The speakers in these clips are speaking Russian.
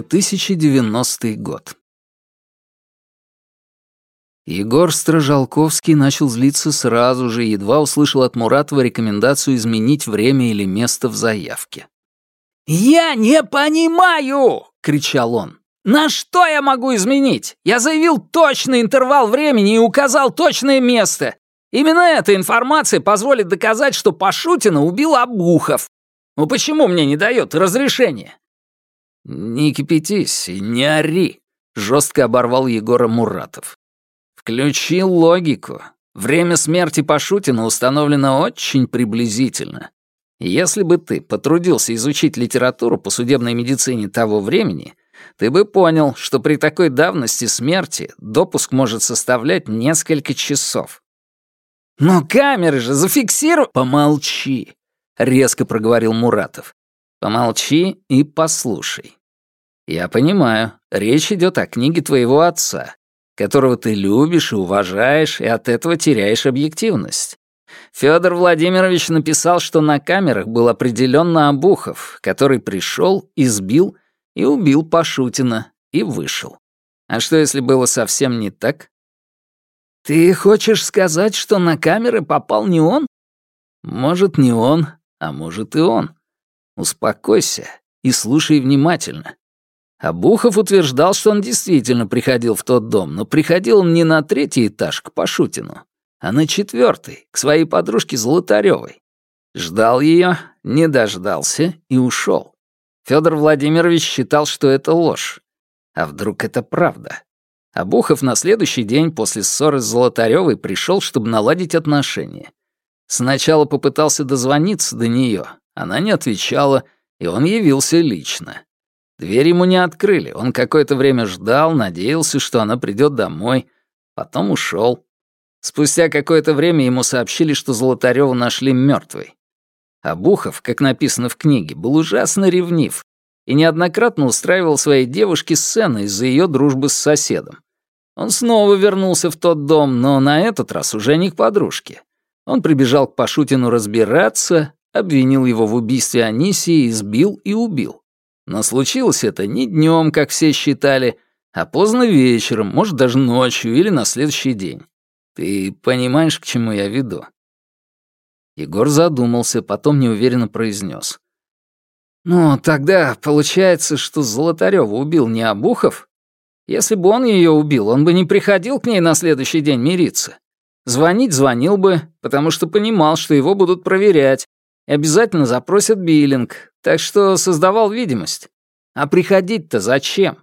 2090 год. Егор Стражалковский начал злиться сразу же, едва услышал от Муратова рекомендацию изменить время или место в заявке. «Я не понимаю!» — кричал он. «На что я могу изменить? Я заявил точный интервал времени и указал точное место. Именно эта информация позволит доказать, что Пашутина убил Обухов. Ну почему мне не дает разрешения?» «Не кипятись и не ори», — жестко оборвал Егора Муратов. «Включи логику. Время смерти Пашутина установлено очень приблизительно. Если бы ты потрудился изучить литературу по судебной медицине того времени, ты бы понял, что при такой давности смерти допуск может составлять несколько часов. «Но камеры же зафиксируют...» «Помолчи», — резко проговорил Муратов. «Помолчи и послушай. Я понимаю, речь идет о книге твоего отца, которого ты любишь и уважаешь, и от этого теряешь объективность. Федор Владимирович написал, что на камерах был определенно Обухов, который пришел, избил и убил Пашутина и вышел. А что, если было совсем не так? Ты хочешь сказать, что на камеры попал не он? Может, не он, а может и он. Успокойся и слушай внимательно. Обухов утверждал, что он действительно приходил в тот дом, но приходил он не на третий этаж к Пашутину, а на четвертый, к своей подружке Золотаревой. Ждал ее, не дождался и ушел. Федор Владимирович считал, что это ложь. А вдруг это правда? Обухов на следующий день после ссоры с Золотаревой пришел, чтобы наладить отношения. Сначала попытался дозвониться до нее, она не отвечала, и он явился лично. Дверь ему не открыли, он какое-то время ждал, надеялся, что она придет домой, потом ушел. Спустя какое-то время ему сообщили, что Золотарёву нашли мертвой. А Бухов, как написано в книге, был ужасно ревнив и неоднократно устраивал своей девушке сцены из-за ее дружбы с соседом. Он снова вернулся в тот дом, но на этот раз уже не к подружке. Он прибежал к Пашутину разбираться, обвинил его в убийстве Анисии, избил и убил. Но случилось это не днем, как все считали, а поздно вечером, может, даже ночью или на следующий день. Ты понимаешь, к чему я веду?» Егор задумался, потом неуверенно произнес. «Ну, тогда получается, что Золотарёва убил не Обухов? Если бы он ее убил, он бы не приходил к ней на следующий день мириться. Звонить звонил бы, потому что понимал, что его будут проверять, и обязательно запросят биллинг, так что создавал видимость. А приходить-то зачем?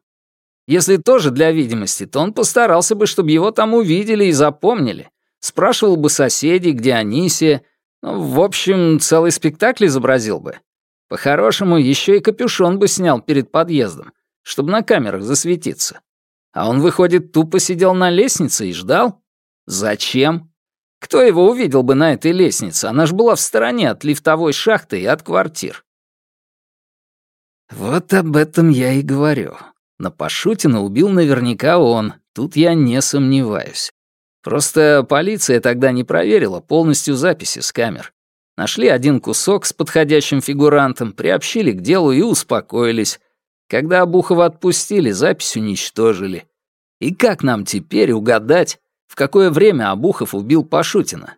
Если тоже для видимости, то он постарался бы, чтобы его там увидели и запомнили. Спрашивал бы соседей, где Анисия. Ну, в общем, целый спектакль изобразил бы. По-хорошему, еще и капюшон бы снял перед подъездом, чтобы на камерах засветиться. А он, выходит, тупо сидел на лестнице и ждал? Зачем? Кто его увидел бы на этой лестнице? Она ж была в стороне от лифтовой шахты и от квартир. Вот об этом я и говорю. Но Пашутина убил наверняка он, тут я не сомневаюсь. Просто полиция тогда не проверила полностью записи с камер. Нашли один кусок с подходящим фигурантом, приобщили к делу и успокоились. Когда Обухова отпустили, запись уничтожили. И как нам теперь угадать, в какое время Обухов убил Пашутина?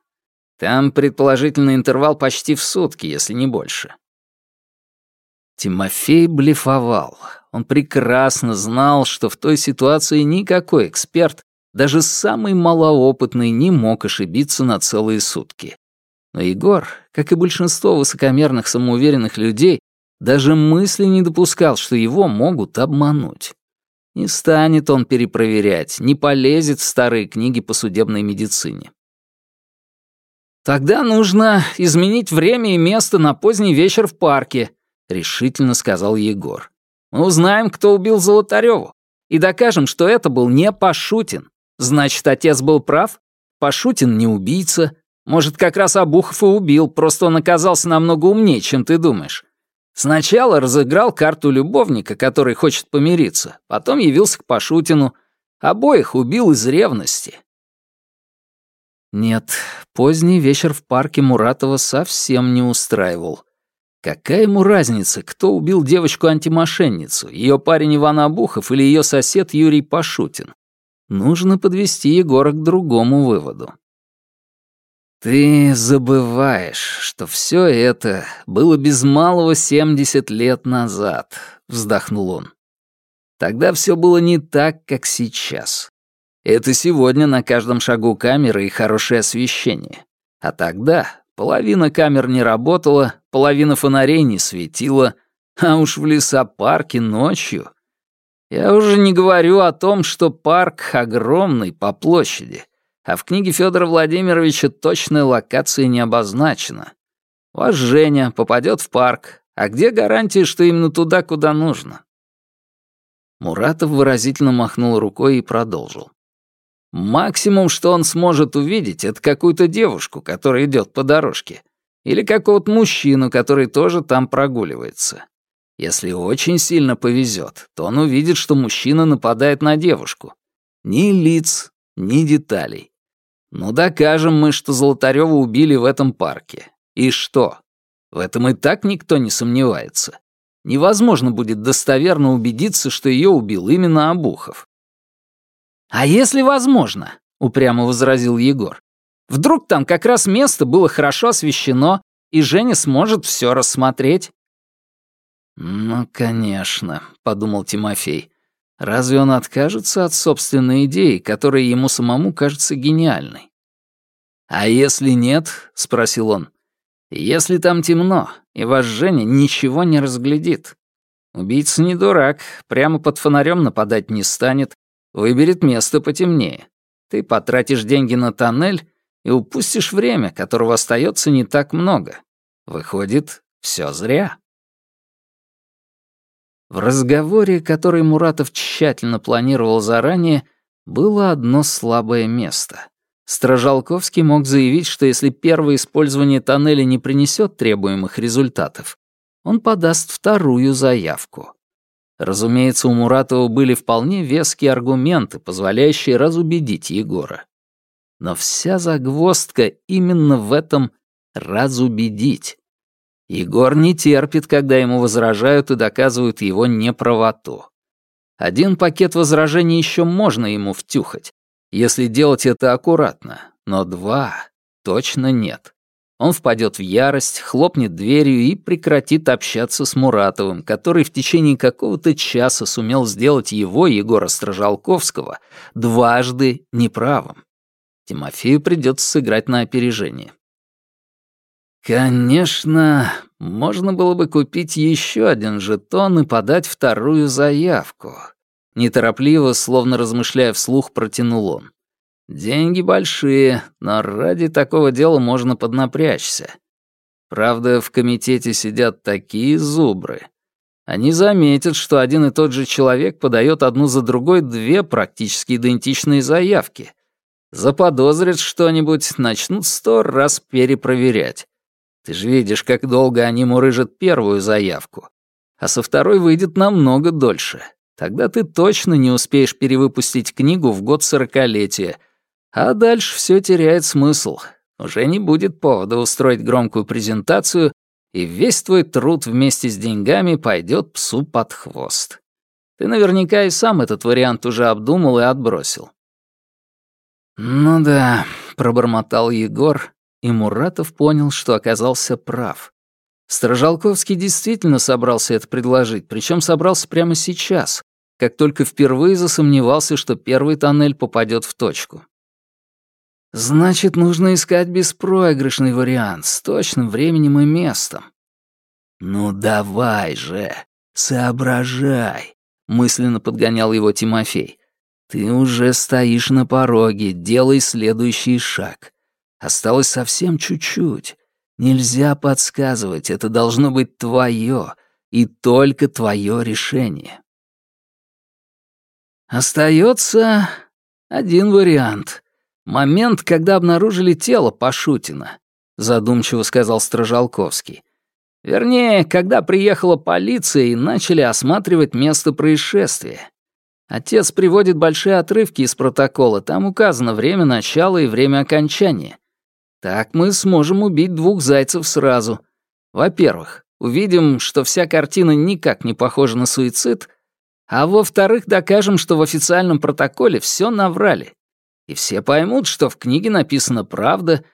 Там предположительный интервал почти в сутки, если не больше. Тимофей блефовал. Он прекрасно знал, что в той ситуации никакой эксперт, даже самый малоопытный, не мог ошибиться на целые сутки. Но Егор, как и большинство высокомерных самоуверенных людей, даже мысли не допускал, что его могут обмануть. Не станет он перепроверять, не полезет в старые книги по судебной медицине. «Тогда нужно изменить время и место на поздний вечер в парке», — решительно сказал Егор. Мы узнаем, кто убил Золотарёву, и докажем, что это был не Пашутин. Значит, отец был прав? Пашутин не убийца. Может, как раз Обухов и убил, просто он оказался намного умнее, чем ты думаешь. Сначала разыграл карту любовника, который хочет помириться, потом явился к Пашутину. Обоих убил из ревности. Нет, поздний вечер в парке Муратова совсем не устраивал. Какая ему разница, кто убил девочку-антимошенницу, ее парень Иван Абухов или ее сосед Юрий Пашутин? Нужно подвести Егора к другому выводу. «Ты забываешь, что все это было без малого 70 лет назад», — вздохнул он. «Тогда все было не так, как сейчас. Это сегодня на каждом шагу камеры и хорошее освещение. А тогда половина камер не работала, половина фонарей не светила, а уж в лесопарке ночью. Я уже не говорю о том, что парк огромный по площади, а в книге Федора Владимировича точная локация не обозначена. Ваш Женя попадет в парк, а где гарантия, что именно туда, куда нужно? Муратов выразительно махнул рукой и продолжил. Максимум, что он сможет увидеть, это какую-то девушку, которая идет по дорожке, или какого-то мужчину, который тоже там прогуливается. Если очень сильно повезет, то он увидит, что мужчина нападает на девушку. Ни лиц, ни деталей. Ну, докажем мы, что Золотарёва убили в этом парке. И что? В этом и так никто не сомневается. Невозможно будет достоверно убедиться, что ее убил именно Обухов. «А если возможно?» — упрямо возразил Егор. «Вдруг там как раз место было хорошо освещено, и Женя сможет все рассмотреть?» «Ну, конечно», — подумал Тимофей. Разве он откажется от собственной идеи, которая ему самому кажется гениальной? «А если нет?» — спросил он. «Если там темно, и ваш Женя ничего не разглядит. Убийца не дурак, прямо под фонарем нападать не станет, выберет место потемнее. Ты потратишь деньги на тоннель и упустишь время, которого остается не так много. Выходит, все зря». В разговоре, который Муратов тщательно планировал заранее, было одно слабое место. Стражалковский мог заявить, что если первое использование тоннеля не принесет требуемых результатов, он подаст вторую заявку. Разумеется, у Муратова были вполне веские аргументы, позволяющие разубедить Егора. Но вся загвоздка именно в этом «разубедить». Егор не терпит, когда ему возражают и доказывают его неправоту. Один пакет возражений еще можно ему втюхать, если делать это аккуратно, но два точно нет. Он впадет в ярость, хлопнет дверью и прекратит общаться с Муратовым, который в течение какого-то часа сумел сделать его, Егора Стражалковского, дважды неправым. Тимофею придется сыграть на опережение. Конечно, можно было бы купить еще один жетон и подать вторую заявку. Неторопливо, словно размышляя вслух, протянул он. Деньги большие, но ради такого дела можно поднапрячься. Правда, в комитете сидят такие зубры. Они заметят, что один и тот же человек подает одну за другой две практически идентичные заявки. Заподозрят что-нибудь, начнут сто раз перепроверять. Ты же видишь, как долго они мурыжат первую заявку. А со второй выйдет намного дольше. Тогда ты точно не успеешь перевыпустить книгу в год сорокалетия. А дальше все теряет смысл. Уже не будет повода устроить громкую презентацию, и весь твой труд вместе с деньгами пойдет псу под хвост. Ты наверняка и сам этот вариант уже обдумал и отбросил. «Ну да», — пробормотал Егор и Муратов понял, что оказался прав. Стражалковский действительно собрался это предложить, причем собрался прямо сейчас, как только впервые засомневался, что первый тоннель попадет в точку. Значит, нужно искать беспроигрышный вариант с точным временем и местом. «Ну давай же, соображай», — мысленно подгонял его Тимофей. «Ты уже стоишь на пороге, делай следующий шаг. Осталось совсем чуть-чуть. Нельзя подсказывать, это должно быть твое, и только твое решение. Остается один вариант. Момент, когда обнаружили тело Пашутина, задумчиво сказал Стражалковский. Вернее, когда приехала полиция и начали осматривать место происшествия. Отец приводит большие отрывки из протокола, там указано время начала и время окончания. Так мы сможем убить двух зайцев сразу. Во-первых, увидим, что вся картина никак не похожа на суицид, а во-вторых, докажем, что в официальном протоколе все наврали. И все поймут, что в книге написана правда,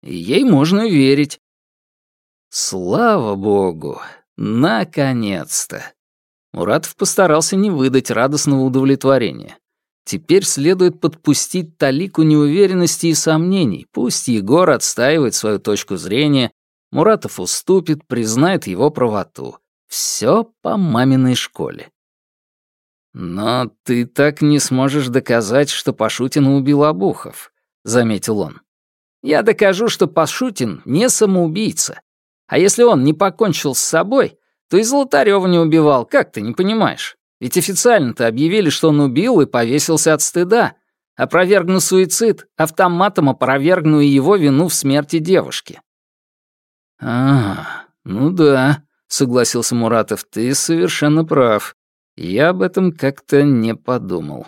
и ей можно верить. Слава богу, наконец-то. Муратов постарался не выдать радостного удовлетворения. Теперь следует подпустить талику неуверенности и сомнений. Пусть Егор отстаивает свою точку зрения, Муратов уступит, признает его правоту. Все по маминой школе. «Но ты так не сможешь доказать, что Пашутин убил Обухов», — заметил он. «Я докажу, что Пашутин не самоубийца. А если он не покончил с собой, то и Золотарёва не убивал, как ты не понимаешь? Ведь официально-то объявили, что он убил и повесился от стыда. Опровергну суицид, автоматом опровергну и его вину в смерти девушки. «А, ну да», — согласился Муратов, — «ты совершенно прав. Я об этом как-то не подумал.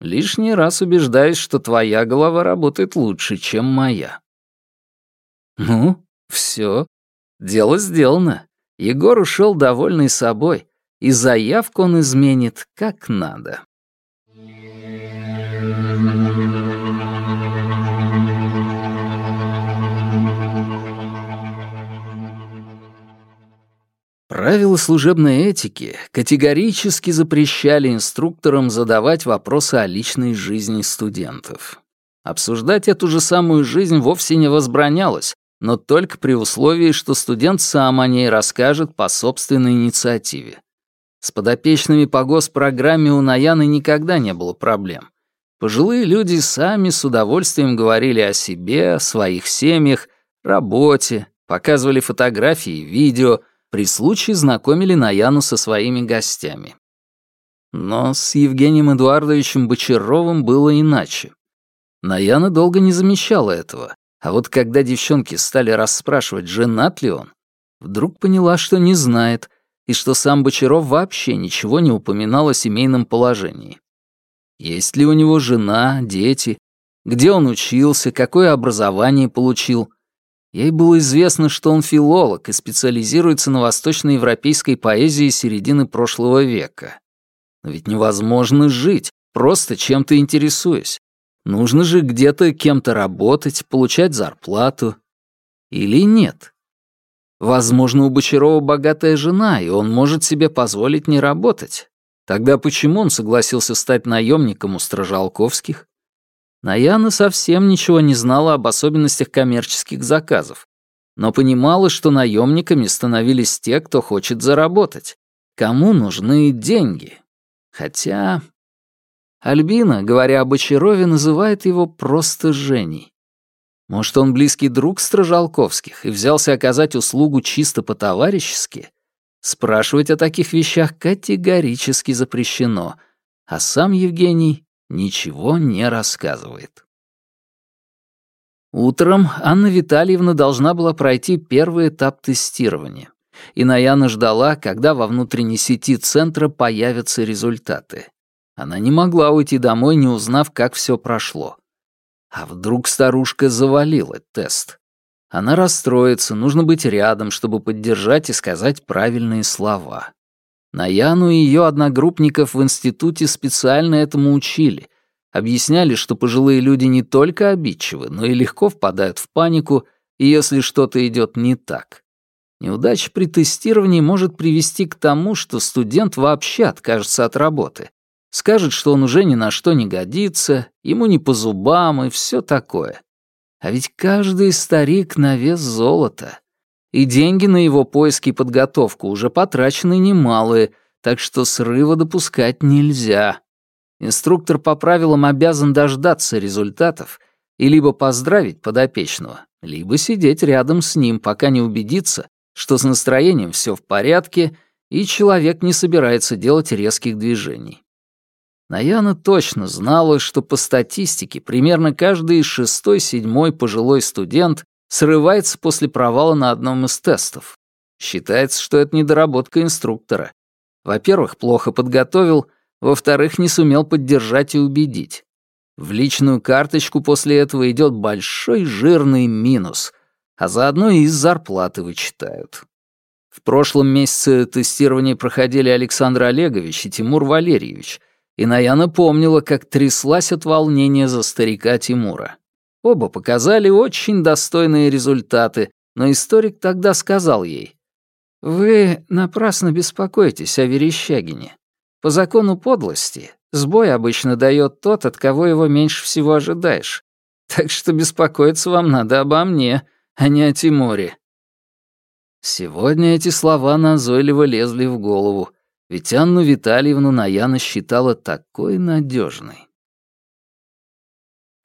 Лишний раз убеждаюсь, что твоя голова работает лучше, чем моя». «Ну, все. Дело сделано. Егор ушел довольный собой, и заявку он изменит как надо». Правила служебной этики категорически запрещали инструкторам задавать вопросы о личной жизни студентов. Обсуждать эту же самую жизнь вовсе не возбранялось, но только при условии, что студент сам о ней расскажет по собственной инициативе. С подопечными по госпрограмме у Наяны никогда не было проблем. Пожилые люди сами с удовольствием говорили о себе, о своих семьях, работе, показывали фотографии и видео, при случае знакомили Наяну со своими гостями. Но с Евгением Эдуардовичем Бочаровым было иначе. Наяна долго не замечала этого, а вот когда девчонки стали расспрашивать, женат ли он, вдруг поняла, что не знает, и что сам Бочаров вообще ничего не упоминал о семейном положении. Есть ли у него жена, дети, где он учился, какое образование получил — Ей было известно, что он филолог и специализируется на восточноевропейской поэзии середины прошлого века. Но ведь невозможно жить, просто чем-то интересуясь. Нужно же где-то кем-то работать, получать зарплату. Или нет? Возможно, у Бочарова богатая жена, и он может себе позволить не работать. Тогда почему он согласился стать наемником у Стражалковских? Наяна совсем ничего не знала об особенностях коммерческих заказов, но понимала, что наемниками становились те, кто хочет заработать. Кому нужны деньги? Хотя... Альбина, говоря об Очарове, называет его просто Женей. Может, он близкий друг Стражалковских и взялся оказать услугу чисто по-товарищески? Спрашивать о таких вещах категорически запрещено, а сам Евгений ничего не рассказывает. Утром Анна Витальевна должна была пройти первый этап тестирования, и Наяна ждала, когда во внутренней сети центра появятся результаты. Она не могла уйти домой, не узнав, как все прошло. А вдруг старушка завалила тест? Она расстроится, нужно быть рядом, чтобы поддержать и сказать правильные слова. Наяну и ее одногруппников в институте специально этому учили. Объясняли, что пожилые люди не только обидчивы, но и легко впадают в панику, если что-то идет не так. Неудача при тестировании может привести к тому, что студент вообще откажется от работы. Скажет, что он уже ни на что не годится, ему не по зубам и все такое. А ведь каждый старик на вес золота и деньги на его поиски и подготовку уже потрачены немалые, так что срыва допускать нельзя. Инструктор по правилам обязан дождаться результатов и либо поздравить подопечного, либо сидеть рядом с ним, пока не убедится, что с настроением все в порядке и человек не собирается делать резких движений. Наяна точно знала, что по статистике примерно каждый шестой-седьмой пожилой студент срывается после провала на одном из тестов. Считается, что это недоработка инструктора. Во-первых, плохо подготовил, во-вторых, не сумел поддержать и убедить. В личную карточку после этого идет большой жирный минус, а заодно и из зарплаты вычитают. В прошлом месяце тестирование проходили Александр Олегович и Тимур Валерьевич, и Наяна помнила, как тряслась от волнения за старика Тимура. Оба показали очень достойные результаты, но историк тогда сказал ей, «Вы напрасно беспокоитесь о Верещагине. По закону подлости сбой обычно дает тот, от кого его меньше всего ожидаешь. Так что беспокоиться вам надо обо мне, а не о Тимуре». Сегодня эти слова назойливо лезли в голову, ведь Анну Витальевну Наяна считала такой надежной.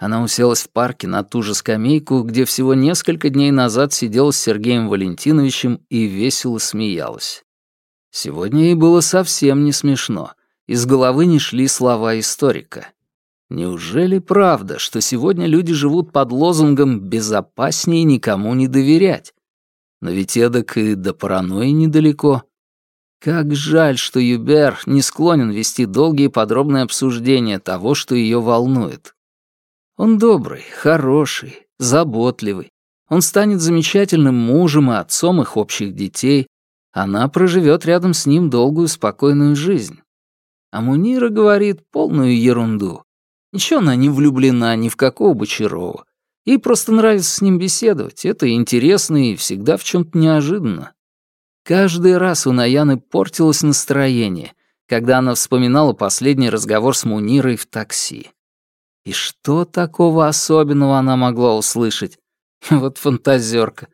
Она уселась в парке на ту же скамейку, где всего несколько дней назад сидела с Сергеем Валентиновичем и весело смеялась. Сегодня ей было совсем не смешно. Из головы не шли слова историка. Неужели правда, что сегодня люди живут под лозунгом «безопаснее никому не доверять»? Но ведь эдак и до паранойи недалеко. Как жаль, что Юбер не склонен вести долгие подробные обсуждения того, что ее волнует. Он добрый, хороший, заботливый. Он станет замечательным мужем и отцом их общих детей. Она проживет рядом с ним долгую спокойную жизнь. А Мунира говорит полную ерунду. Ничего она не влюблена ни в какого Бочарова. Ей просто нравится с ним беседовать. Это интересно и всегда в чем то неожиданно. Каждый раз у Наяны портилось настроение, когда она вспоминала последний разговор с Мунирой в такси. И что такого особенного она могла услышать? Вот фантазерка.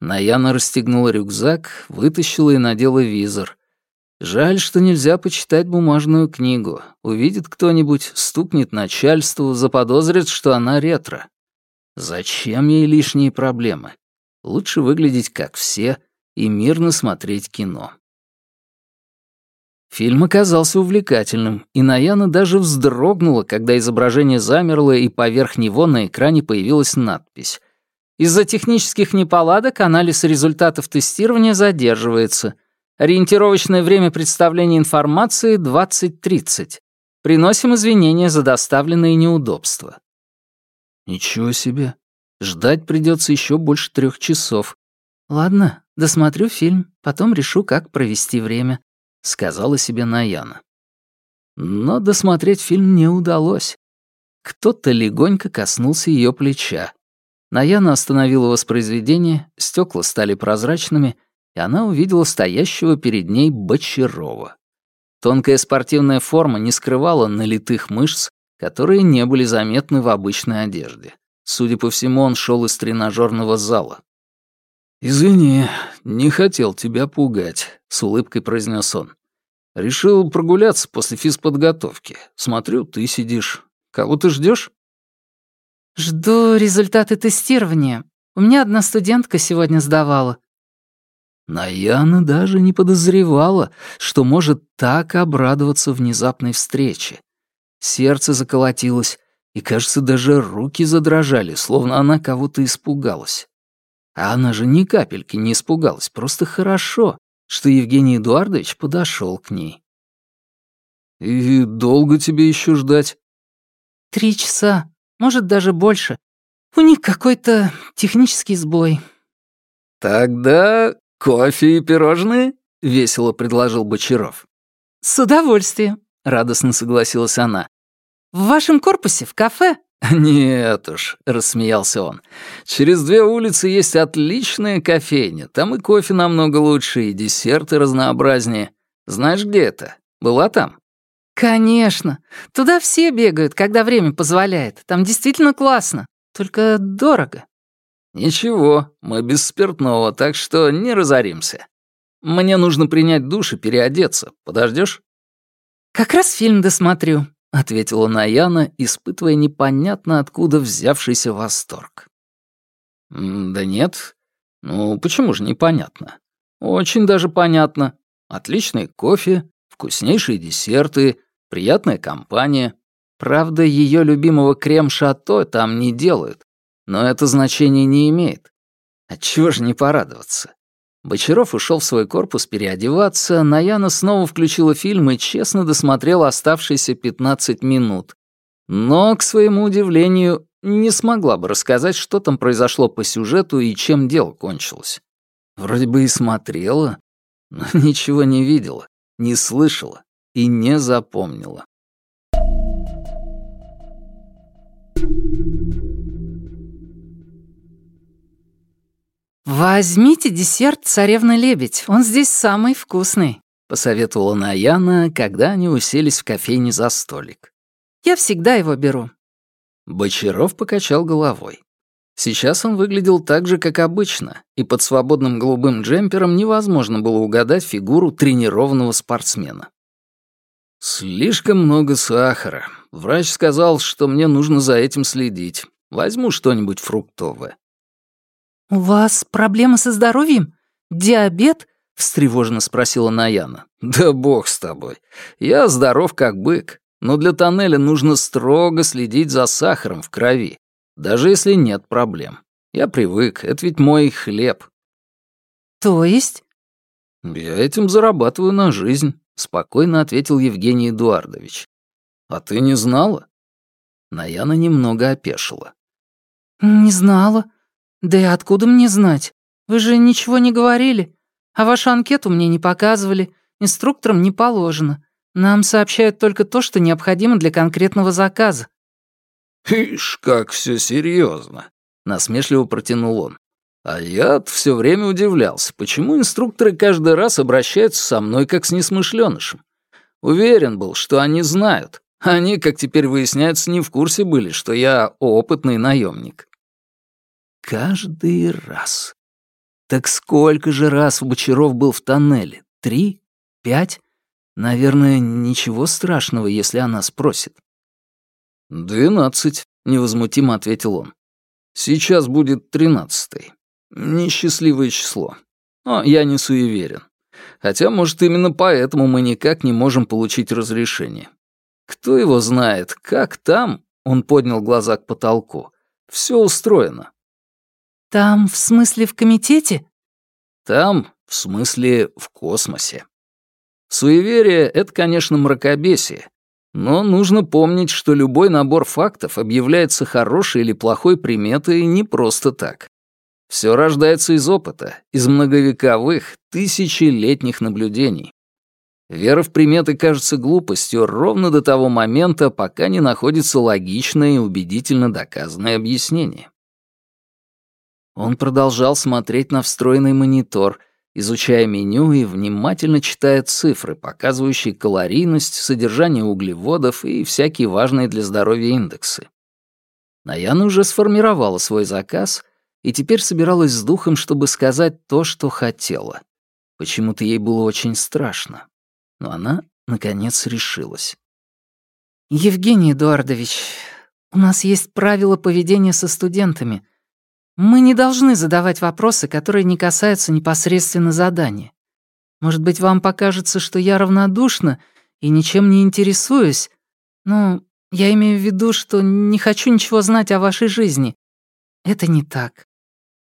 Наяна расстегнула рюкзак, вытащила и надела визор. Жаль, что нельзя почитать бумажную книгу. Увидит кто-нибудь, стукнет начальству, заподозрит, что она ретро. Зачем ей лишние проблемы? Лучше выглядеть как все и мирно смотреть кино. Фильм оказался увлекательным, и Наяна даже вздрогнула, когда изображение замерло, и поверх него на экране появилась надпись. Из-за технических неполадок анализ результатов тестирования задерживается. Ориентировочное время представления информации — 20.30. Приносим извинения за доставленные неудобства. Ничего себе. Ждать придется еще больше трех часов. Ладно, досмотрю фильм, потом решу, как провести время. — сказала себе Наяна. Но досмотреть фильм не удалось. Кто-то легонько коснулся ее плеча. Наяна остановила воспроизведение, стекла стали прозрачными, и она увидела стоящего перед ней Бочарова. Тонкая спортивная форма не скрывала налитых мышц, которые не были заметны в обычной одежде. Судя по всему, он шел из тренажерного зала. «Извини, не хотел тебя пугать», — с улыбкой произнес он. «Решил прогуляться после физподготовки. Смотрю, ты сидишь. Кого ты ждешь? «Жду результаты тестирования. У меня одна студентка сегодня сдавала». Наяна даже не подозревала, что может так обрадоваться внезапной встрече. Сердце заколотилось, и, кажется, даже руки задрожали, словно она кого-то испугалась. А она же ни капельки не испугалась, просто хорошо, что Евгений Эдуардович подошел к ней. «И долго тебе еще ждать?» «Три часа, может, даже больше. У них какой-то технический сбой». «Тогда кофе и пирожные?» — весело предложил Бочаров. «С удовольствием», — радостно согласилась она. «В вашем корпусе, в кафе?» «Нет уж», — рассмеялся он. «Через две улицы есть отличная кофейня. Там и кофе намного лучше, и десерты разнообразнее. Знаешь, где это? Была там?» «Конечно. Туда все бегают, когда время позволяет. Там действительно классно. Только дорого». «Ничего, мы без спиртного, так что не разоримся. Мне нужно принять душ и переодеться. Подождешь? «Как раз фильм досмотрю», — ответила Наяна, испытывая непонятно откуда взявшийся восторг. «Да нет. Ну, почему же непонятно? Очень даже понятно. Отличный кофе, вкуснейшие десерты, приятная компания. Правда, ее любимого крем-шато там не делают, но это значение не имеет. Отчего же не порадоваться? Бочаров ушел в свой корпус переодеваться, Наяна снова включила фильм и честно досмотрела оставшиеся 15 минут. Но, к своему удивлению, не смогла бы рассказать, что там произошло по сюжету и чем дело кончилось. Вроде бы и смотрела, но ничего не видела, не слышала и не запомнила. «Возьмите десерт «Царевна-лебедь», он здесь самый вкусный», — посоветовала Наяна, когда они уселись в кофейне за столик. «Я всегда его беру». Бочаров покачал головой. Сейчас он выглядел так же, как обычно, и под свободным голубым джемпером невозможно было угадать фигуру тренированного спортсмена. «Слишком много сахара. Врач сказал, что мне нужно за этим следить. Возьму что-нибудь фруктовое». «У вас проблемы со здоровьем? Диабет?» — встревоженно спросила Наяна. «Да бог с тобой. Я здоров как бык, но для тоннеля нужно строго следить за сахаром в крови даже если нет проблем. Я привык, это ведь мой хлеб. То есть? Я этим зарабатываю на жизнь, спокойно ответил Евгений Эдуардович. А ты не знала? Наяна немного опешила. Не знала. Да и откуда мне знать? Вы же ничего не говорили. А вашу анкету мне не показывали. Инструкторам не положено. Нам сообщают только то, что необходимо для конкретного заказа. «Ишь, как все серьезно, насмешливо протянул он. А я все время удивлялся, почему инструкторы каждый раз обращаются со мной как с несмышленышем. Уверен был, что они знают. Они, как теперь выясняется, не в курсе были, что я опытный наемник. Каждый раз. Так сколько же раз Бочаров был в тоннеле? Три? Пять? Наверное, ничего страшного, если она спросит. «Двенадцать», — невозмутимо ответил он. «Сейчас будет тринадцатый. Несчастливое число. Но я не суеверен. Хотя, может, именно поэтому мы никак не можем получить разрешение. Кто его знает, как там, — он поднял глаза к потолку, — все устроено». «Там, в смысле, в комитете?» «Там, в смысле, в космосе». Суеверие — это, конечно, мракобесие, но нужно помнить, что любой набор фактов объявляется хорошей или плохой приметой не просто так. Все рождается из опыта, из многовековых, тысячелетних наблюдений. Вера в приметы кажется глупостью ровно до того момента, пока не находится логичное и убедительно доказанное объяснение. Он продолжал смотреть на встроенный монитор, изучая меню и внимательно читая цифры, показывающие калорийность, содержание углеводов и всякие важные для здоровья индексы. Наяна уже сформировала свой заказ и теперь собиралась с духом, чтобы сказать то, что хотела. Почему-то ей было очень страшно. Но она, наконец, решилась. «Евгений Эдуардович, у нас есть правила поведения со студентами — мы не должны задавать вопросы, которые не касаются непосредственно задания. Может быть, вам покажется, что я равнодушна и ничем не интересуюсь, но я имею в виду, что не хочу ничего знать о вашей жизни. Это не так.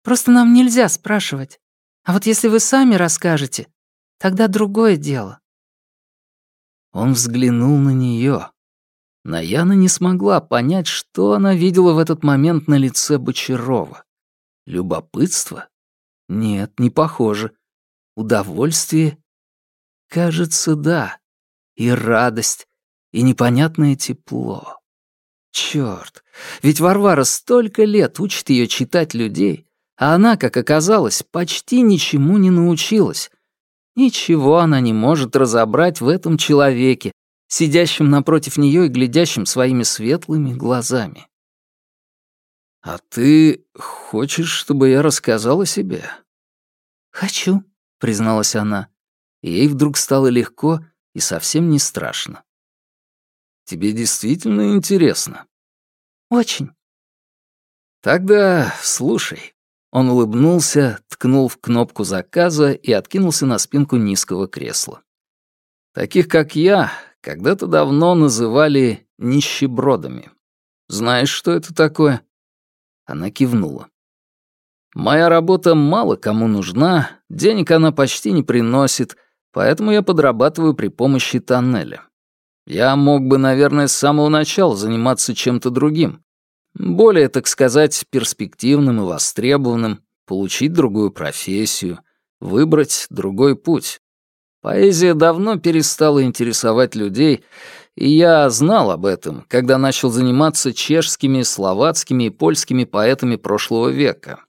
Просто нам нельзя спрашивать. А вот если вы сами расскажете, тогда другое дело». Он взглянул на нее. Наяна не смогла понять, что она видела в этот момент на лице Бочарова. Любопытство? Нет, не похоже. Удовольствие? Кажется, да. И радость, и непонятное тепло. Чёрт, ведь Варвара столько лет учит её читать людей, а она, как оказалось, почти ничему не научилась. Ничего она не может разобрать в этом человеке, сидящем напротив неё и глядящем своими светлыми глазами. «А ты хочешь, чтобы я рассказал о себе?» «Хочу», — призналась она. И ей вдруг стало легко и совсем не страшно. «Тебе действительно интересно?» «Очень». «Тогда слушай». Он улыбнулся, ткнул в кнопку заказа и откинулся на спинку низкого кресла. «Таких, как я, когда-то давно называли нищебродами. Знаешь, что это такое?» Она кивнула. «Моя работа мало кому нужна, денег она почти не приносит, поэтому я подрабатываю при помощи тоннеля. Я мог бы, наверное, с самого начала заниматься чем-то другим, более, так сказать, перспективным и востребованным, получить другую профессию, выбрать другой путь. Поэзия давно перестала интересовать людей, и я знал об этом, когда начал заниматься чешскими, словацкими и польскими поэтами прошлого века.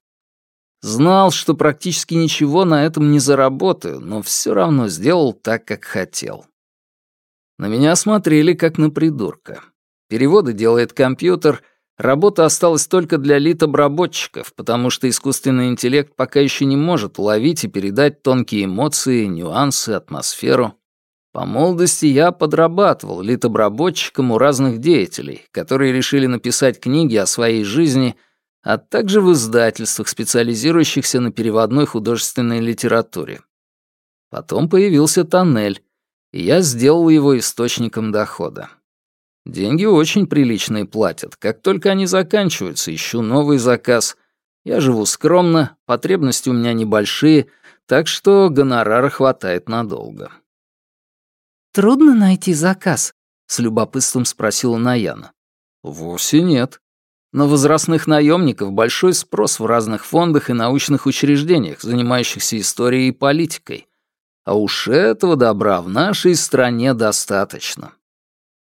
Знал, что практически ничего на этом не заработаю, но все равно сделал так, как хотел. На меня смотрели как на придурка. Переводы делает компьютер, работа осталась только для литобработчиков, потому что искусственный интеллект пока еще не может уловить и передать тонкие эмоции, нюансы, атмосферу. По молодости я подрабатывал литобработчиком у разных деятелей, которые решили написать книги о своей жизни, а также в издательствах, специализирующихся на переводной художественной литературе. Потом появился тоннель, и я сделал его источником дохода. Деньги очень приличные платят. Как только они заканчиваются, ищу новый заказ. Я живу скромно, потребности у меня небольшие, так что гонорара хватает надолго. «Трудно найти заказ?» — с любопытством спросила Наяна. «Вовсе нет. На возрастных наемников большой спрос в разных фондах и научных учреждениях, занимающихся историей и политикой. А уж этого добра в нашей стране достаточно.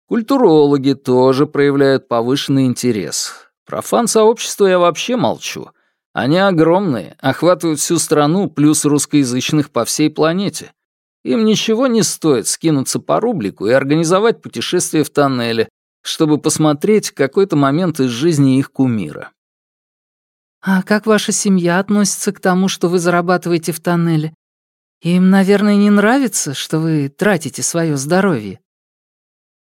Культурологи тоже проявляют повышенный интерес. Про фан-сообщество я вообще молчу. Они огромные, охватывают всю страну, плюс русскоязычных по всей планете. Им ничего не стоит скинуться по рублику и организовать путешествие в тоннеле, чтобы посмотреть какой-то момент из жизни их кумира. «А как ваша семья относится к тому, что вы зарабатываете в тоннеле? Им, наверное, не нравится, что вы тратите свое здоровье.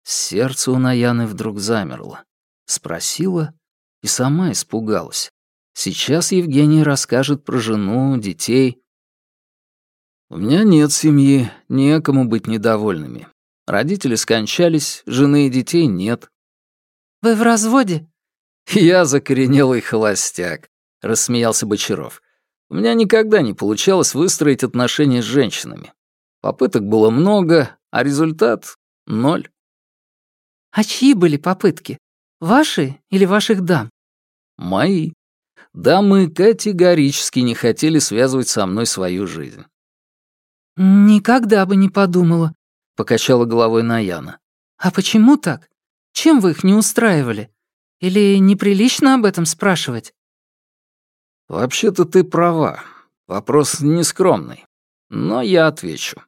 Сердце у Наяны вдруг замерло. Спросила и сама испугалась. Сейчас Евгений расскажет про жену, детей. У меня нет семьи, некому быть недовольными. Родители скончались, жены и детей нет. Вы в разводе? Я закоренелый холостяк, рассмеялся Бочаров. У меня никогда не получалось выстроить отношения с женщинами. Попыток было много, а результат — ноль. А чьи были попытки? Ваши или ваших дам? Мои. Дамы категорически не хотели связывать со мной свою жизнь. «Никогда бы не подумала», — покачала головой Наяна. «А почему так? Чем вы их не устраивали? Или неприлично об этом спрашивать?» «Вообще-то ты права. Вопрос нескромный. Но я отвечу.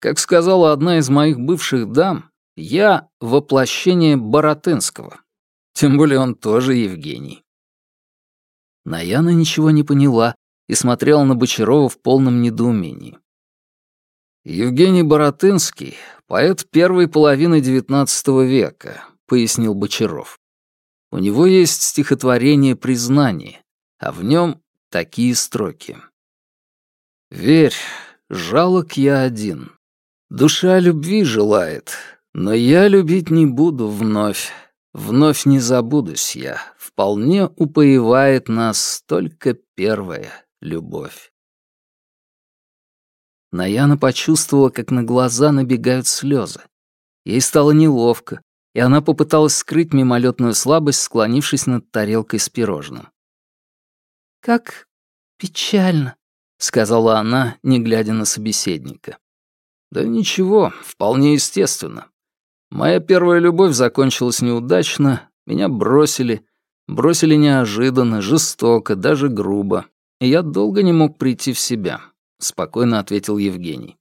Как сказала одна из моих бывших дам, я — воплощение Боротынского. Тем более он тоже Евгений». Наяна ничего не поняла и смотрела на Бочарова в полном недоумении. «Евгений Боротынский — поэт первой половины XIX века», — пояснил Бочаров. «У него есть стихотворение «Признание», а в нем такие строки. «Верь, жалок я один. Душа любви желает, но я любить не буду вновь. Вновь не забудусь я, вполне упоевает нас только первая любовь». Наяна почувствовала, как на глаза набегают слезы. Ей стало неловко, и она попыталась скрыть мимолетную слабость, склонившись над тарелкой с пирожным. «Как печально», — сказала она, не глядя на собеседника. «Да ничего, вполне естественно. Моя первая любовь закончилась неудачно, меня бросили, бросили неожиданно, жестоко, даже грубо, и я долго не мог прийти в себя», — спокойно ответил Евгений.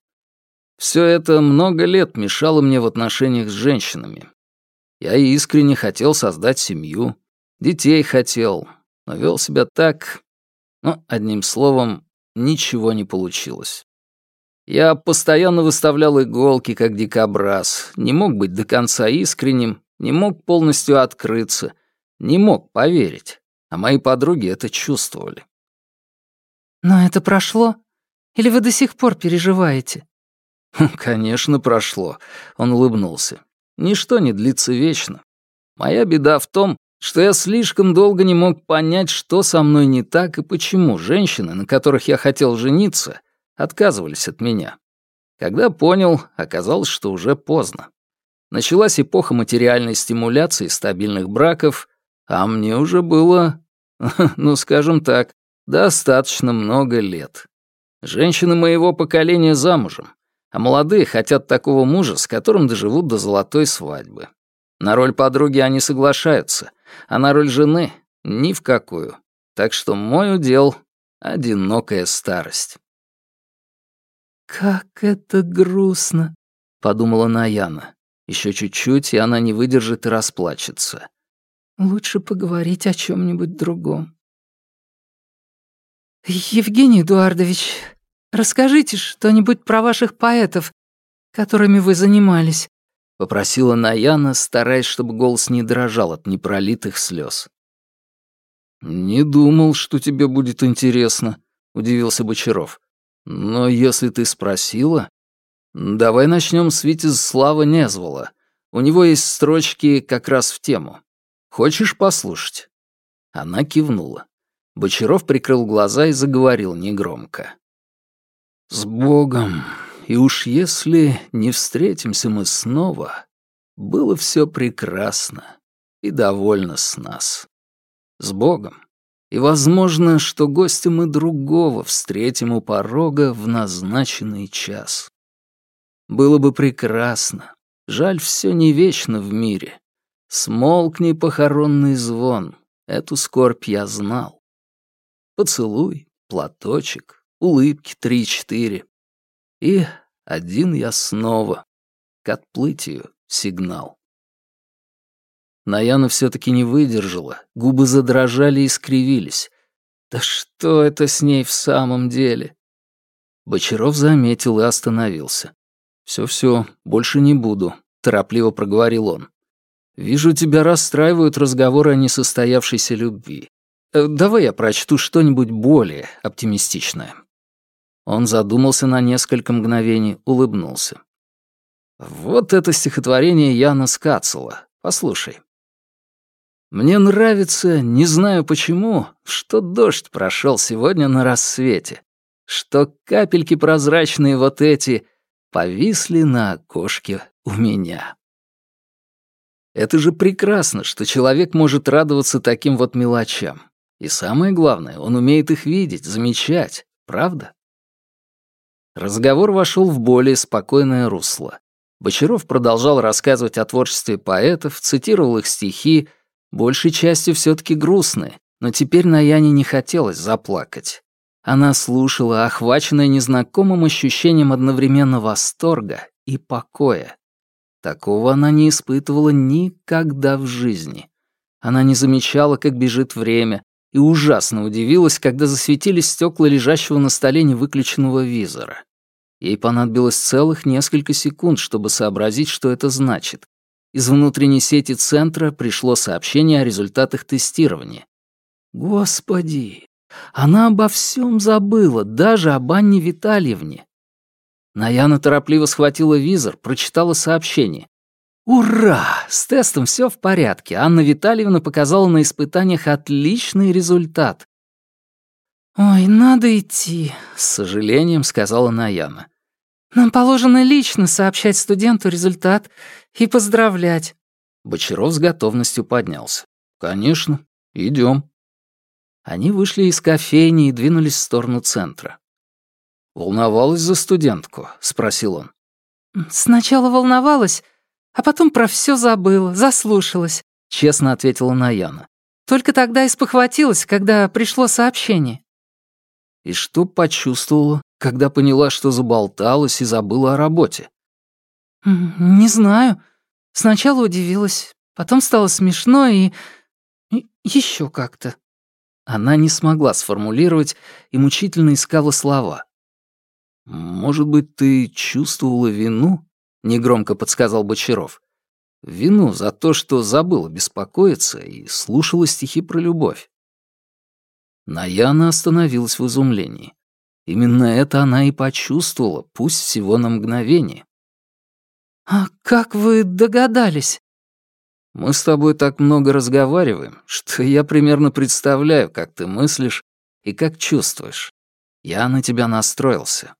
Все это много лет мешало мне в отношениях с женщинами. Я искренне хотел создать семью, детей хотел, но вел себя так, но, одним словом, ничего не получилось. Я постоянно выставлял иголки, как дикобраз, не мог быть до конца искренним, не мог полностью открыться, не мог поверить, а мои подруги это чувствовали. «Но это прошло? Или вы до сих пор переживаете?» «Конечно, прошло», — он улыбнулся. «Ничто не длится вечно. Моя беда в том, что я слишком долго не мог понять, что со мной не так и почему женщины, на которых я хотел жениться, отказывались от меня. Когда понял, оказалось, что уже поздно. Началась эпоха материальной стимуляции стабильных браков, а мне уже было, ну, скажем так, достаточно много лет. Женщины моего поколения замужем, а молодые хотят такого мужа, с которым доживут до золотой свадьбы. На роль подруги они соглашаются, а на роль жены — ни в какую. Так что мой удел — одинокая старость. «Как это грустно», — подумала Наяна. Еще чуть-чуть, и она не выдержит и расплачется. «Лучше поговорить о чем нибудь другом». «Евгений Эдуардович, расскажите что-нибудь про ваших поэтов, которыми вы занимались», — попросила Наяна, стараясь, чтобы голос не дрожал от непролитых слез. «Не думал, что тебе будет интересно», — удивился Бочаров. «Но если ты спросила, давай начнем с Витязслава Незвола. У него есть строчки как раз в тему. Хочешь послушать?» Она кивнула. Бочаров прикрыл глаза и заговорил негромко. «С Богом, и уж если не встретимся мы снова, было все прекрасно и довольно с нас. С Богом. И возможно, что гостя мы другого встретим у порога в назначенный час. Было бы прекрасно. Жаль, все не вечно в мире. Смолкни похоронный звон. Эту скорбь я знал. Поцелуй, платочек, улыбки три-четыре. И один я снова. К отплытию сигнал. Наяна все-таки не выдержала, губы задрожали и скривились. Да что это с ней в самом деле? Бочаров заметил и остановился. «Все-все, больше не буду», — торопливо проговорил он. «Вижу, тебя расстраивают разговоры о несостоявшейся любви. Э, давай я прочту что-нибудь более оптимистичное». Он задумался на несколько мгновений, улыбнулся. «Вот это стихотворение Яна Скацела. Послушай. Мне нравится, не знаю почему, что дождь прошел сегодня на рассвете, что капельки прозрачные вот эти повисли на окошке у меня. Это же прекрасно, что человек может радоваться таким вот мелочам. И самое главное, он умеет их видеть, замечать, правда? Разговор вошел в более спокойное русло. Бочаров продолжал рассказывать о творчестве поэтов, цитировал их стихи, большей частью все таки грустные, но теперь Наяне не хотелось заплакать. Она слушала, охваченная незнакомым ощущением одновременно восторга и покоя. Такого она не испытывала никогда в жизни. Она не замечала, как бежит время, и ужасно удивилась, когда засветились стекла лежащего на столе невыключенного визора. Ей понадобилось целых несколько секунд, чтобы сообразить, что это значит. Из внутренней сети центра пришло сообщение о результатах тестирования. Господи, она обо всем забыла, даже об Анне Витальевне. Наяна торопливо схватила визор, прочитала сообщение. Ура! С тестом все в порядке. Анна Витальевна показала на испытаниях отличный результат. «Ой, надо идти», — с сожалением сказала Наяна. «Нам положено лично сообщать студенту результат и поздравлять». Бочаров с готовностью поднялся. «Конечно, идем. Они вышли из кофейни и двинулись в сторону центра. «Волновалась за студентку?» — спросил он. «Сначала волновалась, а потом про все забыла, заслушалась», — честно ответила Наяна. «Только тогда и спохватилась, когда пришло сообщение». «И что почувствовала, когда поняла, что заболталась и забыла о работе?» «Не знаю. Сначала удивилась, потом стало смешно и... и еще как-то». Она не смогла сформулировать и мучительно искала слова. «Может быть, ты чувствовала вину?» Негромко подсказал Бочаров. Вину за то, что забыла беспокоиться и слушала стихи про любовь. Наяна остановилась в изумлении. Именно это она и почувствовала, пусть всего на мгновение. «А как вы догадались?» «Мы с тобой так много разговариваем, что я примерно представляю, как ты мыслишь и как чувствуешь. Я на тебя настроился.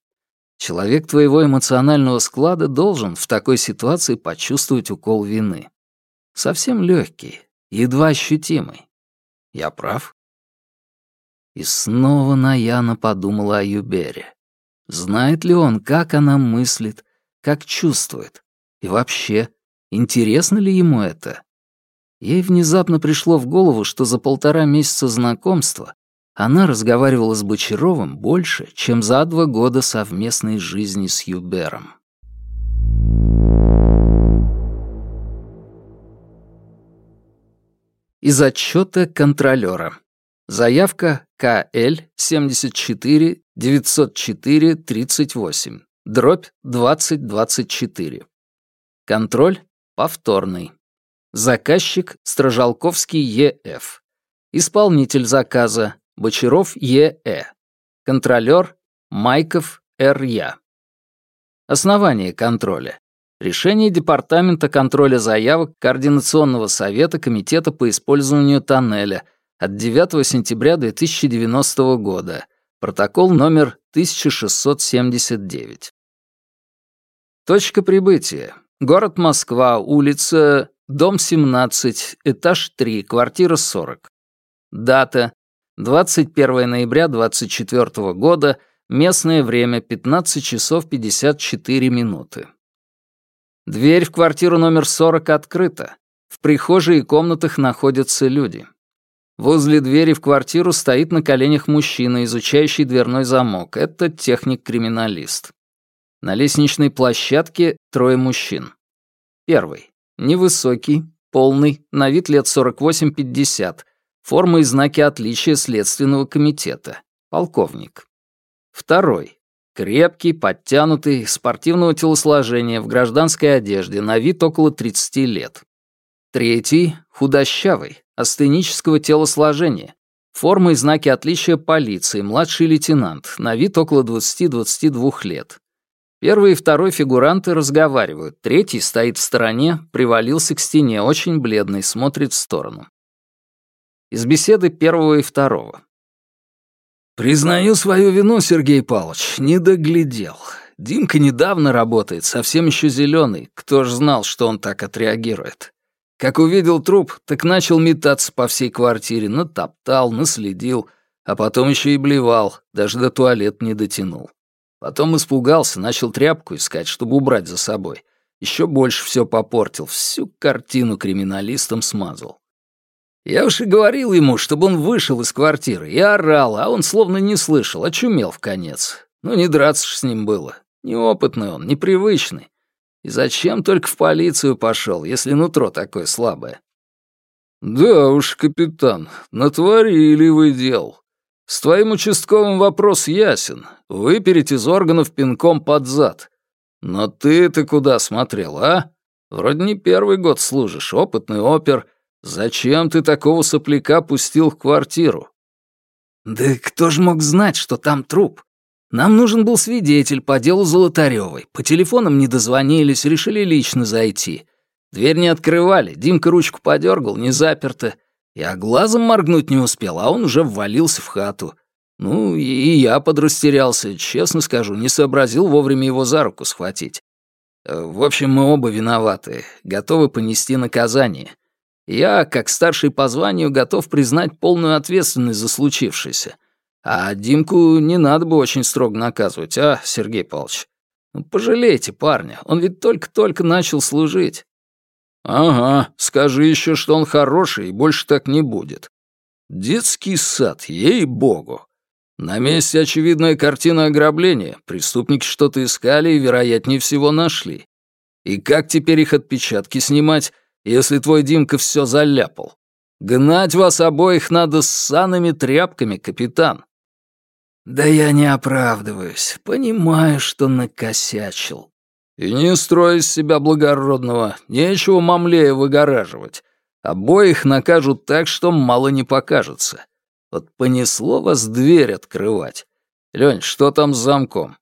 Человек твоего эмоционального склада должен в такой ситуации почувствовать укол вины. Совсем легкий, едва ощутимый. Я прав? И снова Наяна подумала о Юбере. Знает ли он, как она мыслит, как чувствует? И вообще, интересно ли ему это? Ей внезапно пришло в голову, что за полтора месяца знакомства она разговаривала с Бочаровым больше, чем за два года совместной жизни с Юбером. Из отчета контролера. Заявка КЛ 74 904 38, дробь 2024. Контроль повторный. Заказчик Стражалковский ЕФ. Исполнитель заказа Бочаров ЕЭ. Контролер Майков РЯ. Основание контроля. Решение Департамента контроля заявок Координационного совета Комитета по использованию тоннеля от 9 сентября 2090 года. Протокол номер 1679. Точка прибытия. Город Москва, улица, дом 17, этаж 3, квартира 40. Дата 21 ноября 24 года, местное время 15 часов 54 минуты. Дверь в квартиру номер 40 открыта. В прихожей и комнатах находятся люди. Возле двери в квартиру стоит на коленях мужчина, изучающий дверной замок. Это техник-криминалист. На лестничной площадке трое мужчин. Первый. Невысокий, полный, на вид лет 48-50. Форма и знаки отличия Следственного комитета. Полковник. Второй. Крепкий, подтянутый, спортивного телосложения, в гражданской одежде, на вид около 30 лет. Третий — худощавый, астенического телосложения. Форма и знаки отличия полиции, младший лейтенант, на вид около 20-22 лет. Первый и второй фигуранты разговаривают, третий стоит в стороне, привалился к стене, очень бледный, смотрит в сторону. Из беседы первого и второго. «Признаю свою вину, Сергей Павлович, не доглядел. Димка недавно работает, совсем еще зеленый. Кто ж знал, что он так отреагирует? Как увидел труп, так начал метаться по всей квартире, натоптал, наследил, а потом еще и блевал, даже до туалета не дотянул. Потом испугался, начал тряпку искать, чтобы убрать за собой. Еще больше все попортил, всю картину криминалистам смазал. Я уж и говорил ему, чтобы он вышел из квартиры, и орал, а он словно не слышал, очумел в конец. Ну, не драться ж с ним было. Неопытный он, непривычный. И зачем только в полицию пошел, если нутро такое слабое? Да уж, капитан, натворили вы дел. С твоим участковым вопрос ясен. Выпереть из органов пинком под зад. Но ты-то куда смотрел, а? Вроде не первый год служишь, опытный опер — Зачем ты такого сопляка пустил в квартиру? Да кто ж мог знать, что там труп? Нам нужен был свидетель по делу Золотарёвой. По телефонам не дозвонились, решили лично зайти. Дверь не открывали, Димка ручку подергал, не заперто. Я глазом моргнуть не успел, а он уже ввалился в хату. Ну, и я подрастерялся, честно скажу, не сообразил вовремя его за руку схватить. Э, в общем, мы оба виноваты, готовы понести наказание. Я, как старший по званию, готов признать полную ответственность за случившееся. А Димку не надо бы очень строго наказывать, а, Сергей Павлович? Ну, пожалейте парня, он ведь только-только начал служить. Ага, скажи еще, что он хороший и больше так не будет. Детский сад, ей-богу. На месте очевидная картина ограбления. Преступники что-то искали и, вероятнее всего, нашли. И как теперь их отпечатки снимать? Если твой Димка все заляпал. Гнать вас обоих надо с саными тряпками, капитан. Да я не оправдываюсь, понимаю, что накосячил. И не строй из себя благородного, нечего мамлея выгораживать. Обоих накажут так, что мало не покажется. Вот понесло вас дверь открывать. Лёнь, что там с замком?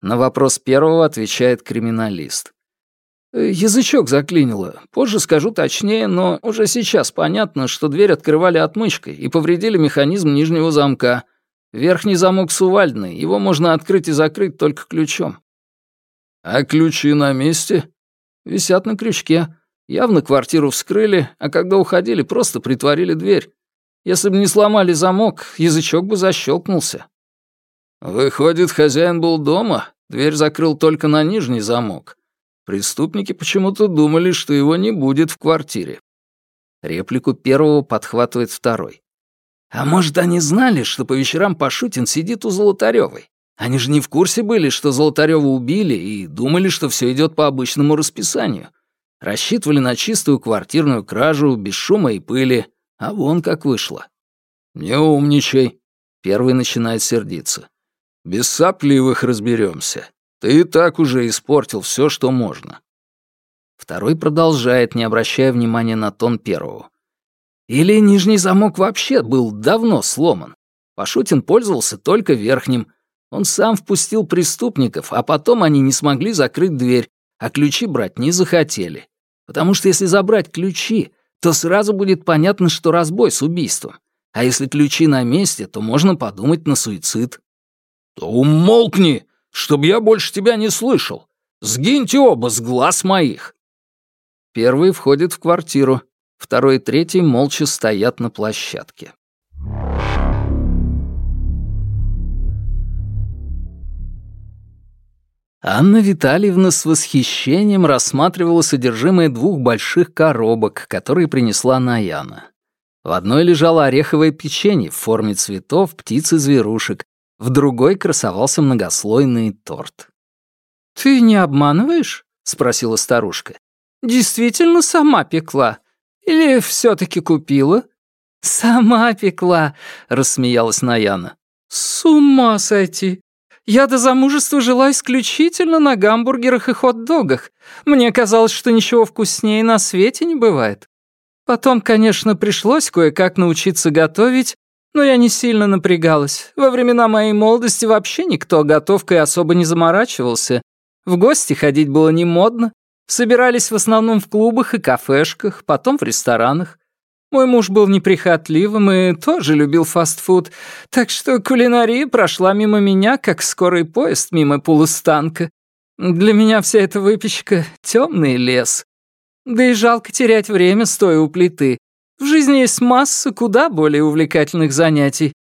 На вопрос первого отвечает криминалист. Язычок заклинило. Позже скажу точнее, но уже сейчас понятно, что дверь открывали отмычкой и повредили механизм нижнего замка. Верхний замок сувальдный, его можно открыть и закрыть только ключом. А ключи на месте? Висят на крючке. Явно квартиру вскрыли, а когда уходили, просто притворили дверь. Если бы не сломали замок, язычок бы защелкнулся. «Выходит, хозяин был дома, дверь закрыл только на нижний замок. Преступники почему-то думали, что его не будет в квартире». Реплику первого подхватывает второй. «А может, они знали, что по вечерам Пашутин сидит у Золотарёвой? Они же не в курсе были, что Золотарёва убили, и думали, что все идет по обычному расписанию. Рассчитывали на чистую квартирную кражу, без шума и пыли, а вон как вышло». «Не умничай», — первый начинает сердиться. Без сопливых разберемся. Ты и так уже испортил все, что можно. Второй продолжает, не обращая внимания на тон первого. Или нижний замок вообще был давно сломан. Пашутин пользовался только верхним. Он сам впустил преступников, а потом они не смогли закрыть дверь, а ключи брать не захотели. Потому что если забрать ключи, то сразу будет понятно, что разбой с убийством. А если ключи на месте, то можно подумать на суицид. «Умолкни, чтобы я больше тебя не слышал. Сгиньте оба с глаз моих!» Первый входит в квартиру, второй и третий молча стоят на площадке. Анна Витальевна с восхищением рассматривала содержимое двух больших коробок, которые принесла Наяна. В одной лежало ореховое печенье в форме цветов, птиц и зверушек, в другой красовался многослойный торт. «Ты не обманываешь?» — спросила старушка. «Действительно сама пекла? Или все таки купила?» «Сама пекла», — рассмеялась Наяна. «С ума сойти! Я до замужества жила исключительно на гамбургерах и хот-догах. Мне казалось, что ничего вкуснее на свете не бывает. Потом, конечно, пришлось кое-как научиться готовить, но я не сильно напрягалась. Во времена моей молодости вообще никто готовкой особо не заморачивался. В гости ходить было не модно. Собирались в основном в клубах и кафешках, потом в ресторанах. Мой муж был неприхотливым и тоже любил фастфуд, так что кулинария прошла мимо меня, как скорый поезд мимо полустанка. Для меня вся эта выпечка — темный лес. Да и жалко терять время, стоя у плиты. В жизни есть масса куда более увлекательных занятий.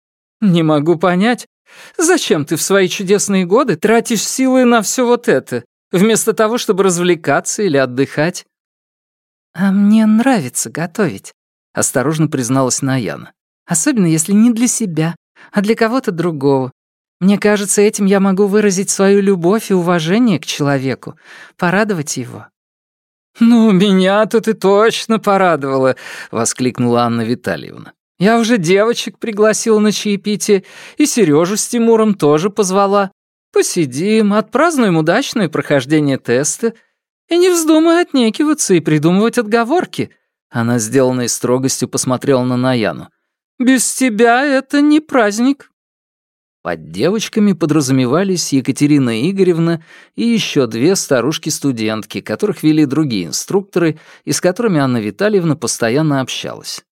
Не могу понять, зачем ты в свои чудесные годы тратишь силы на все вот это, вместо того, чтобы развлекаться или отдыхать?» «А мне нравится готовить», — осторожно призналась Наяна. «Особенно, если не для себя, а для кого-то другого. Мне кажется, этим я могу выразить свою любовь и уважение к человеку, порадовать его. «Ну, меня-то ты точно порадовала!» — воскликнула Анна Витальевна. «Я уже девочек пригласила на чаепитие, и Сережу с Тимуром тоже позвала. Посидим, отпразднуем удачное прохождение теста. И не вздумай отнекиваться и придумывать отговорки». Она, сделанной строгостью, посмотрела на Наяну. «Без тебя это не праздник». Под девочками подразумевались Екатерина Игоревна и еще две старушки-студентки, которых вели другие инструкторы и с которыми Анна Витальевна постоянно общалась.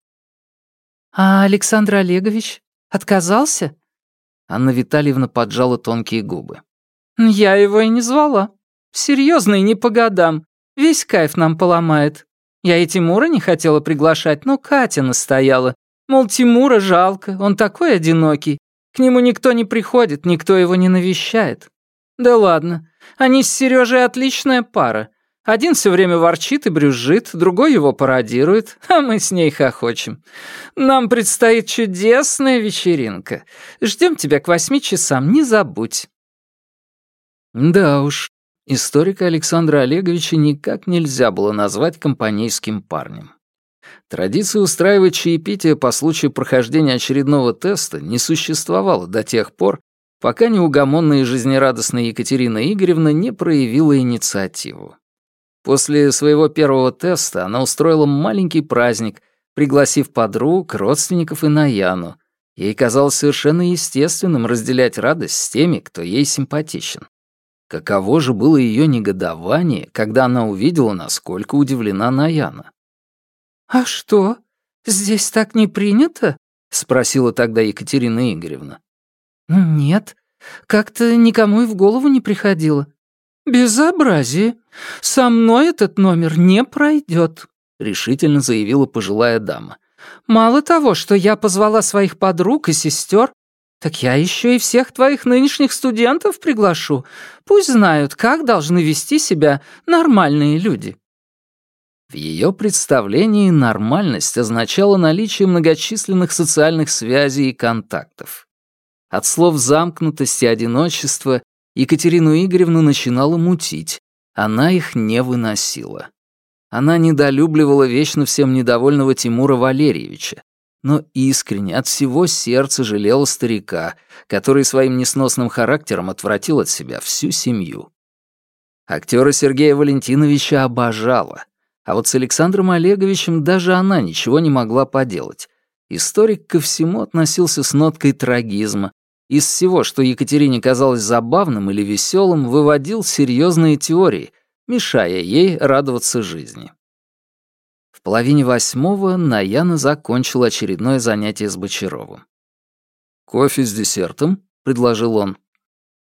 «А Александр Олегович отказался?» Анна Витальевна поджала тонкие губы. «Я его и не звала. Серьезный не по годам. Весь кайф нам поломает. Я и Тимура не хотела приглашать, но Катя настояла. Мол, Тимура жалко, он такой одинокий. К нему никто не приходит, никто его не навещает. Да ладно, они с Сережей отличная пара. Один все время ворчит и брюзжит, другой его пародирует, а мы с ней хохочем. Нам предстоит чудесная вечеринка. Ждем тебя к восьми часам, не забудь». Да уж, историка Александра Олеговича никак нельзя было назвать компанейским парнем. Традиция устраивать чаепитие по случаю прохождения очередного теста не существовала до тех пор, пока неугомонная и жизнерадостная Екатерина Игоревна не проявила инициативу. После своего первого теста она устроила маленький праздник, пригласив подруг, родственников и Наяну. Ей казалось совершенно естественным разделять радость с теми, кто ей симпатичен. Каково же было ее негодование, когда она увидела, насколько удивлена Наяна. «А что, здесь так не принято?» — спросила тогда Екатерина Игоревна. «Нет, как-то никому и в голову не приходило». «Безобразие! Со мной этот номер не пройдет», — решительно заявила пожилая дама. «Мало того, что я позвала своих подруг и сестер, Так я еще и всех твоих нынешних студентов приглашу. Пусть знают, как должны вести себя нормальные люди». В ее представлении нормальность означала наличие многочисленных социальных связей и контактов. От слов замкнутости и одиночества Екатерину Игоревну начинала мутить. Она их не выносила. Она недолюбливала вечно всем недовольного Тимура Валерьевича, но искренне, от всего сердца жалела старика, который своим несносным характером отвратил от себя всю семью. Актера Сергея Валентиновича обожала, а вот с Александром Олеговичем даже она ничего не могла поделать. Историк ко всему относился с ноткой трагизма. Из всего, что Екатерине казалось забавным или веселым, выводил серьезные теории, мешая ей радоваться жизни. В половине восьмого Наяна закончила очередное занятие с Бочаровым. «Кофе с десертом?» — предложил он.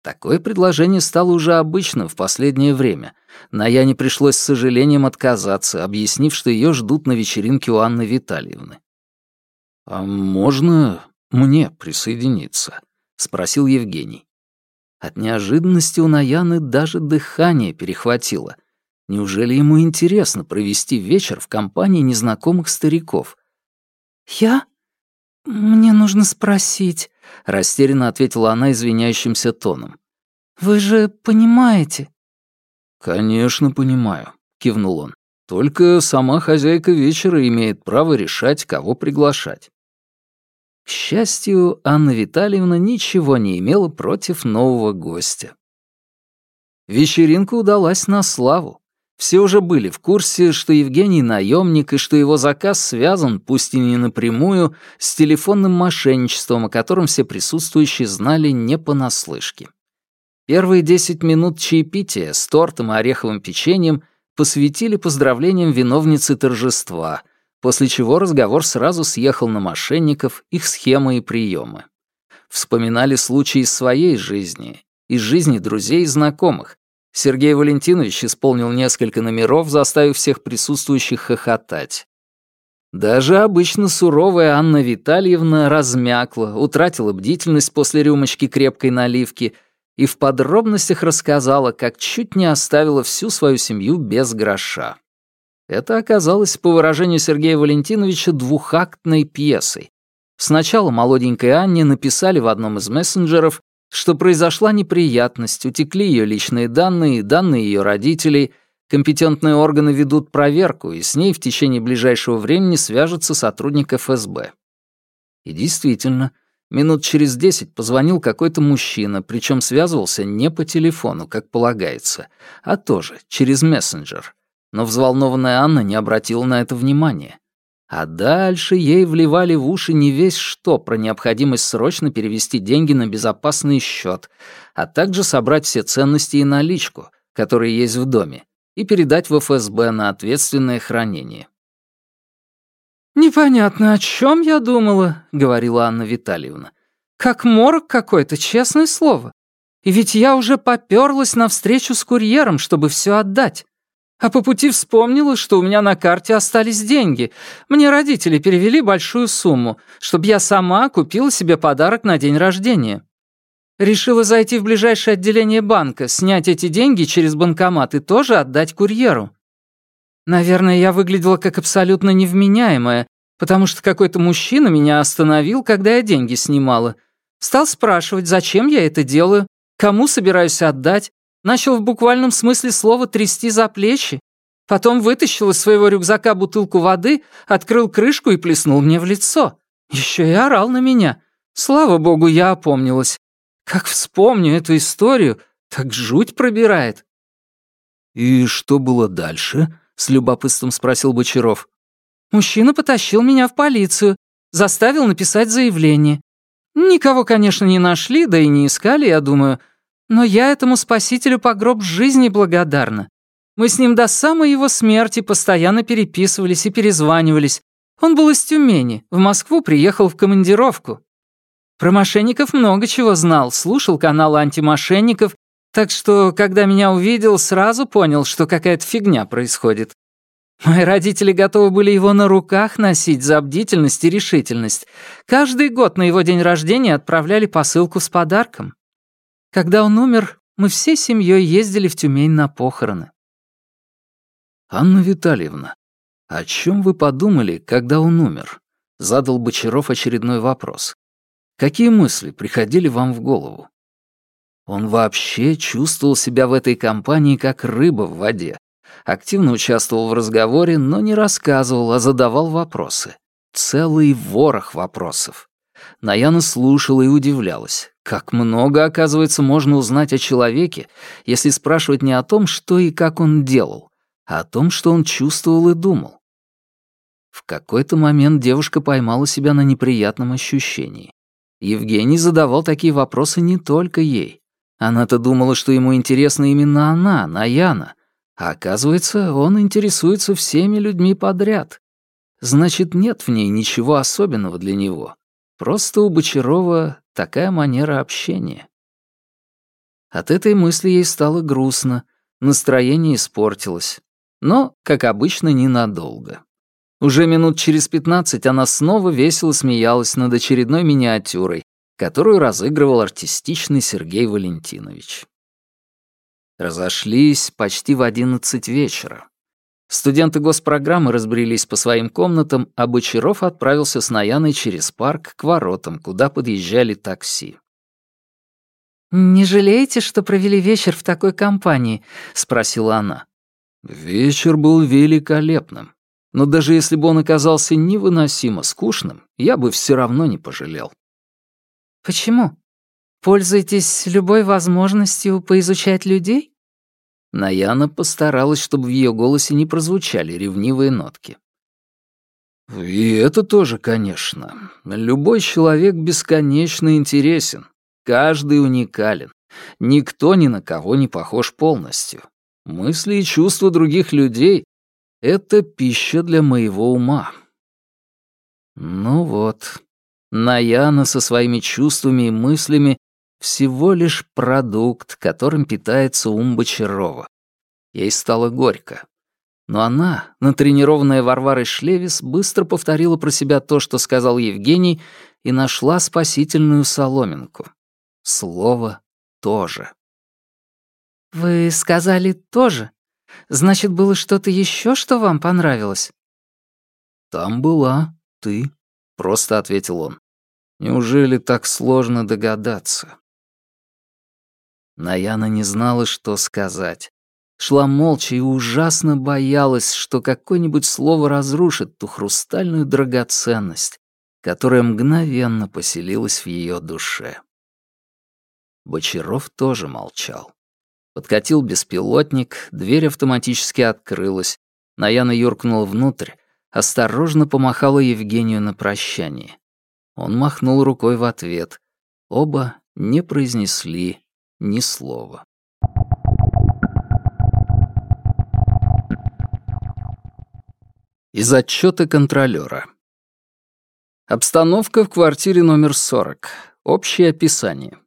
Такое предложение стало уже обычным в последнее время. Наяне пришлось с сожалением отказаться, объяснив, что ее ждут на вечеринке у Анны Витальевны. «А можно мне присоединиться?» — спросил Евгений. От неожиданности у Наяны даже дыхание перехватило — Неужели ему интересно провести вечер в компании незнакомых стариков? «Я? Мне нужно спросить», — растерянно ответила она извиняющимся тоном. «Вы же понимаете?» «Конечно, понимаю», — кивнул он. «Только сама хозяйка вечера имеет право решать, кого приглашать». К счастью, Анна Витальевна ничего не имела против нового гостя. Вечеринка удалась на славу. Все уже были в курсе, что Евгений наемник и что его заказ связан, пусть и не напрямую, с телефонным мошенничеством, о котором все присутствующие знали не понаслышке. Первые десять минут чаепития с тортом и ореховым печеньем посвятили поздравлениям виновницы торжества, после чего разговор сразу съехал на мошенников, их схемы и приемы. Вспоминали случаи из своей жизни, из жизни друзей и знакомых, Сергей Валентинович исполнил несколько номеров, заставив всех присутствующих хохотать. Даже обычно суровая Анна Витальевна размякла, утратила бдительность после рюмочки крепкой наливки и в подробностях рассказала, как чуть не оставила всю свою семью без гроша. Это оказалось, по выражению Сергея Валентиновича, двухактной пьесой. Сначала молоденькой Анне написали в одном из мессенджеров, что произошла неприятность, утекли ее личные данные данные ее родителей, компетентные органы ведут проверку, и с ней в течение ближайшего времени свяжется сотрудник ФСБ. И действительно, минут через десять позвонил какой-то мужчина, причем связывался не по телефону, как полагается, а тоже через мессенджер. Но взволнованная Анна не обратила на это внимания. А дальше ей вливали в уши не весь что про необходимость срочно перевести деньги на безопасный счет, а также собрать все ценности и наличку, которые есть в доме, и передать в ФСБ на ответственное хранение. «Непонятно, о чем я думала», — говорила Анна Витальевна. «Как морок какой-то, честное слово. И ведь я уже попёрлась на встречу с курьером, чтобы все отдать. А по пути вспомнила, что у меня на карте остались деньги. Мне родители перевели большую сумму, чтобы я сама купила себе подарок на день рождения. Решила зайти в ближайшее отделение банка, снять эти деньги через банкомат и тоже отдать курьеру. Наверное, я выглядела как абсолютно невменяемая, потому что какой-то мужчина меня остановил, когда я деньги снимала. Стал спрашивать, зачем я это делаю, кому собираюсь отдать, Начал в буквальном смысле слова трясти за плечи. Потом вытащил из своего рюкзака бутылку воды, открыл крышку и плеснул мне в лицо. Еще и орал на меня. Слава богу, я опомнилась. Как вспомню эту историю, так жуть пробирает. «И что было дальше?» — с любопытством спросил Бочаров. Мужчина потащил меня в полицию, заставил написать заявление. Никого, конечно, не нашли, да и не искали, я думаю. Но я этому спасителю по гроб жизни благодарна. Мы с ним до самой его смерти постоянно переписывались и перезванивались. Он был из Тюмени, в Москву приехал в командировку. Про мошенников много чего знал, слушал каналы антимошенников, так что, когда меня увидел, сразу понял, что какая-то фигня происходит. Мои родители готовы были его на руках носить за бдительность и решительность. Каждый год на его день рождения отправляли посылку с подарком. Когда он умер, мы всей семьей ездили в Тюмень на похороны. «Анна Витальевна, о чем вы подумали, когда он умер?» — задал Бочаров очередной вопрос. «Какие мысли приходили вам в голову?» Он вообще чувствовал себя в этой компании как рыба в воде. Активно участвовал в разговоре, но не рассказывал, а задавал вопросы. Целый ворох вопросов. Наяна слушала и удивлялась. Как много, оказывается, можно узнать о человеке, если спрашивать не о том, что и как он делал, а о том, что он чувствовал и думал. В какой-то момент девушка поймала себя на неприятном ощущении. Евгений задавал такие вопросы не только ей. Она-то думала, что ему интересна именно она, Наяна, а оказывается, он интересуется всеми людьми подряд. Значит, нет в ней ничего особенного для него. Просто у Бочарова такая манера общения. От этой мысли ей стало грустно, настроение испортилось. Но, как обычно, ненадолго. Уже минут через пятнадцать она снова весело смеялась над очередной миниатюрой, которую разыгрывал артистичный Сергей Валентинович. Разошлись почти в одиннадцать вечера. Студенты госпрограммы разбрелись по своим комнатам, а Бочаров отправился с Наяной через парк к воротам, куда подъезжали такси. «Не жалеете, что провели вечер в такой компании?» — спросила она. Вечер был великолепным. Но даже если бы он оказался невыносимо скучным, я бы все равно не пожалел. «Почему? Пользуетесь любой возможностью поизучать людей?» Наяна постаралась, чтобы в ее голосе не прозвучали ревнивые нотки. «И это тоже, конечно. Любой человек бесконечно интересен. Каждый уникален. Никто ни на кого не похож полностью. Мысли и чувства других людей — это пища для моего ума». Ну вот, Наяна со своими чувствами и мыслями всего лишь продукт, которым питается ум Бочарова. Ей стало горько. Но она, натренированная Варварой Шлевис, быстро повторила про себя то, что сказал Евгений, и нашла спасительную соломинку. Слово «тоже». «Вы сказали «тоже»? Значит, было что-то еще, что вам понравилось?» «Там была ты», — просто ответил он. «Неужели так сложно догадаться?» Наяна не знала, что сказать. Шла молча и ужасно боялась, что какое-нибудь слово разрушит ту хрустальную драгоценность, которая мгновенно поселилась в ее душе. Бочаров тоже молчал. Подкатил беспилотник, дверь автоматически открылась. Наяна юркнула внутрь, осторожно помахала Евгению на прощание. Он махнул рукой в ответ. Оба не произнесли ни слова. Из отчета контролера. Обстановка в квартире номер 40. Общее описание.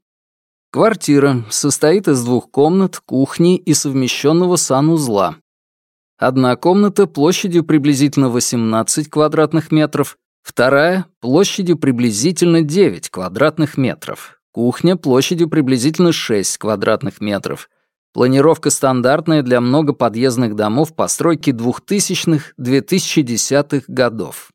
Квартира состоит из двух комнат, кухни и совмещенного санузла. Одна комната площадью приблизительно 18 квадратных метров, вторая — площадью приблизительно 9 квадратных метров, Кухня площадью приблизительно 6 квадратных метров. Планировка стандартная для многоподъездных домов постройки 2000-2010 годов.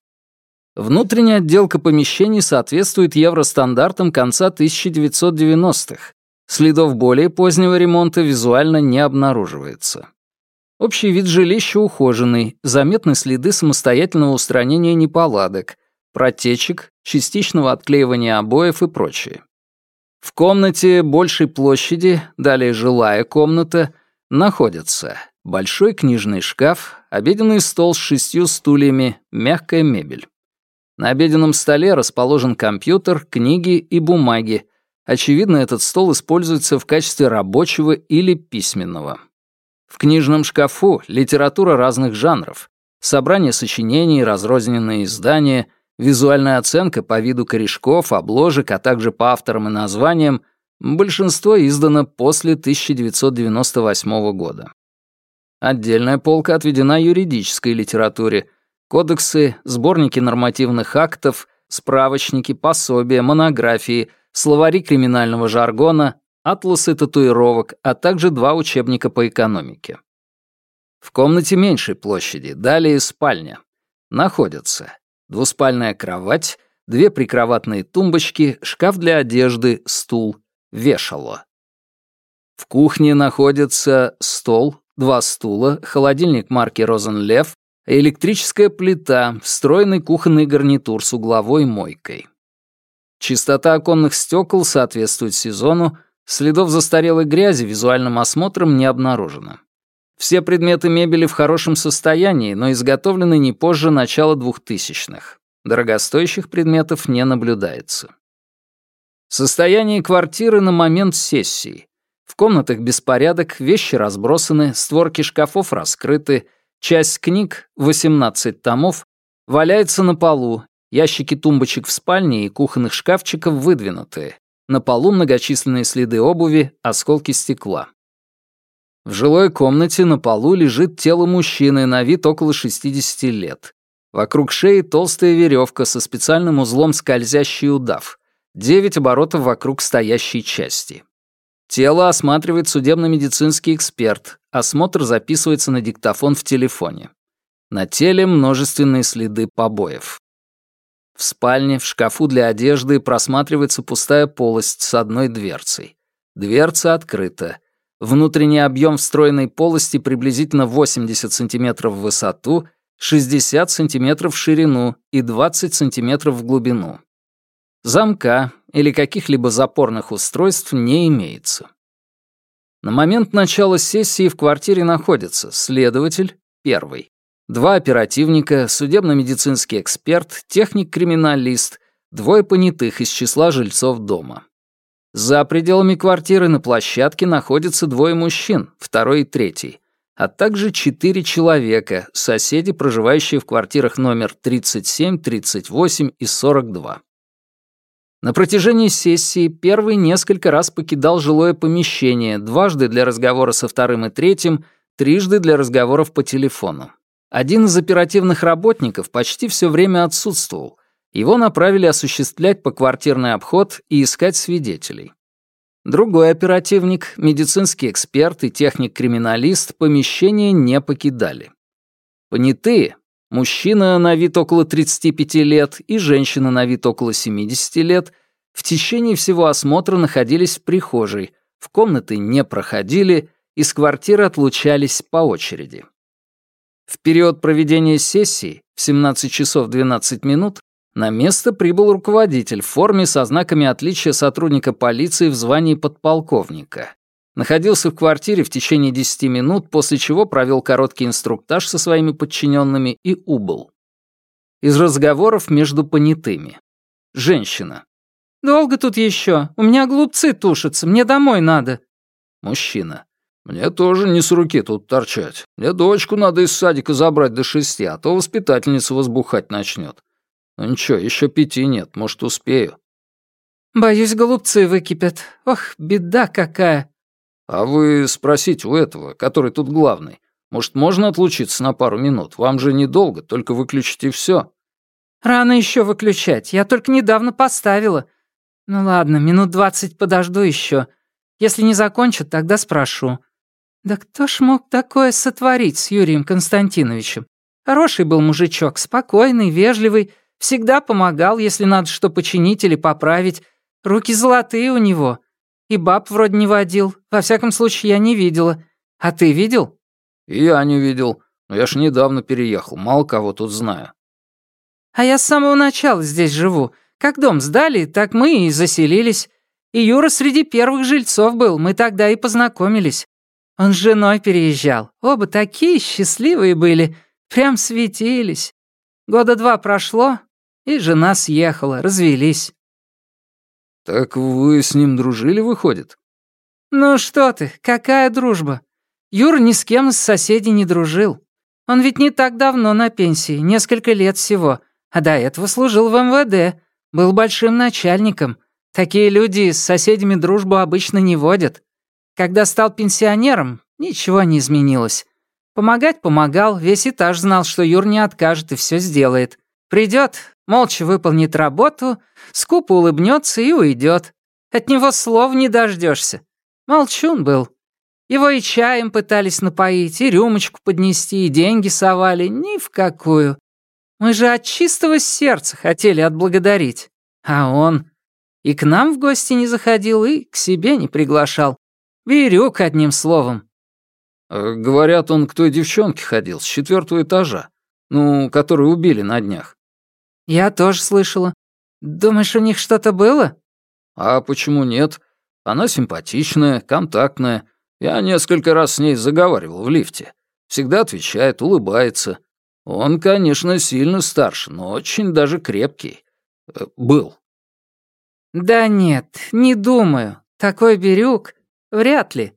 Внутренняя отделка помещений соответствует евростандартам конца 1990-х. Следов более позднего ремонта визуально не обнаруживается. Общий вид жилища ухоженный, заметны следы самостоятельного устранения неполадок, протечек, частичного отклеивания обоев и прочее. В комнате большей площади, далее жилая комната, находятся большой книжный шкаф, обеденный стол с шестью стульями, мягкая мебель. На обеденном столе расположен компьютер, книги и бумаги. Очевидно, этот стол используется в качестве рабочего или письменного. В книжном шкафу литература разных жанров, собрание сочинений, разрозненные издания — Визуальная оценка по виду корешков, обложек, а также по авторам и названиям, большинство издано после 1998 года. Отдельная полка отведена юридической литературе. Кодексы, сборники нормативных актов, справочники, пособия, монографии, словари криминального жаргона, атласы татуировок, а также два учебника по экономике. В комнате меньшей площади, далее спальня. Находятся двуспальная кровать, две прикроватные тумбочки, шкаф для одежды, стул, вешало. В кухне находится стол, два стула, холодильник марки «Розенлев», электрическая плита, встроенный кухонный гарнитур с угловой мойкой. Чистота оконных стекол соответствует сезону, следов застарелой грязи визуальным осмотром не обнаружено. Все предметы мебели в хорошем состоянии, но изготовлены не позже начала двухтысячных. Дорогостоящих предметов не наблюдается. Состояние квартиры на момент сессии. В комнатах беспорядок, вещи разбросаны, створки шкафов раскрыты, часть книг, 18 томов, валяется на полу, ящики тумбочек в спальне и кухонных шкафчиков выдвинуты. На полу многочисленные следы обуви, осколки стекла. В жилой комнате на полу лежит тело мужчины на вид около 60 лет. Вокруг шеи толстая веревка со специальным узлом скользящий удав. Девять оборотов вокруг стоящей части. Тело осматривает судебно-медицинский эксперт. Осмотр записывается на диктофон в телефоне. На теле множественные следы побоев. В спальне, в шкафу для одежды просматривается пустая полость с одной дверцей. Дверца открыта. Внутренний объем встроенной полости приблизительно 80 см в высоту, 60 см в ширину и 20 см в глубину. Замка или каких-либо запорных устройств не имеется. На момент начала сессии в квартире находится следователь, первый, два оперативника, судебно-медицинский эксперт, техник-криминалист, двое понятых из числа жильцов дома. За пределами квартиры на площадке находятся двое мужчин, второй и третий, а также четыре человека, соседи, проживающие в квартирах номер 37, 38 и 42. На протяжении сессии первый несколько раз покидал жилое помещение, дважды для разговора со вторым и третьим, трижды для разговоров по телефону. Один из оперативных работников почти все время отсутствовал, его направили осуществлять поквартирный обход и искать свидетелей. Другой оперативник, медицинский эксперт и техник-криминалист помещение не покидали. Понятые, мужчина на вид около 35 лет и женщина на вид около 70 лет, в течение всего осмотра находились в прихожей, в комнаты не проходили, из квартиры отлучались по очереди. В период проведения сессии в 17 часов 12 минут на место прибыл руководитель в форме со знаками отличия сотрудника полиции в звании подполковника. Находился в квартире в течение 10 минут, после чего провел короткий инструктаж со своими подчиненными и убыл. Из разговоров между понятыми. Женщина. «Долго тут еще? У меня глупцы тушатся, мне домой надо». Мужчина. «Мне тоже не с руки тут торчать. Мне дочку надо из садика забрать до шести, а то воспитательница возбухать начнет. Ну ничего, еще пяти нет, может, успею. Боюсь, голубцы выкипят. Ох, беда какая. А вы спросите у этого, который тут главный. Может, можно отлучиться на пару минут? Вам же недолго, только выключите все. Рано еще выключать, я только недавно поставила. Ну ладно, минут двадцать подожду еще. Если не закончат, тогда спрошу. Да кто ж мог такое сотворить с Юрием Константиновичем? Хороший был мужичок, спокойный, вежливый, Всегда помогал, если надо что починить или поправить. Руки золотые у него. И баб вроде не водил. Во всяком случае, я не видела. А ты видел?» «И я не видел. Но я ж недавно переехал, мало кого тут знаю». «А я с самого начала здесь живу. Как дом сдали, так мы и заселились. И Юра среди первых жильцов был, мы тогда и познакомились. Он с женой переезжал. Оба такие счастливые были, прям светились. Года два прошло, и жена съехала, развелись». «Так вы с ним дружили, выходит?» «Ну что ты, какая дружба? Юра ни с кем из соседей не дружил. Он ведь не так давно на пенсии, несколько лет всего, а до этого служил в МВД, был большим начальником. Такие люди с соседями дружбу обычно не водят. Когда стал пенсионером, ничего не изменилось. Помогать помогал, весь этаж знал, что Юр не откажет и все сделает. Придет, молча выполнит работу, скупо улыбнется и уйдет. От него слов не дождешься. Молчун был. Его и чаем пытались напоить, и рюмочку поднести, и деньги совали. Ни в какую. Мы же от чистого сердца хотели отблагодарить. А он и к нам в гости не заходил, и к себе не приглашал. Бирюк, одним словом. Э, говорят, он к той девчонке ходил, с четвертого этажа. Ну, которую убили на днях. Я тоже слышала. Думаешь, у них что-то было? А почему нет? Она симпатичная, контактная. Я несколько раз с ней заговаривал в лифте. Всегда отвечает, улыбается. Он, конечно, сильно старше, но очень даже крепкий. Э, был. Да нет, не думаю. Такой Бирюк вряд ли.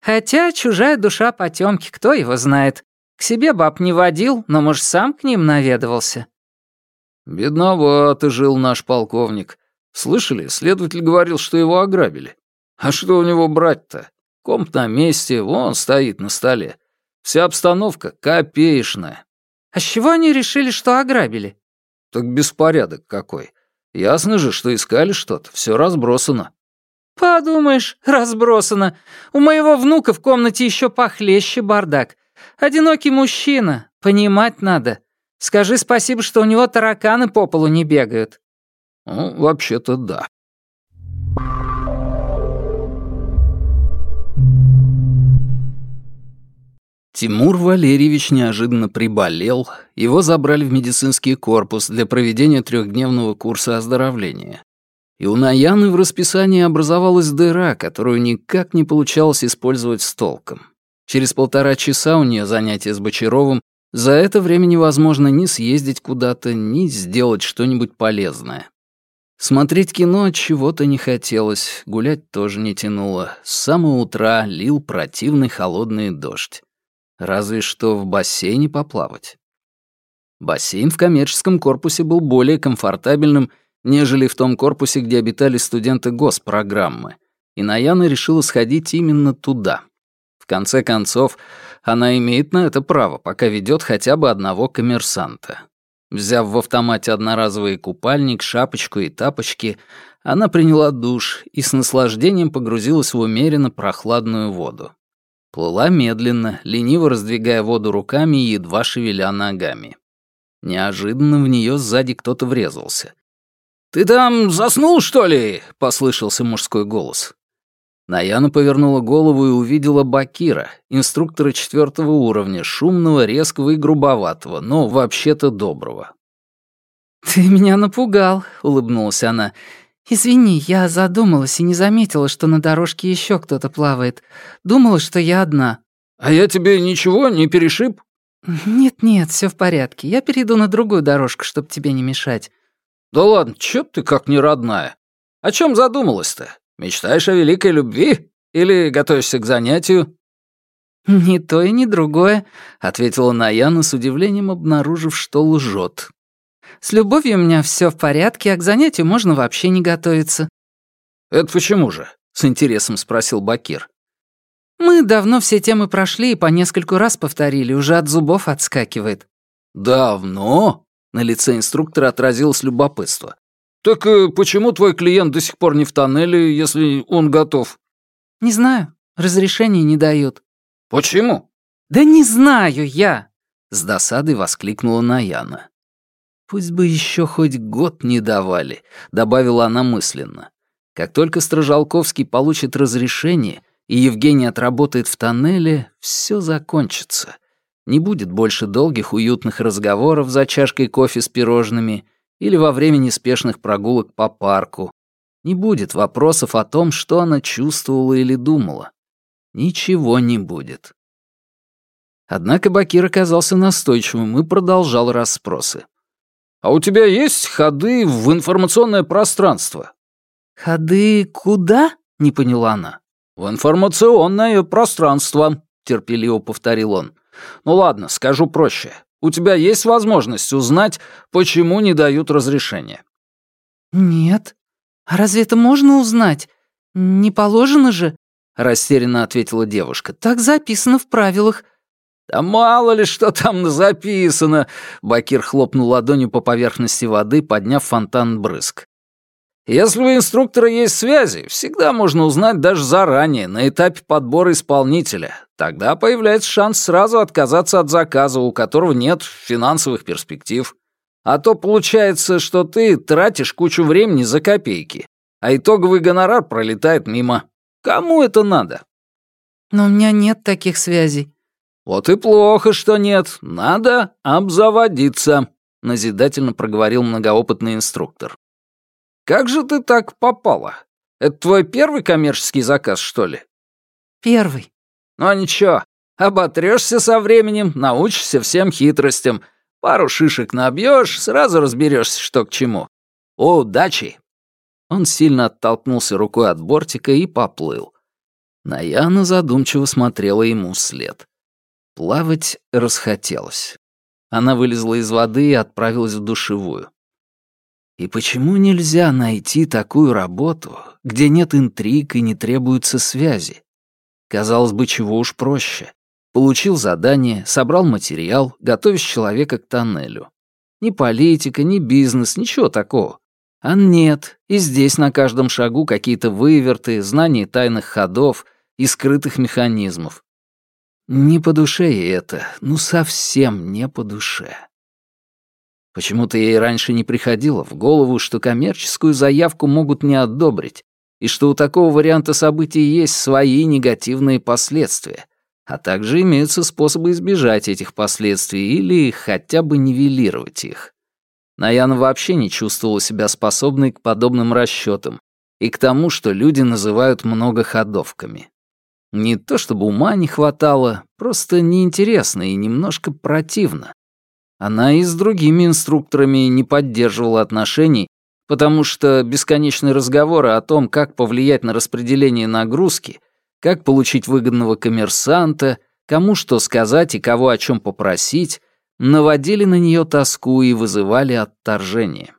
Хотя чужая душа потемки, кто его знает. К себе баб не водил, но, может, сам к ним наведывался. Бедновато жил наш полковник. Слышали, следователь говорил, что его ограбили. А что у него брать-то? Комп на месте, вон стоит на столе. Вся обстановка копеечная. А с чего они решили, что ограбили? Так беспорядок какой. Ясно же, что искали что-то, все разбросано. Подумаешь, разбросано. У моего внука в комнате еще похлеще бардак. Одинокий мужчина, понимать надо. Скажи спасибо, что у него тараканы по полу не бегают. Ну, вообще-то да. Тимур Валерьевич неожиданно приболел, его забрали в медицинский корпус для проведения трехдневного курса оздоровления. И у Наяны в расписании образовалась дыра, которую никак не получалось использовать с толком. Через полтора часа у нее занятия с Бочаровым, за это время невозможно ни съездить куда-то, ни сделать что-нибудь полезное. Смотреть кино от чего-то не хотелось, гулять тоже не тянуло. С самого утра лил противный холодный дождь. Разве что в бассейне поплавать. Бассейн в коммерческом корпусе был более комфортабельным, нежели в том корпусе, где обитали студенты госпрограммы, и Наяна решила сходить именно туда. В конце концов, она имеет на это право, пока ведет хотя бы одного коммерсанта. Взяв в автомате одноразовый купальник, шапочку и тапочки, она приняла душ и с наслаждением погрузилась в умеренно прохладную воду. Плыла медленно, лениво раздвигая воду руками и едва шевеля ногами. Неожиданно в нее сзади кто-то врезался. «Ты там заснул, что ли?» — послышался мужской голос. Наяна повернула голову и увидела Бакира, инструктора четвертого уровня, шумного, резкого и грубоватого, но вообще-то доброго. «Ты меня напугал», — улыбнулась она. «Извини, я задумалась и не заметила, что на дорожке еще кто-то плавает. Думала, что я одна». «А я тебе ничего не перешиб?» «Нет-нет, все в порядке. Я перейду на другую дорожку, чтобы тебе не мешать». «Да ладно, чё ты как не родная? О чем задумалась-то? Мечтаешь о великой любви? Или готовишься к занятию?» «Ни то и ни другое», — ответила Наяна с удивлением, обнаружив, что лжет. С любовью у меня все в порядке, а к занятию можно вообще не готовиться». «Это почему же?» — с интересом спросил Бакир. «Мы давно все темы прошли и по нескольку раз повторили, уже от зубов отскакивает». «Давно?» — на лице инструктора отразилось любопытство. «Так э, почему твой клиент до сих пор не в тоннеле, если он готов?» «Не знаю. Разрешения не дают». «Почему?» «Да не знаю я!» — с досадой воскликнула Наяна. «Пусть бы еще хоть год не давали», — добавила она мысленно. «Как только Стражалковский получит разрешение, и Евгений отработает в тоннеле, все закончится. Не будет больше долгих уютных разговоров за чашкой кофе с пирожными или во время неспешных прогулок по парку. Не будет вопросов о том, что она чувствовала или думала. Ничего не будет». Однако Бакир оказался настойчивым и продолжал расспросы. А у тебя есть ходы в информационное пространство?» «Ходы куда?» — не поняла она. «В информационное пространство», — терпеливо повторил он. «Ну ладно, скажу проще. У тебя есть возможность узнать, почему не дают разрешения?» «Нет. А разве это можно узнать? Не положено же?» — растерянно ответила девушка. «Так записано в правилах. «Да мало ли, что там записано!» Бакир хлопнул ладонью по поверхности воды, подняв фонтан брызг. «Если у инструктора есть связи, всегда можно узнать даже заранее, на этапе подбора исполнителя. Тогда появляется шанс сразу отказаться от заказа, у которого нет финансовых перспектив. А то получается, что ты тратишь кучу времени за копейки, а итоговый гонорар пролетает мимо. Кому это надо?» «Но у меня нет таких связей», «Вот и плохо, что нет. Надо обзаводиться», — назидательно проговорил многоопытный инструктор. «Как же ты так попала? Это твой первый коммерческий заказ, что ли?» «Первый». «Ну ничего, оботрешься со временем, научишься всем хитростям. Пару шишек набьешь, сразу разберешься, что к чему. Удачи!» Он сильно оттолкнулся рукой от бортика и поплыл. Наяна задумчиво смотрела ему вслед. Плавать расхотелось. Она вылезла из воды и отправилась в душевую. И почему нельзя найти такую работу, где нет интриг и не требуются связи? Казалось бы, чего уж проще. Получил задание, собрал материал, готовишь человека к тоннелю. Ни политика, ни бизнес, ничего такого. А нет, и здесь на каждом шагу какие-то выверты, знания тайных ходов и скрытых механизмов. Не по душе ей это, ну совсем не по душе. Почему-то ей раньше не приходило в голову, что коммерческую заявку могут не одобрить, и что у такого варианта событий есть свои негативные последствия, а также имеются способы избежать этих последствий или хотя бы нивелировать их. Наяна вообще не чувствовала себя способной к подобным расчетам и к тому, что люди называют многоходовками. Не то чтобы ума не хватало, просто неинтересно и немножко противно. Она и с другими инструкторами не поддерживала отношений, потому что бесконечные разговоры о том, как повлиять на распределение нагрузки, как получить выгодного коммерсанта, кому что сказать и кого о чем попросить, наводили на нее тоску и вызывали отторжение.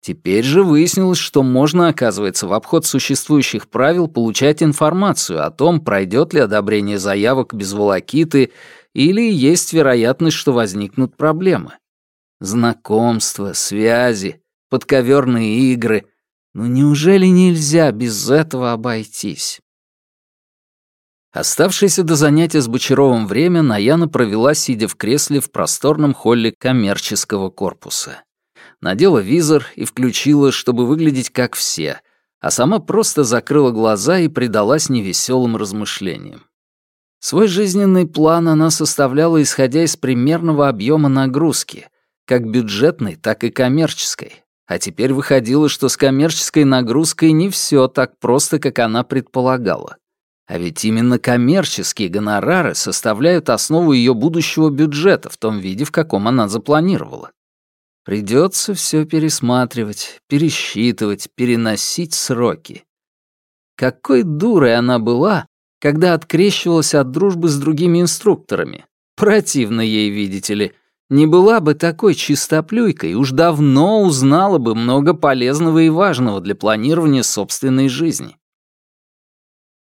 Теперь же выяснилось, что можно, оказывается, в обход существующих правил получать информацию о том, пройдет ли одобрение заявок без волокиты или есть вероятность, что возникнут проблемы. Знакомства, связи, подковерные игры. Ну неужели нельзя без этого обойтись? Оставшееся до занятия с Бочаровым время Наяна провела, сидя в кресле в просторном холле коммерческого корпуса надела визор и включила, чтобы выглядеть как все, а сама просто закрыла глаза и предалась невеселым размышлениям. Свой жизненный план она составляла, исходя из примерного объема нагрузки, как бюджетной, так и коммерческой. А теперь выходило, что с коммерческой нагрузкой не все так просто, как она предполагала. А ведь именно коммерческие гонорары составляют основу ее будущего бюджета в том виде, в каком она запланировала. Придется все пересматривать, пересчитывать, переносить сроки. Какой дурой она была, когда открещивалась от дружбы с другими инструкторами. Противно ей, видите ли. Не была бы такой чистоплюйкой, уж давно узнала бы много полезного и важного для планирования собственной жизни.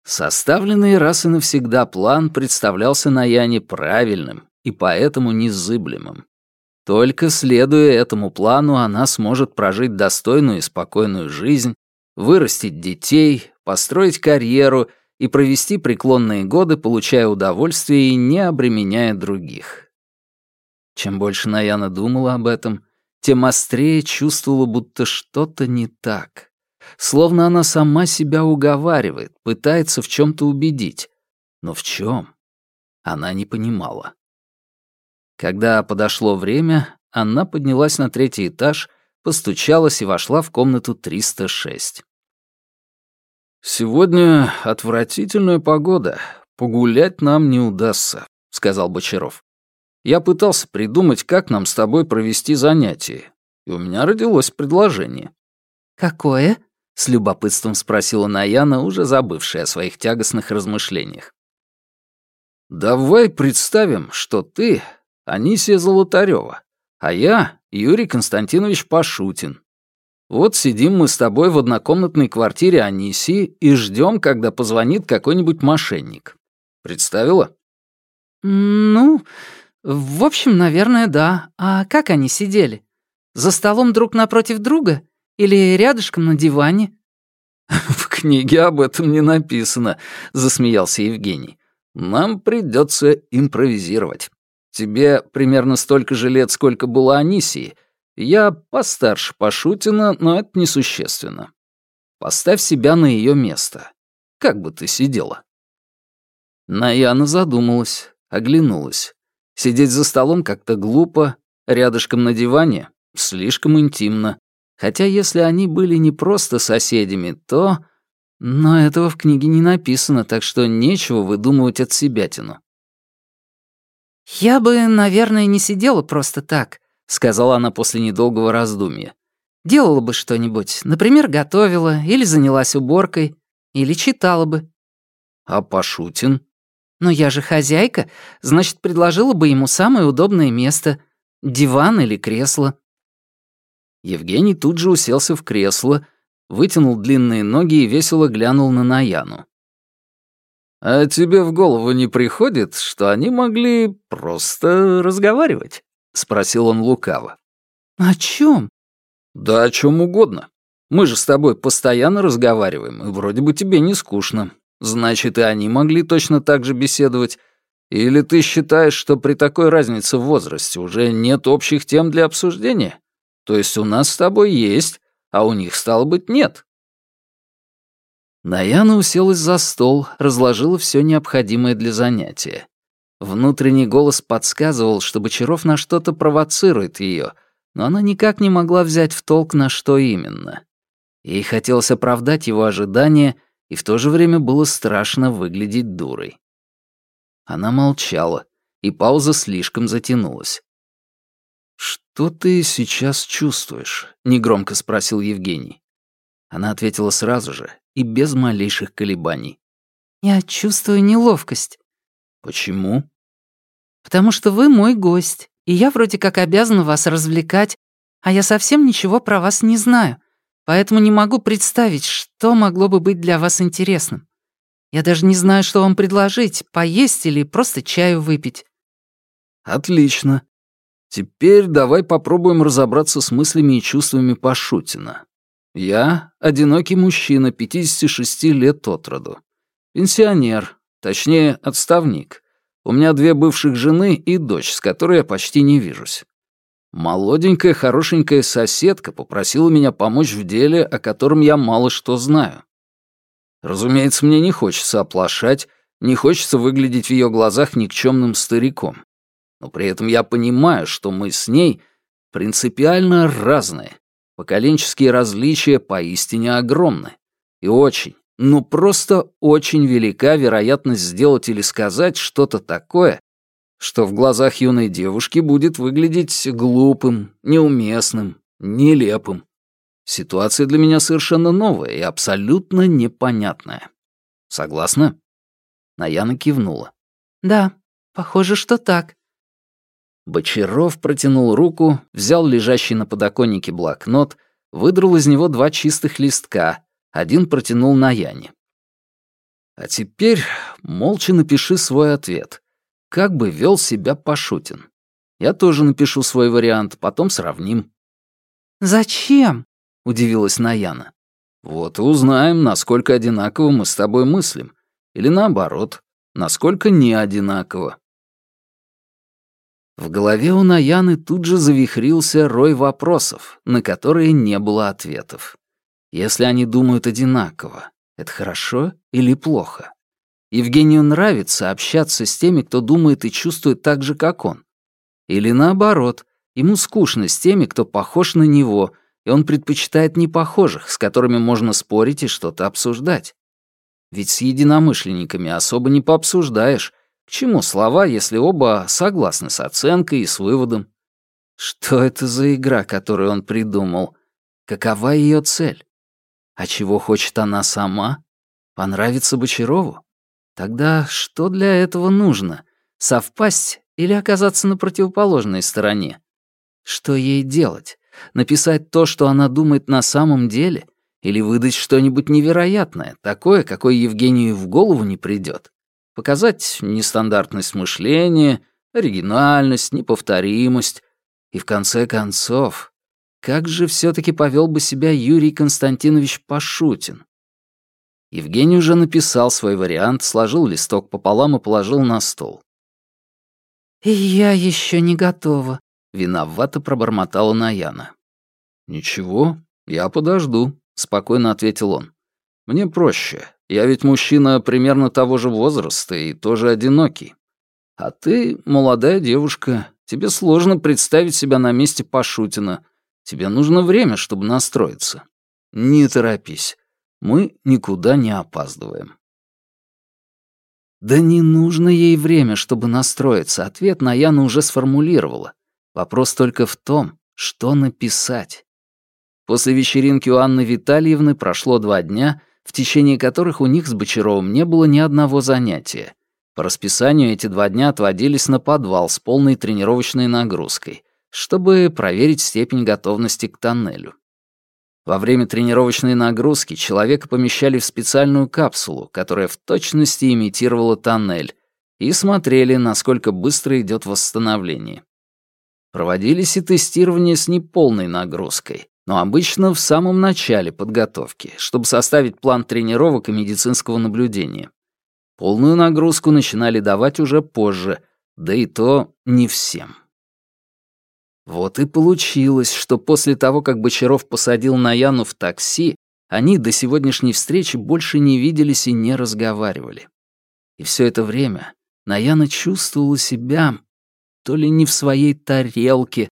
Составленный раз и навсегда план представлялся Наяне правильным и поэтому незыблемым. Только следуя этому плану, она сможет прожить достойную и спокойную жизнь, вырастить детей, построить карьеру и провести преклонные годы, получая удовольствие и не обременяя других. Чем больше Наяна думала об этом, тем острее чувствовала, будто что-то не так. Словно она сама себя уговаривает, пытается в чем-то убедить. Но в чем? Она не понимала. Когда подошло время, она поднялась на третий этаж, постучалась и вошла в комнату 306. «Сегодня отвратительная погода. Погулять нам не удастся», — сказал Бочаров. «Я пытался придумать, как нам с тобой провести занятие, и у меня родилось предложение». «Какое?» — с любопытством спросила Наяна, уже забывшая о своих тягостных размышлениях. «Давай представим, что ты Анисия Золотарева, а я Юрий Константинович Пашутин. Вот сидим мы с тобой в однокомнатной квартире Анисии и ждем, когда позвонит какой-нибудь мошенник. Представила? Ну, в общем, наверное, да. А как они сидели? За столом друг напротив друга? Или рядышком на диване? «В книге об этом не написано», — засмеялся Евгений. «Нам придется импровизировать. Тебе примерно столько же лет, сколько было Анисии. Я постарше Пашутина, но это несущественно. Поставь себя на ее место. Как бы ты сидела?» Наяна задумалась, оглянулась. Сидеть за столом как-то глупо, рядышком на диване — слишком интимно. Хотя если они были не просто соседями, то... Но этого в книге не написано, так что нечего выдумывать от себятину. «Я бы, наверное, не сидела просто так», — сказала она после недолгого раздумья. «Делала бы что-нибудь, например, готовила, или занялась уборкой, или читала бы». «А Пашутин?» «Но я же хозяйка, значит, предложила бы ему самое удобное место — диван или кресло. Евгений тут же уселся в кресло, вытянул длинные ноги и весело глянул на Наяну. «А тебе в голову не приходит, что они могли просто разговаривать?» — спросил он лукаво. «О чем? «Да о чем угодно. Мы же с тобой постоянно разговариваем, и вроде бы тебе не скучно. Значит, и они могли точно так же беседовать. Или ты считаешь, что при такой разнице в возрасте уже нет общих тем для обсуждения?» То есть у нас с тобой есть, а у них, стало быть, нет». Наяна уселась за стол, разложила все необходимое для занятия. Внутренний голос подсказывал, что Бочаров на что-то провоцирует ее, но она никак не могла взять в толк, на что именно. Ей хотелось оправдать его ожидания, и в то же время было страшно выглядеть дурой. Она молчала, и пауза слишком затянулась. «Что ты сейчас чувствуешь?» — негромко спросил Евгений. Она ответила сразу же и без малейших колебаний. «Я чувствую неловкость». «Почему?» «Потому что вы мой гость, и я вроде как обязана вас развлекать, а я совсем ничего про вас не знаю, поэтому не могу представить, что могло бы быть для вас интересным. Я даже не знаю, что вам предложить, поесть или просто чаю выпить». «Отлично. Теперь давай попробуем разобраться с мыслями и чувствами Пашутина. Я — одинокий мужчина, 56 лет от роду. Пенсионер, точнее, отставник. У меня две бывших жены и дочь, с которой я почти не вижусь. Молоденькая, хорошенькая соседка попросила меня помочь в деле, о котором я мало что знаю. Разумеется, мне не хочется оплошать, не хочется выглядеть в ее глазах никчемным стариком но при этом я понимаю, что мы с ней принципиально разные. Поколенческие различия поистине огромны. И очень, ну просто очень велика вероятность сделать или сказать что-то такое, что в глазах юной девушки будет выглядеть глупым, неуместным, нелепым. Ситуация для меня совершенно новая и абсолютно непонятная. Согласна? Наяна кивнула. «Да, похоже, что так. Бочаров протянул руку, взял лежащий на подоконнике блокнот, выдрал из него два чистых листка, один протянул на Яне. А теперь молча напиши свой ответ. Как бы вел себя Пашутин? Я тоже напишу свой вариант, потом сравним. «Зачем?» — удивилась Наяна. «Вот и узнаем, насколько одинаково мы с тобой мыслим. Или наоборот, насколько не одинаково. В голове у Наяны тут же завихрился рой вопросов, на которые не было ответов. Если они думают одинаково, это хорошо или плохо? Евгению нравится общаться с теми, кто думает и чувствует так же, как он. Или наоборот, ему скучно с теми, кто похож на него, и он предпочитает непохожих, с которыми можно спорить и что-то обсуждать. Ведь с единомышленниками особо не пообсуждаешь, к чему слова, если оба согласны с оценкой и с выводом? Что это за игра, которую он придумал? Какова ее цель? А чего хочет она сама? Понравится Бочарову? Тогда что для этого нужно? Совпасть или оказаться на противоположной стороне? Что ей делать? Написать то, что она думает на самом деле? Или выдать что-нибудь невероятное, такое, какое Евгению в голову не придет? Показать нестандартность мышления, оригинальность, неповторимость. И в конце концов, как же все таки повел бы себя Юрий Константинович Пашутин? Евгений уже написал свой вариант, сложил листок пополам и положил на стол. «И я еще не готова», — виновато пробормотала Наяна. «Ничего, я подожду», — спокойно ответил он. «Мне проще. Я ведь мужчина примерно того же возраста и тоже одинокий. А ты молодая девушка, тебе сложно представить себя на месте Пашутина. Тебе нужно время, чтобы настроиться. Не торопись. Мы никуда не опаздываем. Да не нужно ей время, чтобы настроиться. Ответ на Яна уже сформулировала. Вопрос только в том, что написать. После вечеринки у Анны Витальевны прошло два дня, в течение которых у них с Бочаровым не было ни одного занятия. По расписанию эти два дня отводились на подвал с полной тренировочной нагрузкой, чтобы проверить степень готовности к тоннелю. Во время тренировочной нагрузки человека помещали в специальную капсулу, которая в точности имитировала тоннель, и смотрели, насколько быстро идет восстановление. Проводились и тестирования с неполной нагрузкой, но обычно в самом начале подготовки, чтобы составить план тренировок и медицинского наблюдения. Полную нагрузку начинали давать уже позже, да и то не всем. Вот и получилось, что после того, как Бочаров посадил Наяну в такси, они до сегодняшней встречи больше не виделись и не разговаривали. И все это время Наяна чувствовала себя то ли не в своей тарелке,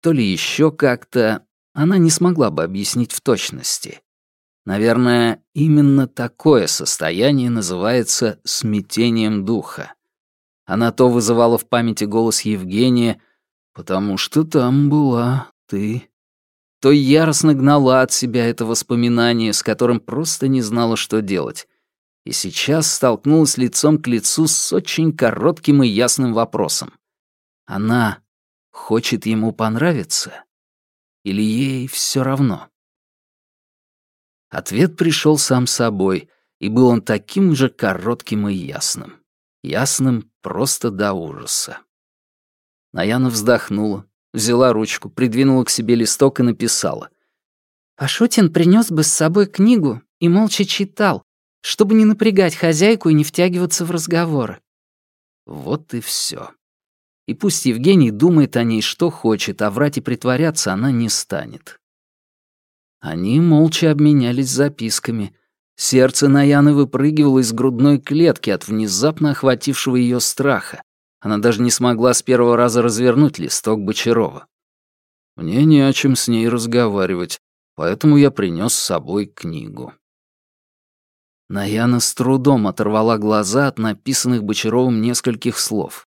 то ли еще как-то, она не смогла бы объяснить в точности. Наверное, именно такое состояние называется смятением духа. Она то вызывала в памяти голос Евгения — потому что там была ты. То яростно гнала от себя это воспоминание, с которым просто не знала, что делать. И сейчас столкнулась лицом к лицу с очень коротким и ясным вопросом. Она хочет ему понравиться? Или ей все равно? Ответ пришел сам собой, и был он таким же коротким и ясным. Ясным просто до ужаса. Наяна вздохнула, взяла ручку, придвинула к себе листок и написала. «Пашутин принес бы с собой книгу и молча читал, чтобы не напрягать хозяйку и не втягиваться в разговоры». Вот и все. И пусть Евгений думает о ней, что хочет, а врать и притворяться она не станет. Они молча обменялись записками. Сердце Наяны выпрыгивало из грудной клетки от внезапно охватившего ее страха. Она даже не смогла с первого раза развернуть листок Бочарова. Мне не о чем с ней разговаривать, поэтому я принес с собой книгу. Наяна с трудом оторвала глаза от написанных Бочаровым нескольких слов.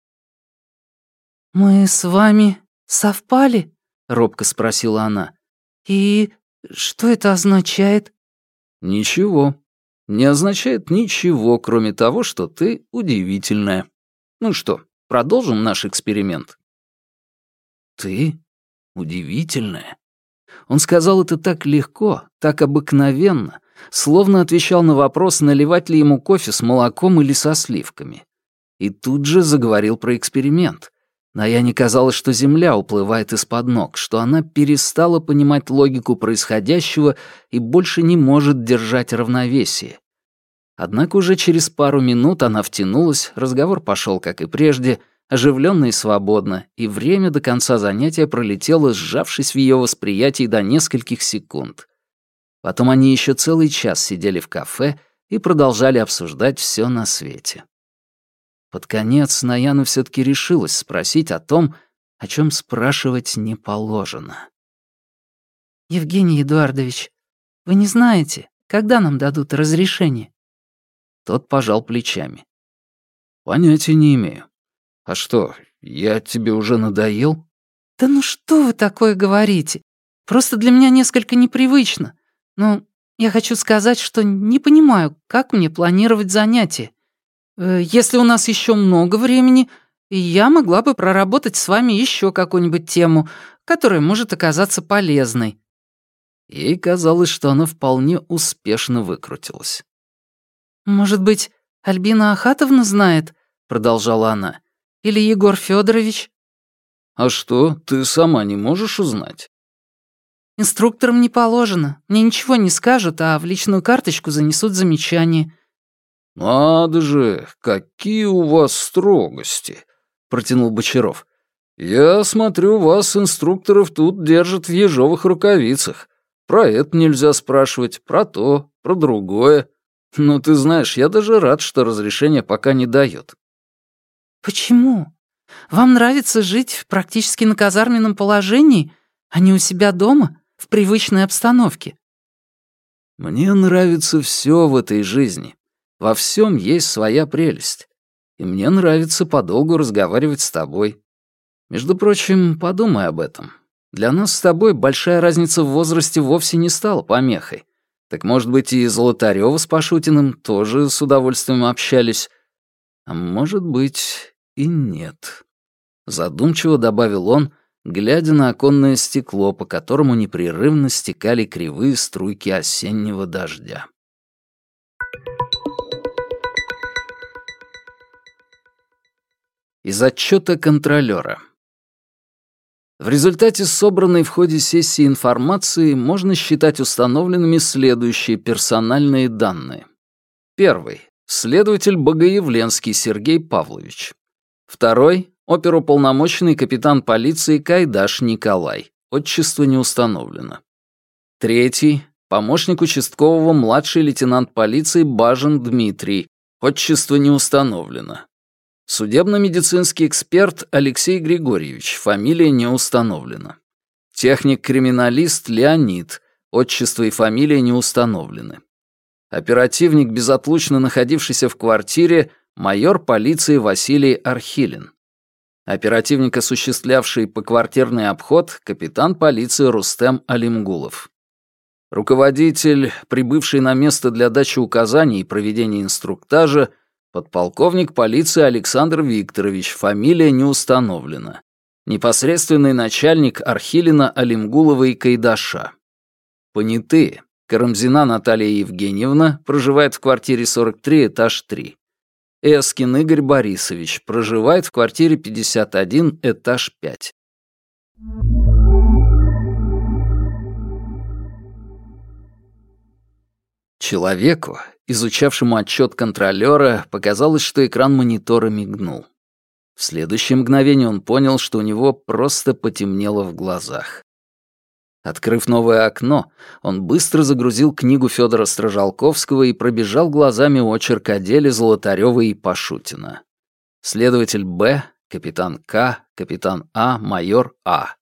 «Мы с вами совпали?» — робко спросила она. «И что это означает?» «Ничего. Не означает ничего, кроме того, что ты удивительная. Ну что, Продолжим наш эксперимент». «Ты удивительная». Он сказал это так легко, так обыкновенно, словно отвечал на вопрос, наливать ли ему кофе с молоком или со сливками. И тут же заговорил про эксперимент. Наяне казалось, что земля уплывает из-под ног, что она перестала понимать логику происходящего и больше не может держать равновесие. Однако уже через пару минут она втянулась, разговор пошел, как и прежде, оживленно и свободно, и время до конца занятия пролетело, сжавшись в ее восприятии до нескольких секунд. Потом они еще целый час сидели в кафе и продолжали обсуждать все на свете. Под конец Наяна все таки решилась спросить о том, о чем спрашивать не положено. «Евгений Эдуардович, вы не знаете, когда нам дадут разрешение?» Тот пожал плечами. «Понятия не имею. А что, я тебе уже надоел?» «Да ну что вы такое говорите? Просто для меня несколько непривычно. Но я хочу сказать, что не понимаю, как мне планировать занятия. Э, если у нас еще много времени, я могла бы проработать с вами еще какую-нибудь тему, которая может оказаться полезной». Ей казалось, что она вполне успешно выкрутилась. «Может быть, Альбина Ахатовна знает?» — продолжала она. «Или Егор Федорович? «А что, ты сама не можешь узнать?» «Инструкторам не положено. Мне ничего не скажут, а в личную карточку занесут замечание». «Надо же, какие у вас строгости!» — протянул Бочаров. «Я смотрю, вас, инструкторов, тут держат в ежовых рукавицах. Про это нельзя спрашивать, про то, про другое. Ну, ты знаешь, я даже рад, что разрешение пока не дает. «Почему? Вам нравится жить практически на казарменном положении, а не у себя дома, в привычной обстановке?» «Мне нравится все в этой жизни. Во всем есть своя прелесть. И мне нравится подолгу разговаривать с тобой. Между прочим, подумай об этом. Для нас с тобой большая разница в возрасте вовсе не стала помехой. Так, может быть, и Золотарёва с Пашутиным тоже с удовольствием общались. А может быть, и нет. Задумчиво добавил он, глядя на оконное стекло, по которому непрерывно стекали кривые струйки осеннего дождя. Из отчета контролера. В результате собранной в ходе сессии информации можно считать установленными следующие персональные данные. Первый. Следователь Богоявленский Сергей Павлович. Второй — оперуполномоченный капитан полиции Кайдаш Николай. Отчество не установлено. Третий — помощник участкового младший лейтенант полиции Бажен Дмитрий. Отчество не установлено. Судебно-медицинский эксперт Алексей Григорьевич. Фамилия не установлена. Техник-криминалист Леонид. Отчество и фамилия не установлены. Оперативник, безотлучно находившийся в квартире, майор полиции Василий Архилин. Оперативник, осуществлявший поквартирный обход, капитан полиции Рустем Алимгулов. Руководитель, прибывший на место для дачи указаний и проведения инструктажа, подполковник полиции Александр Викторович, фамилия не установлена. Непосредственный начальник Архилина, Алимгулова и Кайдаша. Понятые. Карамзина Наталья Евгеньевна проживает в квартире 43, этаж 3. Эскин Игорь Борисович проживает в квартире 51, этаж 5. Человеку, изучавшему отчет контролера, показалось, что экран монитора мигнул. В следующее мгновение он понял, что у него просто потемнело в глазах. Открыв новое окно, он быстро загрузил книгу Федора Стражалковского и пробежал глазами очерк о деле Золотарёва и Пашутина. Следователь Б, капитан К, капитан А, майор А.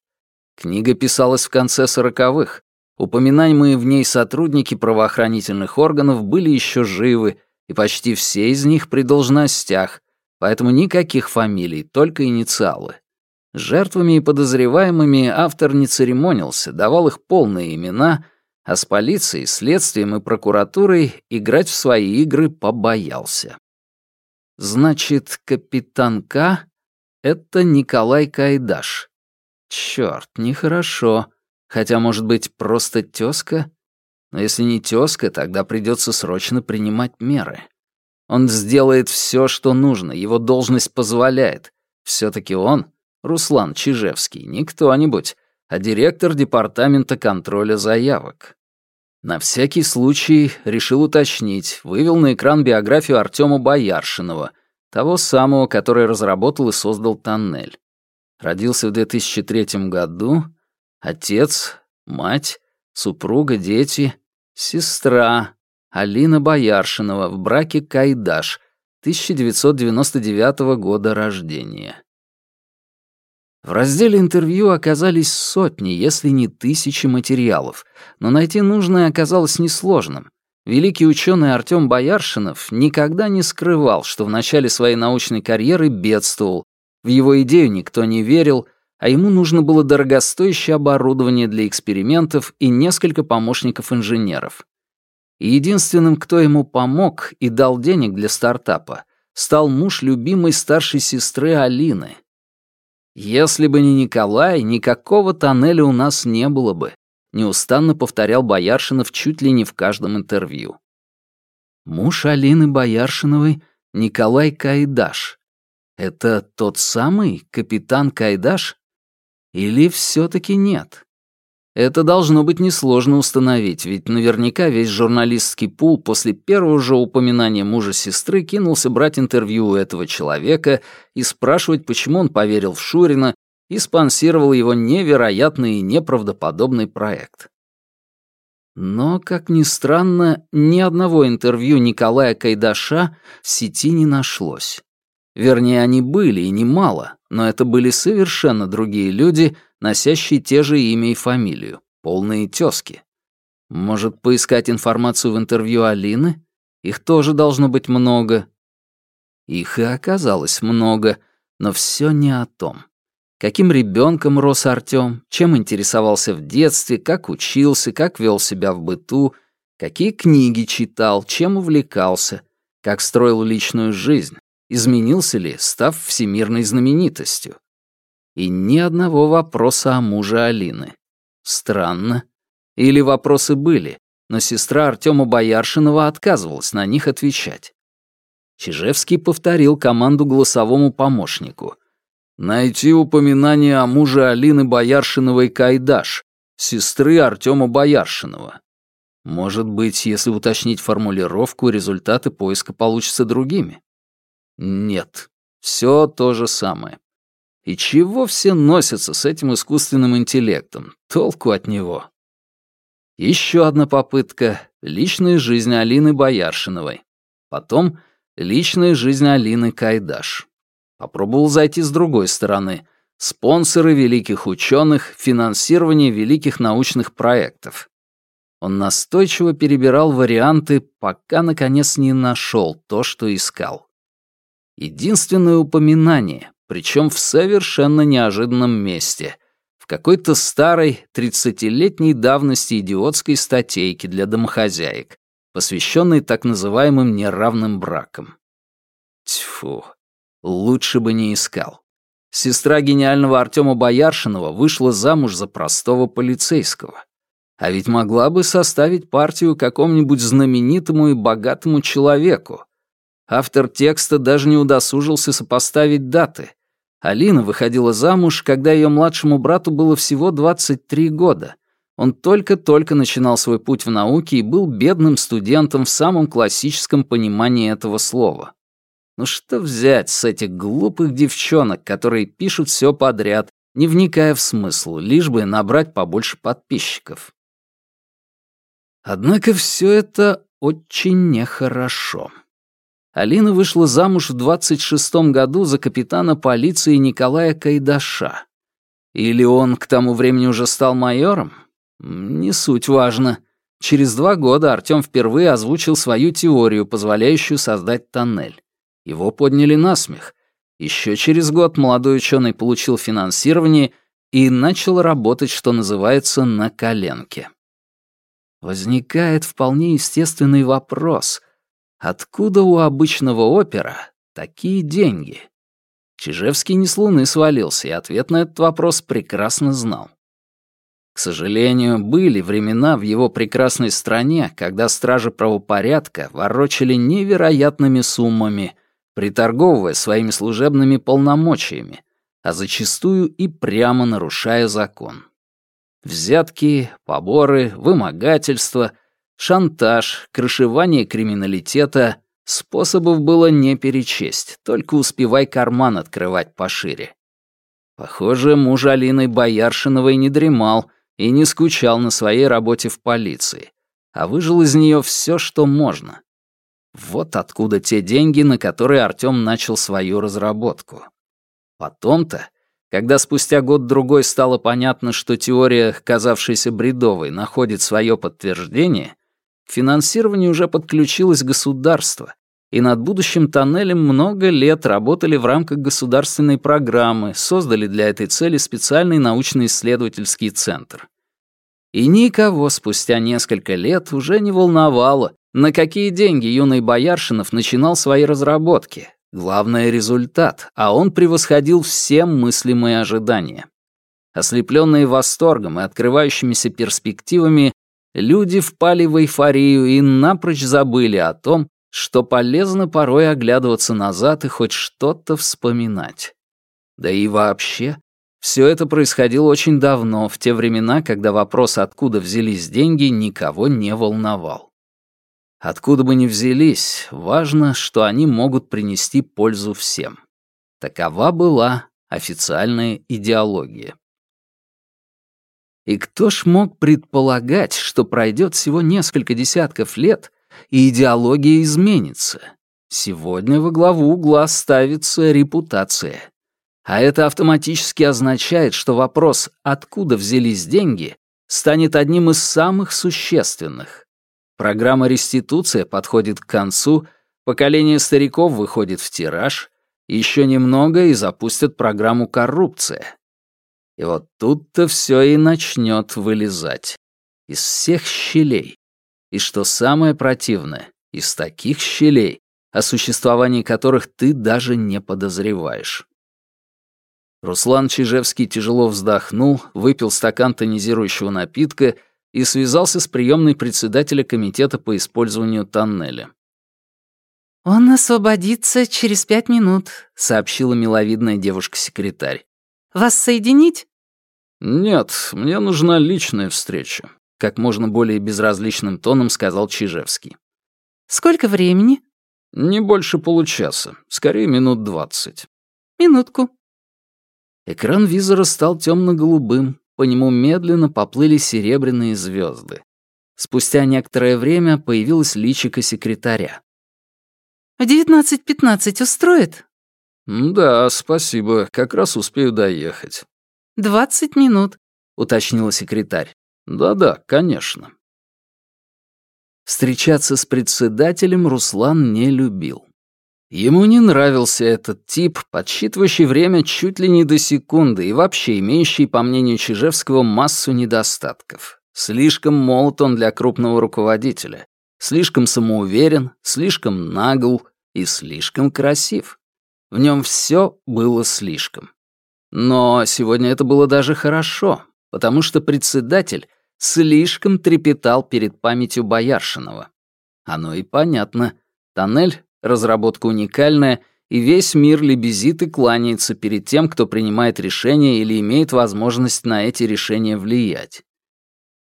Книга писалась в конце сороковых. Упоминаемые в ней сотрудники правоохранительных органов были еще живы, и почти все из них при должностях, поэтому никаких фамилий, только инициалы. Жертвами и подозреваемыми автор не церемонился, давал их полные имена, а с полицией, следствием и прокуратурой играть в свои игры побоялся. Значит, капитан К — это Николай Кайдаш. Чёрт, нехорошо. Хотя, может быть, просто тёзка? Но если не тёзка, тогда придётся срочно принимать меры. Он сделает всё, что нужно, его должность позволяет. Всё-таки он Руслан Чижевский, не кто-нибудь, а директор департамента контроля заявок. На всякий случай решил уточнить, вывел на экран биографию Артема Бояршинова, того самого, который разработал и создал тоннель. Родился в 2003 году, отец, мать, супруга, дети, сестра, Алина Бояршинова, в браке Кайдаш, 1999 года рождения. В разделе интервью оказались сотни, если не тысячи материалов, но найти нужное оказалось несложным. Великий ученый Артем Бояршинов никогда не скрывал, что в начале своей научной карьеры бедствовал, в его идею никто не верил, а ему нужно было дорогостоящее оборудование для экспериментов и несколько помощников инженеров. И единственным, кто ему помог и дал денег для стартапа, стал муж любимой старшей сестры Алины — «Если бы не Николай, никакого тоннеля у нас не было бы», неустанно повторял Бояршинов чуть ли не в каждом интервью. Муж Алины Бояршиновой Николай Кайдаш. Это тот самый капитан Кайдаш? Или все-таки нет? Это должно быть несложно установить, ведь наверняка весь журналистский пул после первого же упоминания мужа сестры кинулся брать интервью у этого человека и спрашивать, почему он поверил в Шурина и спонсировал его невероятный и неправдоподобный проект. Но, как ни странно, ни одного интервью Николая Кайдаша в сети не нашлось. Вернее, они были, и немало, но это были совершенно другие люди, носящие те же имя и фамилию, полные тёзки. Может, поискать информацию в интервью Алины? Их тоже должно быть много. Их и оказалось много, но все не о том. Каким ребенком рос Артём, чем интересовался в детстве, как учился, как вел себя в быту, какие книги читал, чем увлекался, как строил личную жизнь, изменился ли, став всемирной знаменитостью. И ни одного вопроса о муже Алины. Странно. Или вопросы были, но сестра Артема Бояршинова отказывалась на них отвечать. Чижевский повторил команду голосовому помощнику. «Найти упоминание о муже Алины Бояршиновой Кайдаш, сестры Артема Бояршинова. Может быть, если уточнить формулировку, результаты поиска получатся другими. Нет, все то же самое. И чего все носятся с этим искусственным интеллектом? Толку от него. Еще одна попытка — личная жизнь Алины Бояршиновой. Потом — личная жизнь Алины Кайдаш. Попробовал зайти с другой стороны. Спонсоры великих ученых, финансирование великих научных проектов. Он настойчиво перебирал варианты, пока, наконец, не нашел то, что искал. Единственное упоминание, причем в совершенно неожиданном месте, в какой-то старой, тридцатилетней давности идиотской статейке для домохозяек, посвященной так называемым неравным бракам. Тьфу, лучше бы не искал. Сестра гениального Артема Бояршинова вышла замуж за простого полицейского. А ведь могла бы составить партию какому-нибудь знаменитому и богатому человеку, Автор текста даже не удосужился сопоставить даты. Алина выходила замуж, когда ее младшему брату было всего 23 года. Он только-только начинал свой путь в науке и был бедным студентом в самом классическом понимании этого слова. Ну что взять с этих глупых девчонок, которые пишут все подряд, не вникая в смысл, лишь бы набрать побольше подписчиков? Однако все это очень нехорошо. Алина вышла замуж в 26-м году за капитана полиции Николая Кайдаша. Или он к тому времени уже стал майором? Не суть важно. Через два года Артём впервые озвучил свою теорию, позволяющую создать тоннель. Его подняли на смех. Еще через год молодой ученый получил финансирование и начал работать, что называется, на коленке. Возникает вполне естественный вопрос — Откуда у обычного опера такие деньги? Чижевский не с луны свалился, и ответ на этот вопрос прекрасно знал. К сожалению, были времена в его прекрасной стране, когда стражи правопорядка ворочали невероятными суммами, приторговывая своими служебными полномочиями, а зачастую и прямо нарушая закон. Взятки, поборы, вымогательства — Шантаж, крышевание криминалитета — способов было не перечесть, только успевай карман открывать пошире. Похоже, муж Алины Бояршиновой не дремал и не скучал на своей работе в полиции, а выжил из нее все, что можно. Вот откуда те деньги, на которые Артем начал свою разработку. Потом-то, когда спустя год-другой стало понятно, что теория, казавшаяся бредовой, находит свое подтверждение, к финансированию уже подключилось государство, и над будущим тоннелем много лет работали в рамках государственной программы, создали для этой цели специальный научно-исследовательский центр. И никого спустя несколько лет уже не волновало, на какие деньги юный Бояршинов начинал свои разработки. Главное — результат, а он превосходил все мыслимые ожидания. Ослепленные восторгом и открывающимися перспективами, люди впали в эйфорию и напрочь забыли о том, что полезно порой оглядываться назад и хоть что-то вспоминать. Да и вообще, все это происходило очень давно, в те времена, когда вопрос, откуда взялись деньги, никого не волновал. Откуда бы ни взялись, важно, что они могут принести пользу всем. Такова была официальная идеология. И кто ж мог предполагать, что пройдет всего несколько десятков лет, и идеология изменится? Сегодня во главу угла ставится репутация. А это автоматически означает, что вопрос «откуда взялись деньги» станет одним из самых существенных. Программа «Реституция» подходит к концу, поколение стариков выходит в тираж, еще немного и запустят программу «Коррупция». И вот тут-то все и начнет вылезать. Из всех щелей. И что самое противное, из таких щелей, о существовании которых ты даже не подозреваешь. Руслан Чижевский тяжело вздохнул, выпил стакан тонизирующего напитка и связался с приемной председателя комитета по использованию тоннеля. «Он освободится через пять минут», — сообщила миловидная девушка-секретарь. «Вас соединить?» «Нет, мне нужна личная встреча», — как можно более безразличным тоном сказал Чижевский. «Сколько времени?» «Не больше получаса, скорее минут двадцать». «Минутку», Экран визора стал темно-голубым, по нему медленно поплыли серебряные звезды. Спустя некоторое время появилась личико секретаря. «В девятнадцать пятнадцать устроит?» «Да, спасибо, как раз успею доехать». «Двадцать минут», — уточнила секретарь. «Да-да, конечно». Встречаться с председателем Руслан не любил. Ему не нравился этот тип, подсчитывающий время чуть ли не до секунды и вообще имеющий, по мнению Чижевского, массу недостатков. Слишком молод он для крупного руководителя, слишком самоуверен, слишком нагл и слишком красив. В нем все было слишком. Но сегодня это было даже хорошо, потому что председатель слишком трепетал перед памятью Бояршинова. Оно и понятно. Тоннель Разработка уникальная, и весь мир лебезит и кланяется перед тем, кто принимает решения или имеет возможность на эти решения влиять.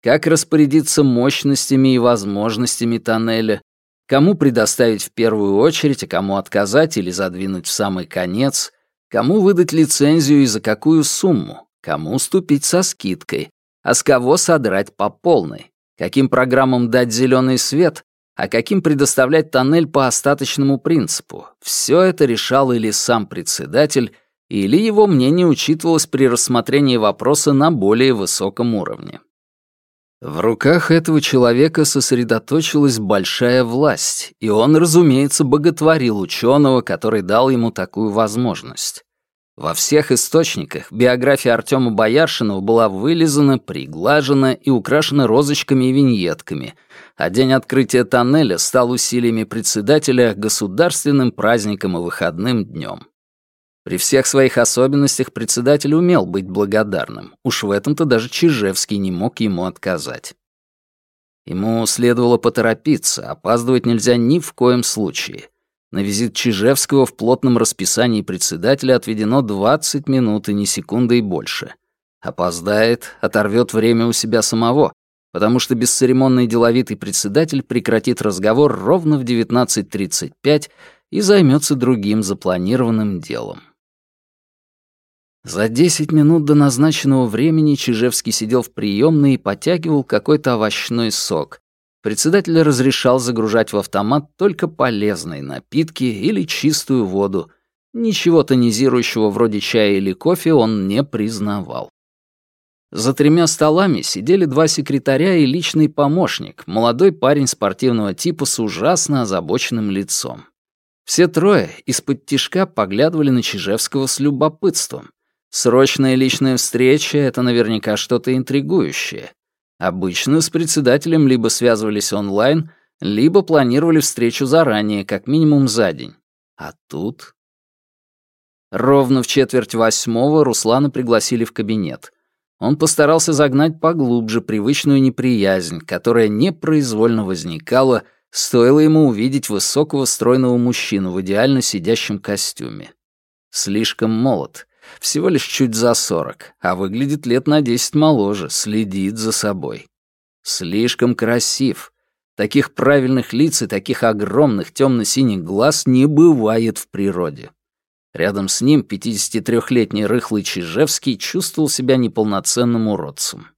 Как распорядиться мощностями и возможностями тоннеля, кому предоставить в первую очередь, а кому отказать или задвинуть в самый конец, кому выдать лицензию и за какую сумму, кому уступить со скидкой, а с кого содрать по полной, каким программам дать зеленый свет, а каким предоставлять тоннель по остаточному принципу. Все это решал или сам председатель, или его мнение учитывалось при рассмотрении вопроса на более высоком уровне. В руках этого человека сосредоточилась большая власть, и он, разумеется, боготворил ученого, который дал ему такую возможность. Во всех источниках биография Артема Бояршинова была вылизана, приглажена и украшена розочками и виньетками, а день открытия тоннеля стал усилиями председателя государственным праздником и выходным днем. При всех своих особенностях председатель умел быть благодарным. Уж в этом-то даже Чижевский не мог ему отказать. Ему следовало поторопиться, опаздывать нельзя ни в коем случае. На визит Чижевского в плотном расписании председателя отведено 20 минут и ни секунды и больше. Опоздает, оторвет время у себя самого, потому что бесцеремонный деловитый председатель прекратит разговор ровно в 19.35 и займется другим запланированным делом. За 10 минут до назначенного времени Чижевский сидел в приемной и потягивал какой-то овощной сок, Председатель разрешал загружать в автомат только полезные напитки или чистую воду. Ничего тонизирующего вроде чая или кофе он не признавал. За тремя столами сидели два секретаря и личный помощник, молодой парень спортивного типа с ужасно озабоченным лицом. Все трое из-под тишка поглядывали на Чижевского с любопытством. Срочная личная встреча — это наверняка что-то интригующее. Обычно с председателем либо связывались онлайн, либо планировали встречу заранее, как минимум за день. А тут... Ровно в четверть восьмого Руслана пригласили в кабинет. Он постарался загнать поглубже привычную неприязнь, которая непроизвольно возникала, Стоило ему увидеть высокого стройного мужчину в идеально сидящем костюме. Слишком молод, всего лишь чуть за сорок, а выглядит лет на десять моложе, следит за собой. Слишком красив. Таких правильных лиц и таких огромных темно-синих глаз не бывает в природе. Рядом с ним 53-летний рыхлый Чижевский чувствовал себя неполноценным уродцем.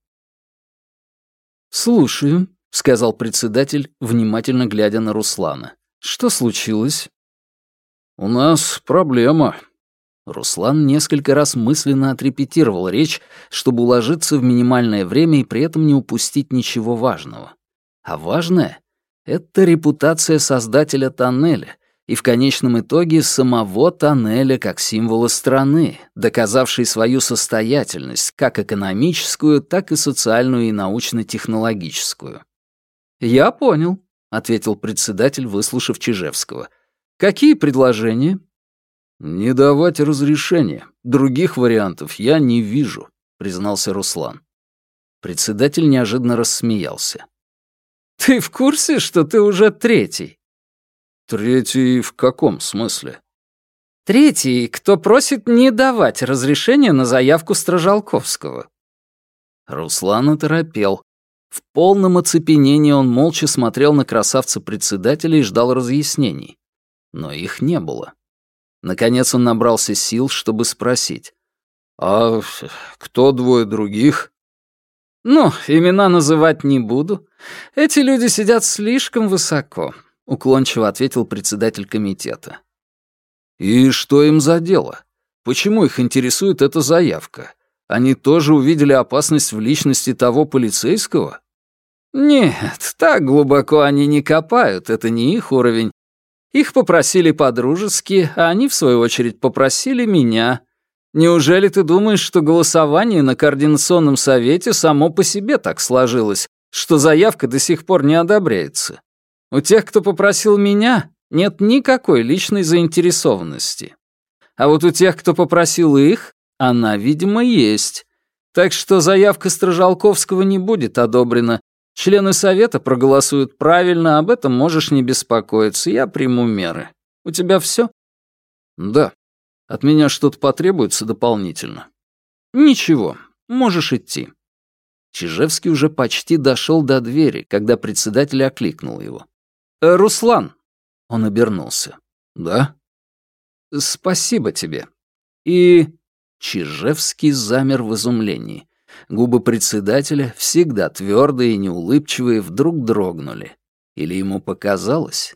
«Слушаю», — сказал председатель, внимательно глядя на Руслана. «Что случилось?» «У нас проблема». Руслан несколько раз мысленно отрепетировал речь, чтобы уложиться в минимальное время и при этом не упустить ничего важного. А важное — это репутация создателя тоннеля, и в конечном итоге самого тоннеля как символа страны, доказавшей свою состоятельность, как экономическую, так и социальную и научно-технологическую. «Я понял», — ответил председатель, выслушав Чижевского. «Какие предложения?» «Не давать разрешения. Других вариантов я не вижу», — признался Руслан. Председатель неожиданно рассмеялся. «Ты в курсе, что ты уже третий?» Третий в каком смысле? Третий, кто просит не давать разрешения на заявку Стражалковского. Руслан оторопел. В полном оцепенении он молча смотрел на красавца-председателя и ждал разъяснений. Но их не было. Наконец он набрался сил, чтобы спросить. «А кто двое других?» «Ну, имена называть не буду. Эти люди сидят слишком высоко. — уклончиво ответил председатель комитета. «И что им за дело? Почему их интересует эта заявка? Они тоже увидели опасность в личности того полицейского?» «Нет, так глубоко они не копают, это не их уровень. Их попросили по-дружески, а они, в свою очередь, попросили меня. Неужели ты думаешь, что голосование на Координационном совете само по себе так сложилось, что заявка до сих пор не одобряется? У тех, кто попросил меня, нет никакой личной заинтересованности. А вот у тех, кто попросил их, она, видимо, есть. Так что заявка Стражалковского не будет одобрена. Члены совета проголосуют правильно, об этом можешь не беспокоиться, я приму меры. У тебя все? Да. От меня что-то потребуется дополнительно. Ничего, можешь идти. Чижевский уже почти дошел до двери, когда председатель окликнул его. Э, «Руслан!» Он обернулся. «Да?» «Спасибо тебе. И...» Чижевский замер в изумлении. Губы председателя, всегда твердые и неулыбчивые, вдруг дрогнули. Или ему показалось?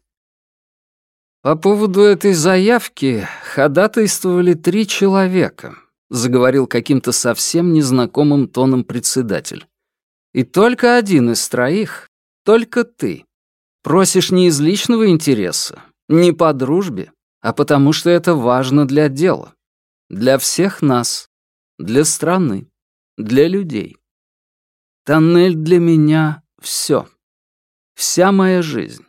«По поводу этой заявки ходатайствовали три человека», заговорил каким-то совсем незнакомым тоном председатель. «И только один из троих, только ты. Просишь не из личного интереса, не по дружбе, а потому что это важно для дела. Для всех нас, для страны, для людей. Тоннель для меня — все. Вся моя жизнь.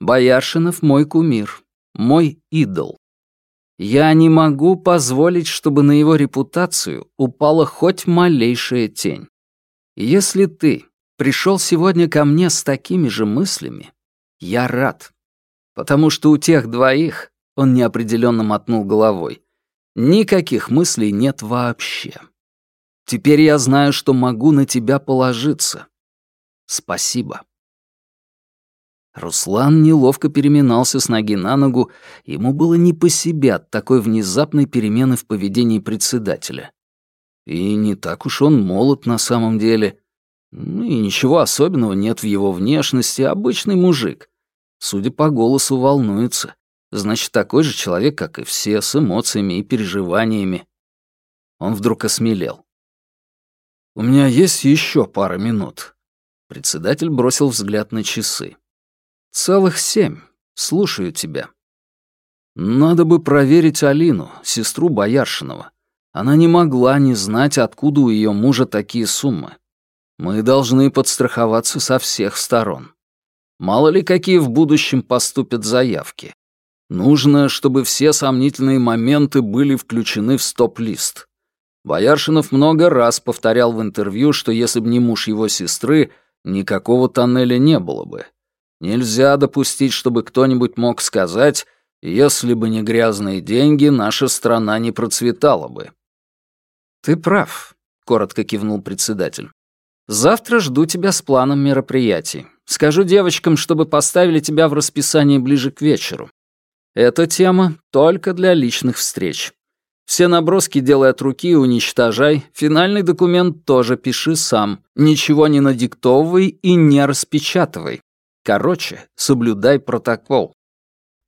Бояршинов — мой кумир, мой идол. Я не могу позволить, чтобы на его репутацию упала хоть малейшая тень. Если ты пришел сегодня ко мне с такими же мыслями, я рад. Потому что у тех двоих, он неопределенно мотнул головой, никаких мыслей нет вообще. Теперь я знаю, что могу на тебя положиться. Спасибо. Руслан неловко переминался с ноги на ногу, ему было не по себе от такой внезапной перемены в поведении председателя. И не так уж он молод на самом деле. Ну и ничего особенного нет в его внешности, обычный мужик. Судя по голосу, волнуется. Значит, такой же человек, как и все, с эмоциями и переживаниями. Он вдруг осмелел. «У меня есть еще пара минут». Председатель бросил взгляд на часы. «Целых семь. Слушаю тебя». «Надо бы проверить Алину, сестру Бояршинова. Она не могла не знать, откуда у ее мужа такие суммы. Мы должны подстраховаться со всех сторон. Мало ли какие в будущем поступят заявки. Нужно, чтобы все сомнительные моменты были включены в стоп-лист. Бояршинов много раз повторял в интервью, что если бы не муж его сестры, никакого тоннеля не было бы. Нельзя допустить, чтобы кто-нибудь мог сказать, если бы не грязные деньги, наша страна не процветала бы. Ты прав, коротко кивнул председатель. Завтра жду тебя с планом мероприятий. Скажу девочкам, чтобы поставили тебя в расписание ближе к вечеру. Эта тема только для личных встреч. Все наброски делай от руки и уничтожай. Финальный документ тоже пиши сам. Ничего не надиктовывай и не распечатывай. Короче, соблюдай протокол.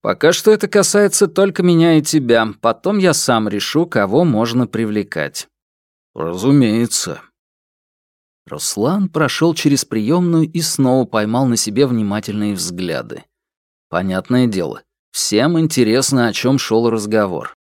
Пока что это касается только меня и тебя. Потом я сам решу, кого можно привлекать. Разумеется. Руслан прошел через приемную и снова поймал на себе внимательные взгляды. Понятное дело, всем интересно, о чем шел разговор.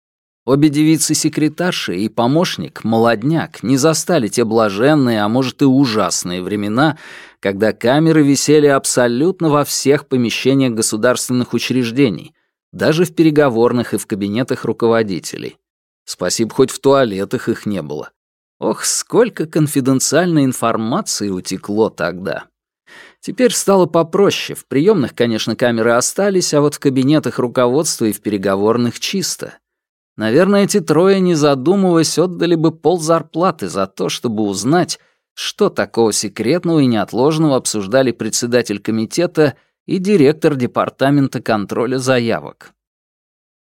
Обе девицы-секретарши и помощник, молодняк, не застали те блаженные, а может и ужасные времена, когда камеры висели абсолютно во всех помещениях государственных учреждений, даже в переговорных и в кабинетах руководителей. Спасибо, хоть в туалетах их не было. Ох, сколько конфиденциальной информации утекло тогда. Теперь стало попроще. В приемных, конечно, камеры остались, а вот в кабинетах руководства и в переговорных чисто. Наверное, эти трое, не задумываясь, отдали бы пол зарплаты за то, чтобы узнать, что такого секретного и неотложного обсуждали председатель комитета и директор департамента контроля заявок.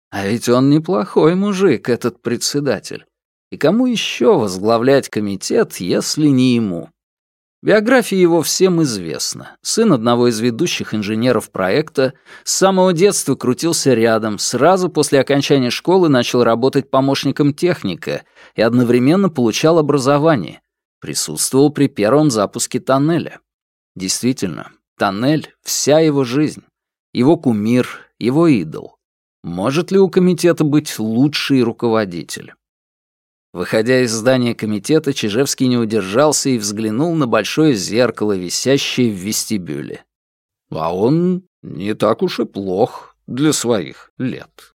А ведь он неплохой мужик, этот председатель. И кому еще возглавлять комитет, если не ему? Биография его всем известна. Сын одного из ведущих инженеров проекта, с самого детства крутился рядом, сразу после окончания школы начал работать помощником техника и одновременно получал образование. Присутствовал при первом запуске тоннеля. Действительно, тоннель — вся его жизнь. Его кумир, его идол. Может ли у комитета быть лучший руководитель? Выходя из здания комитета, Чижевский не удержался и взглянул на большое зеркало, висящее в вестибюле. А он не так уж и плох для своих лет.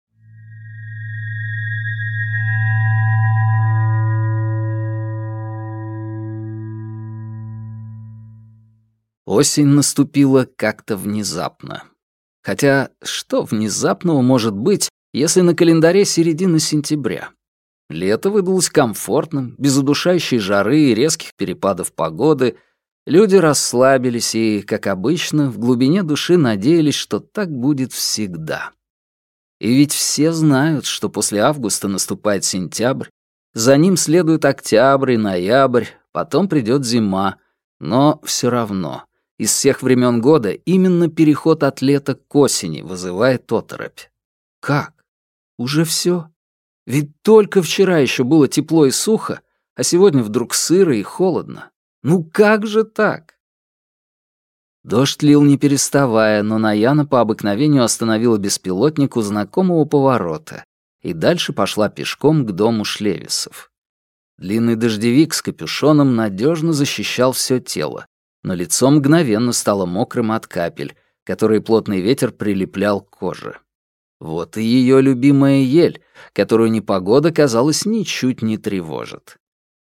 Осень наступила как-то внезапно. Хотя что внезапного может быть, если на календаре середина сентября? Лето выдалось комфортным, без удушающей жары и резких перепадов погоды. Люди расслабились и, как обычно, в глубине души надеялись, что так будет всегда. И ведь все знают, что после августа наступает сентябрь, за ним следует октябрь и ноябрь, потом придет зима, но все равно из всех времен года именно переход от лета к осени вызывает оторопь. Как? Уже все? Ведь только вчера еще было тепло и сухо, а сегодня вдруг сыро и холодно. Ну как же так? Дождь лил не переставая, но Наяна по обыкновению остановила беспилотник у знакомого поворота и дальше пошла пешком к дому Шлевисов. Длинный дождевик с капюшоном надежно защищал все тело, но лицо мгновенно стало мокрым от капель, которые плотный ветер прилеплял к коже. Вот и ее любимая ель, которую непогода, казалось, ничуть не тревожит.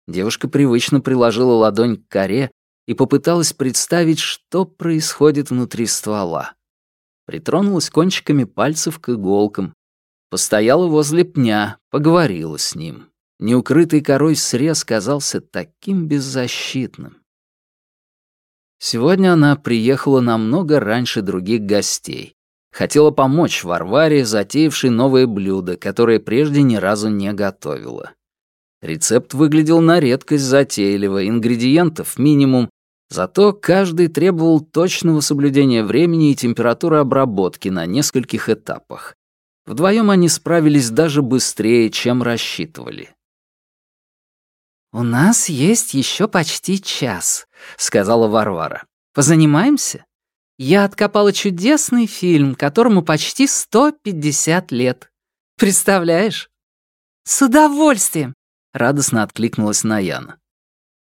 Девушка привычно приложила ладонь к коре и попыталась представить, что происходит внутри ствола. Притронулась кончиками пальцев к иголкам, постояла возле пня, поговорила с ним. Неукрытый корой срез казался таким беззащитным. Сегодня она приехала намного раньше других гостей. Хотела помочь Варваре, затеявшей новое блюдо, которое прежде ни разу не готовила. Рецепт выглядел на редкость затейливо, ингредиентов минимум, зато каждый требовал точного соблюдения времени и температуры обработки на нескольких этапах. Вдвоем они справились даже быстрее, чем рассчитывали. «У нас есть еще почти час», — сказала Варвара. «Позанимаемся?» Я откопала чудесный фильм, которому почти 150 лет. Представляешь? С удовольствием, радостно откликнулась Наяна.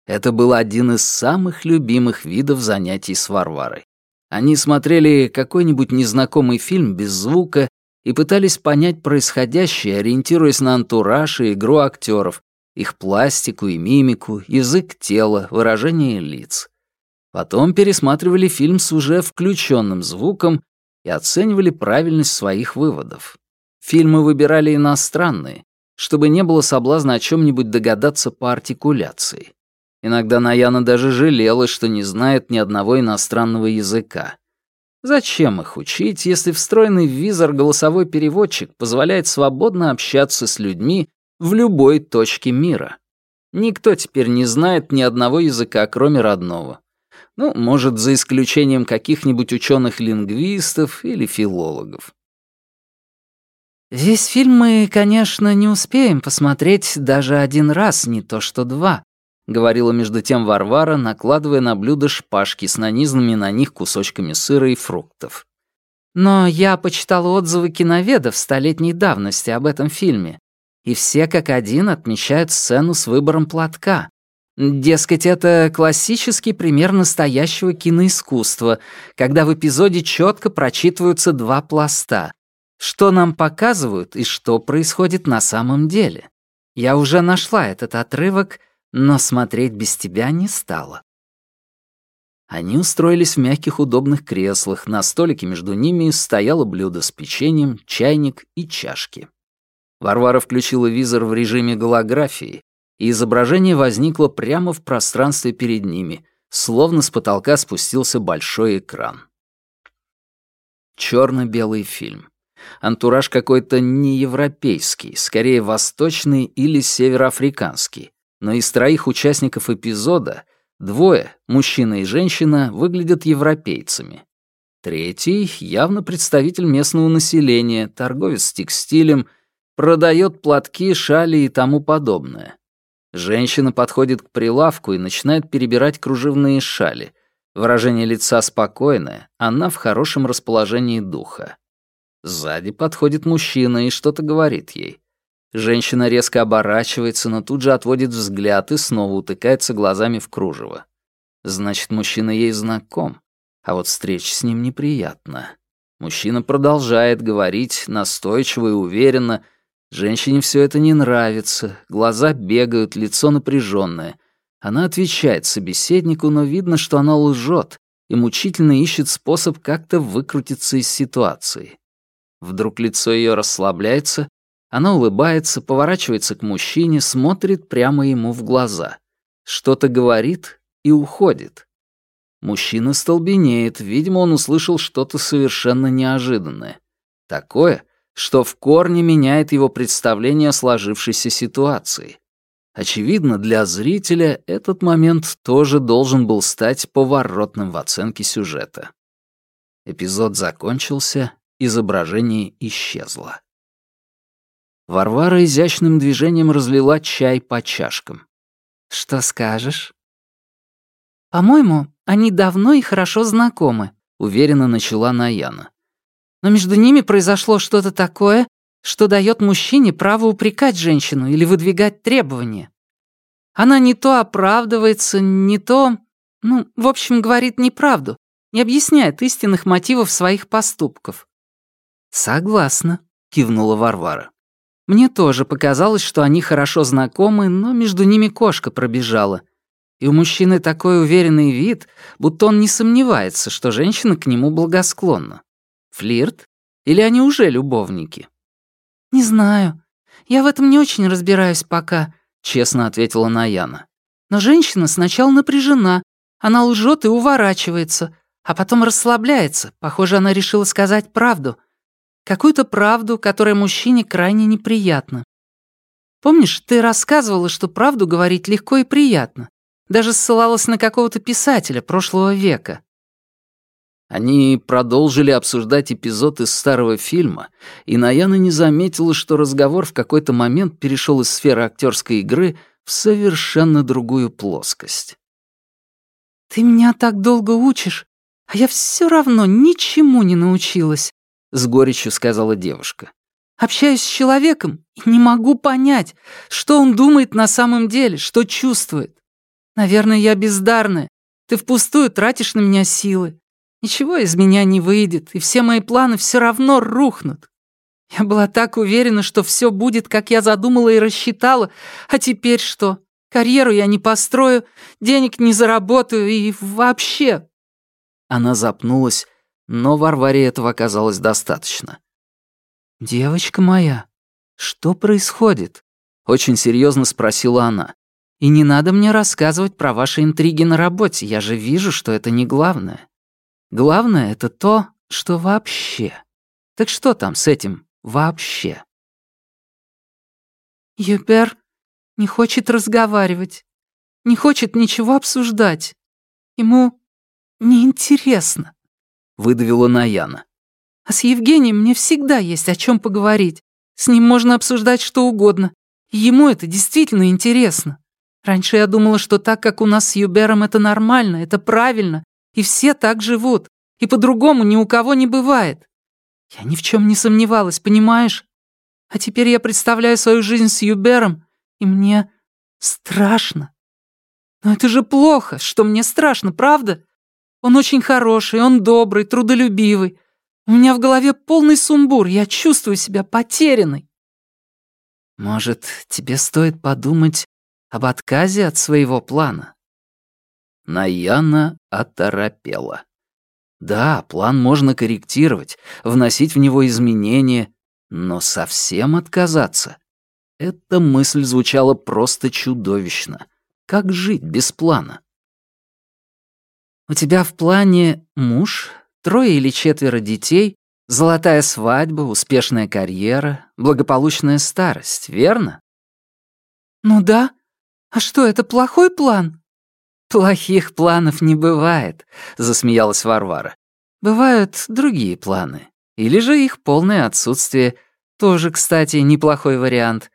Это был один из самых любимых видов занятий с Варварой. Они смотрели какой-нибудь незнакомый фильм без звука и пытались понять происходящее, ориентируясь на антураж и игру актеров, их пластику и мимику, язык тела, выражение лиц. Потом пересматривали фильм с уже включенным звуком и оценивали правильность своих выводов. Фильмы выбирали иностранные, чтобы не было соблазна о чем-нибудь догадаться по артикуляции. Иногда Наяна даже жалела, что не знает ни одного иностранного языка. Зачем их учить, если встроенный в визор голосовой переводчик позволяет свободно общаться с людьми в любой точке мира? Никто теперь не знает ни одного языка, кроме родного. Ну, может, за исключением каких-нибудь ученых-лингвистов или филологов. Весь фильм мы, конечно, не успеем посмотреть даже один раз, не то что два, говорила между тем Варвара, накладывая на блюдо шпажки с нанизанными на них кусочками сыра и фруктов. Но я почитала отзывы киноведов столетней давности об этом фильме, и все как один отмечают сцену с выбором платка. Дескать, это классический пример настоящего киноискусства, когда в эпизоде четко прочитываются два пласта. Что нам показывают и что происходит на самом деле. Я уже нашла этот отрывок, но смотреть без тебя не стала. Они устроились в мягких удобных креслах, на столике между ними стояло блюдо с печеньем, чайник и чашки. Варвара включила визор в режиме голографии, и изображение возникло прямо в пространстве перед ними, словно с потолка спустился большой экран. Черно-белый фильм. Антураж какой-то не европейский, скорее восточный или североафриканский. Но из троих участников эпизода двое, мужчина и женщина, выглядят европейцами. Третий — явно представитель местного населения, торговец текстилем, продает платки, шали и тому подобное. Женщина подходит к прилавку и начинает перебирать кружевные шали. Выражение лица спокойное, она в хорошем расположении духа. Сзади подходит мужчина и что-то говорит ей. Женщина резко оборачивается, но тут же отводит взгляд и снова утыкается глазами в кружево. Значит, мужчина ей знаком, а вот встреча с ним неприятна. Мужчина продолжает говорить настойчиво и уверенно — Женщине все это не нравится, глаза бегают, лицо напряженное. Она отвечает собеседнику, но видно, что она лжет и мучительно ищет способ как-то выкрутиться из ситуации. Вдруг лицо ее расслабляется, она улыбается, поворачивается к мужчине, смотрит прямо ему в глаза. Что-то говорит и уходит. Мужчина столбенеет, видимо, он услышал что-то совершенно неожиданное. Такое, что в корне меняет его представление о сложившейся ситуации. Очевидно, для зрителя этот момент тоже должен был стать поворотным в оценке сюжета. Эпизод закончился, изображение исчезло. Варвара изящным движением разлила чай по чашкам. «Что скажешь?» «По-моему, они давно и хорошо знакомы», — уверенно начала Наяна но между ними произошло что-то такое, что дает мужчине право упрекать женщину или выдвигать требования. Она не то оправдывается, не то... Ну, в общем, говорит неправду, не объясняет истинных мотивов своих поступков. «Согласна», — кивнула Варвара. «Мне тоже показалось, что они хорошо знакомы, но между ними кошка пробежала. И у мужчины такой уверенный вид, будто он не сомневается, что женщина к нему благосклонна. Флирт? Или они уже любовники?» «Не знаю. Я в этом не очень разбираюсь пока», — честно ответила Наяна. «Но женщина сначала напряжена, она лжет и уворачивается, а потом расслабляется. Похоже, она решила сказать правду. Какую-то правду, которая мужчине крайне неприятна. Помнишь, ты рассказывала, что правду говорить легко и приятно. Даже ссылалась на какого-то писателя прошлого века. Они продолжили обсуждать эпизод из старого фильма, и Наяна не заметила, что разговор в какой-то момент перешел из сферы актерской игры в совершенно другую плоскость. «Ты меня так долго учишь, а я все равно ничему не научилась», — с горечью сказала девушка. «Общаюсь с человеком и не могу понять, что он думает на самом деле, что чувствует. Наверное, я бездарная. Ты впустую тратишь на меня силы. Ничего из меня не выйдет, и все мои планы все равно рухнут. Я была так уверена, что все будет, как я задумала и рассчитала, а теперь что? Карьеру я не построю, денег не заработаю и вообще...» Она запнулась, но Варваре этого оказалось достаточно. «Девочка моя, что происходит?» — очень серьезно спросила она. «И не надо мне рассказывать про ваши интриги на работе, я же вижу, что это не главное. Главное — это то, что вообще. Так что там с этим вообще?» «Юбер не хочет разговаривать, не хочет ничего обсуждать. Ему неинтересно», — выдавила Наяна. «А с Евгением мне всегда есть о чем поговорить. С ним можно обсуждать что угодно. Ему это действительно интересно. Раньше я думала, что так, как у нас с Юбером, это нормально, это правильно, и все так живут, и по-другому ни у кого не бывает. Я ни в чем не сомневалась, понимаешь? А теперь я представляю свою жизнь с Юбером, и мне страшно. Но это же плохо, что мне страшно, правда? Он очень хороший, он добрый, трудолюбивый. У меня в голове полный сумбур, я чувствую себя потерянной. Может, тебе стоит подумать об отказе от своего плана? Наяна оторопела. Да, план можно корректировать, вносить в него изменения, но совсем отказаться? Эта мысль звучала просто чудовищно. Как жить без плана? У тебя в плане муж, трое или четверо детей, золотая свадьба, успешная карьера, благополучная старость, верно? Ну да. А что, это плохой план? Плохих планов не бывает, засмеялась Варвара. Бывают другие планы. Или же их полное отсутствие. Тоже, кстати, неплохой вариант.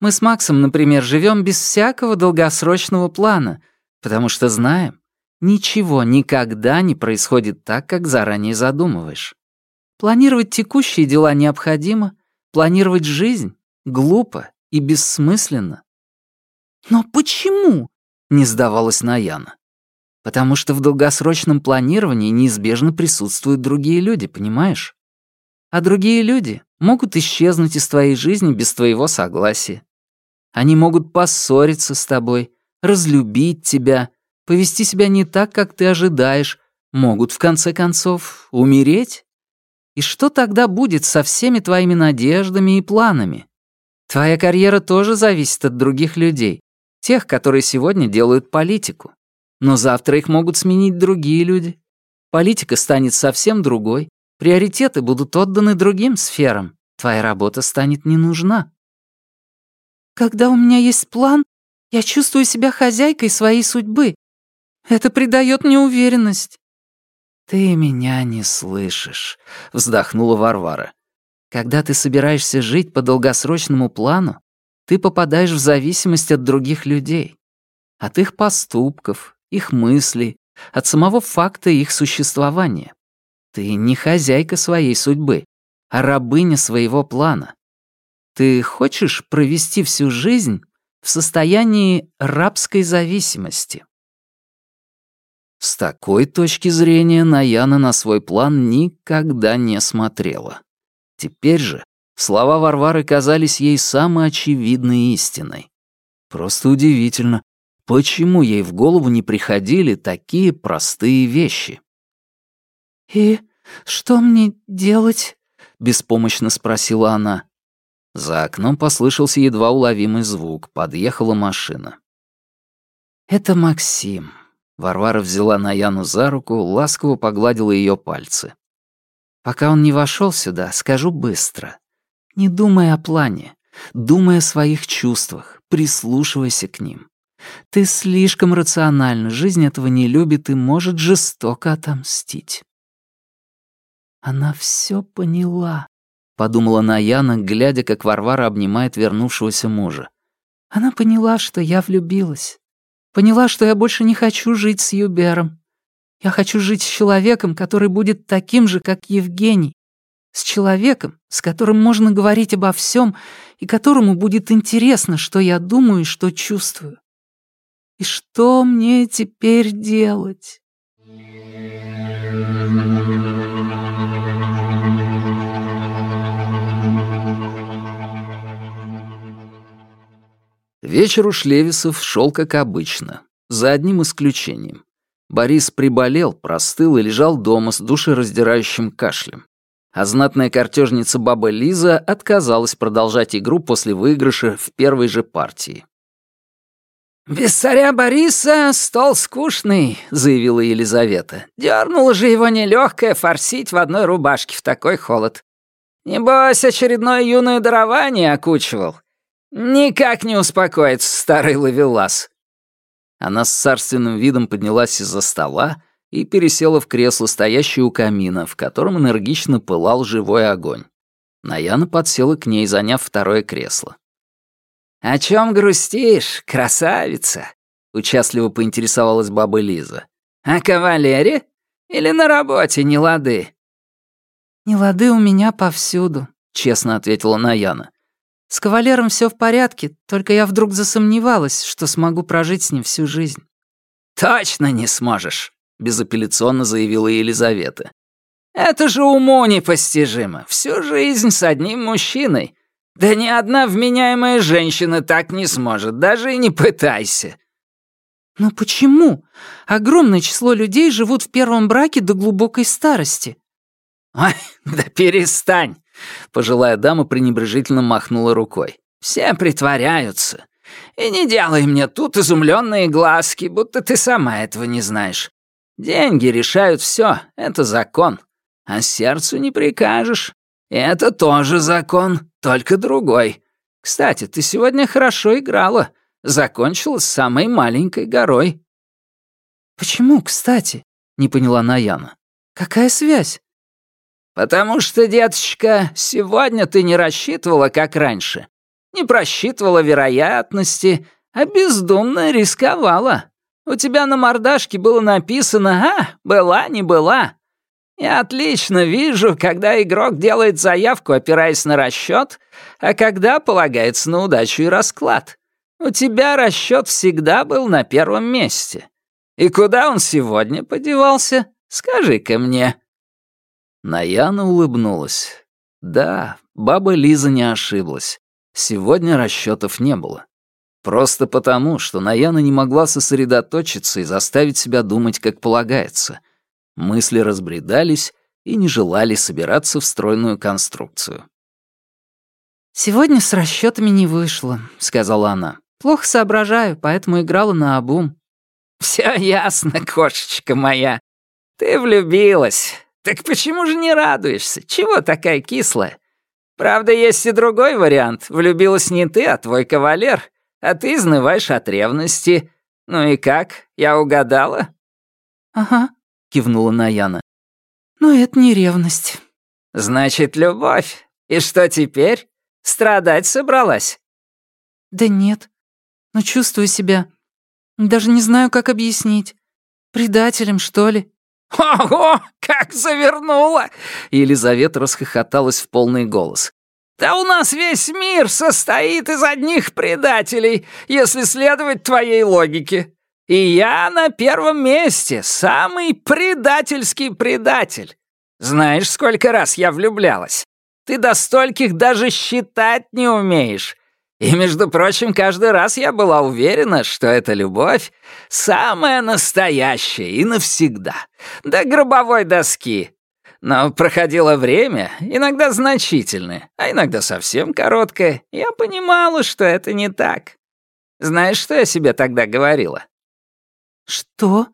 Мы с Максом, например, живем без всякого долгосрочного плана, потому что знаем, ничего никогда не происходит так, как заранее задумываешь. Планировать текущие дела необходимо, планировать жизнь глупо и бессмысленно. «Но почему?» — не сдавалась Наяна. «Потому что в долгосрочном планировании неизбежно присутствуют другие люди, понимаешь? А другие люди могут исчезнуть из твоей жизни без твоего согласия. Они могут поссориться с тобой, разлюбить тебя, повести себя не так, как ты ожидаешь, могут, в конце концов, умереть. И что тогда будет со всеми твоими надеждами и планами? Твоя карьера тоже зависит от других людей, тех, которые сегодня делают политику. Но завтра их могут сменить другие люди. Политика станет совсем другой, Приоритеты будут отданы другим сферам. Твоя работа станет не нужна. Когда у меня есть план, я чувствую себя хозяйкой своей судьбы. Это придает мне уверенность. «Ты меня не слышишь», — вздохнула Варвара. «Когда ты собираешься жить по долгосрочному плану, ты попадаешь в зависимость от других людей, от их поступков, их мыслей, от самого факта их существования. Ты не хозяйка своей судьбы, а рабыня своего плана. Ты хочешь провести всю жизнь в состоянии рабской зависимости? С такой точки зрения Наяна на свой план никогда не смотрела. Теперь же слова Варвары казались ей самой очевидной истиной. Просто удивительно, почему ей в голову не приходили такие простые вещи. «И что мне делать?» — беспомощно спросила она. За окном послышался едва уловимый звук. Подъехала машина. «Это Максим». Варвара взяла Наяну за руку, ласково погладила ее пальцы. «Пока он не вошел сюда, скажу быстро. Не думай о плане, думай о своих чувствах, прислушивайся к ним. Ты слишком рациональна, жизнь этого не любит и может жестоко отомстить. Она все поняла, подумала Наяна, глядя, как Варвара обнимает вернувшегося мужа. Она поняла, что я влюбилась. Поняла, что я больше не хочу жить с Юбером. Я хочу жить с человеком, который будет таким же, как Евгений. С человеком, с которым можно говорить обо всем и которому будет интересно, что я думаю и что чувствую. И что мне теперь делать? Вечер у Шлевисов шел как обычно, за одним исключением. Борис приболел, простыл и лежал дома с душераздирающим кашлем. А знатная картежница баба Лиза отказалась продолжать игру после выигрыша в первой же партии. «Без царя Бориса стол скучный», — заявила Елизавета. «Дёрнула же его нелегкое форсить в одной рубашке в такой холод. Небось, очередное юное дарование окучивал. Никак не успокоится старый ловелас». Она с царственным видом поднялась из-за стола и пересела в кресло, стоящее у камина, в котором энергично пылал живой огонь. Наяна подсела к ней, заняв второе кресло. «О чем грустишь, красавица?» — участливо поинтересовалась баба Лиза. «О кавалере? Или на работе не лады?» «Не лады у меня повсюду», — честно ответила Наяна. «С кавалером все в порядке, только я вдруг засомневалась, что смогу прожить с ним всю жизнь». «Точно не сможешь», — безапелляционно заявила Елизавета. «Это же уму непостижимо. Всю жизнь с одним мужчиной. Да ни одна вменяемая женщина так не сможет, даже и не пытайся. Но почему? Огромное число людей живут в первом браке до глубокой старости. Ой, да перестань. Пожилая дама пренебрежительно махнула рукой. Все притворяются. И не делай мне тут изумленные глазки, будто ты сама этого не знаешь. Деньги решают все, это закон. А сердцу не прикажешь. Это тоже закон, только другой. Кстати, ты сегодня хорошо играла. Закончила с самой маленькой горой». «Почему, кстати?» — не поняла Наяна. «Какая связь?» «Потому что, деточка, сегодня ты не рассчитывала, как раньше. Не просчитывала вероятности, а бездумно рисковала. У тебя на мордашке было написано «А, была, не была». Я отлично вижу, когда игрок делает заявку, опираясь на расчет, а когда полагается на удачу и расклад. У тебя расчет всегда был на первом месте. И куда он сегодня подевался? Скажи-ка мне». Наяна улыбнулась. Да, баба Лиза не ошиблась. Сегодня расчетов не было. Просто потому, что Наяна не могла сосредоточиться и заставить себя думать, как полагается — Мысли разбредались и не желали собираться в стройную конструкцию. «Сегодня с расчетами не вышло», — сказала она. «Плохо соображаю, поэтому играла на обум». «Все ясно, кошечка моя. Ты влюбилась. Так почему же не радуешься? Чего такая кислая? Правда, есть и другой вариант. Влюбилась не ты, а твой кавалер, а ты изнываешь от ревности. Ну и как, я угадала?» «Ага», — кивнула Наяна. «Но это не ревность». «Значит, любовь. И что теперь? Страдать собралась?» «Да нет. Но чувствую себя... Даже не знаю, как объяснить. Предателем, что ли?» «Ого, как завернула!» Елизавета расхохоталась в полный голос. «Да у нас весь мир состоит из одних предателей, если следовать твоей логике. И я на первом месте, самый предательский предатель. Знаешь, сколько раз я влюблялась? Ты до стольких даже считать не умеешь. И, между прочим, каждый раз я была уверена, что эта любовь самая настоящая и навсегда, до гробовой доски. Но проходило время, иногда значительное, а иногда совсем короткое. Я понимала, что это не так. Знаешь, что я себе тогда говорила? «Что?»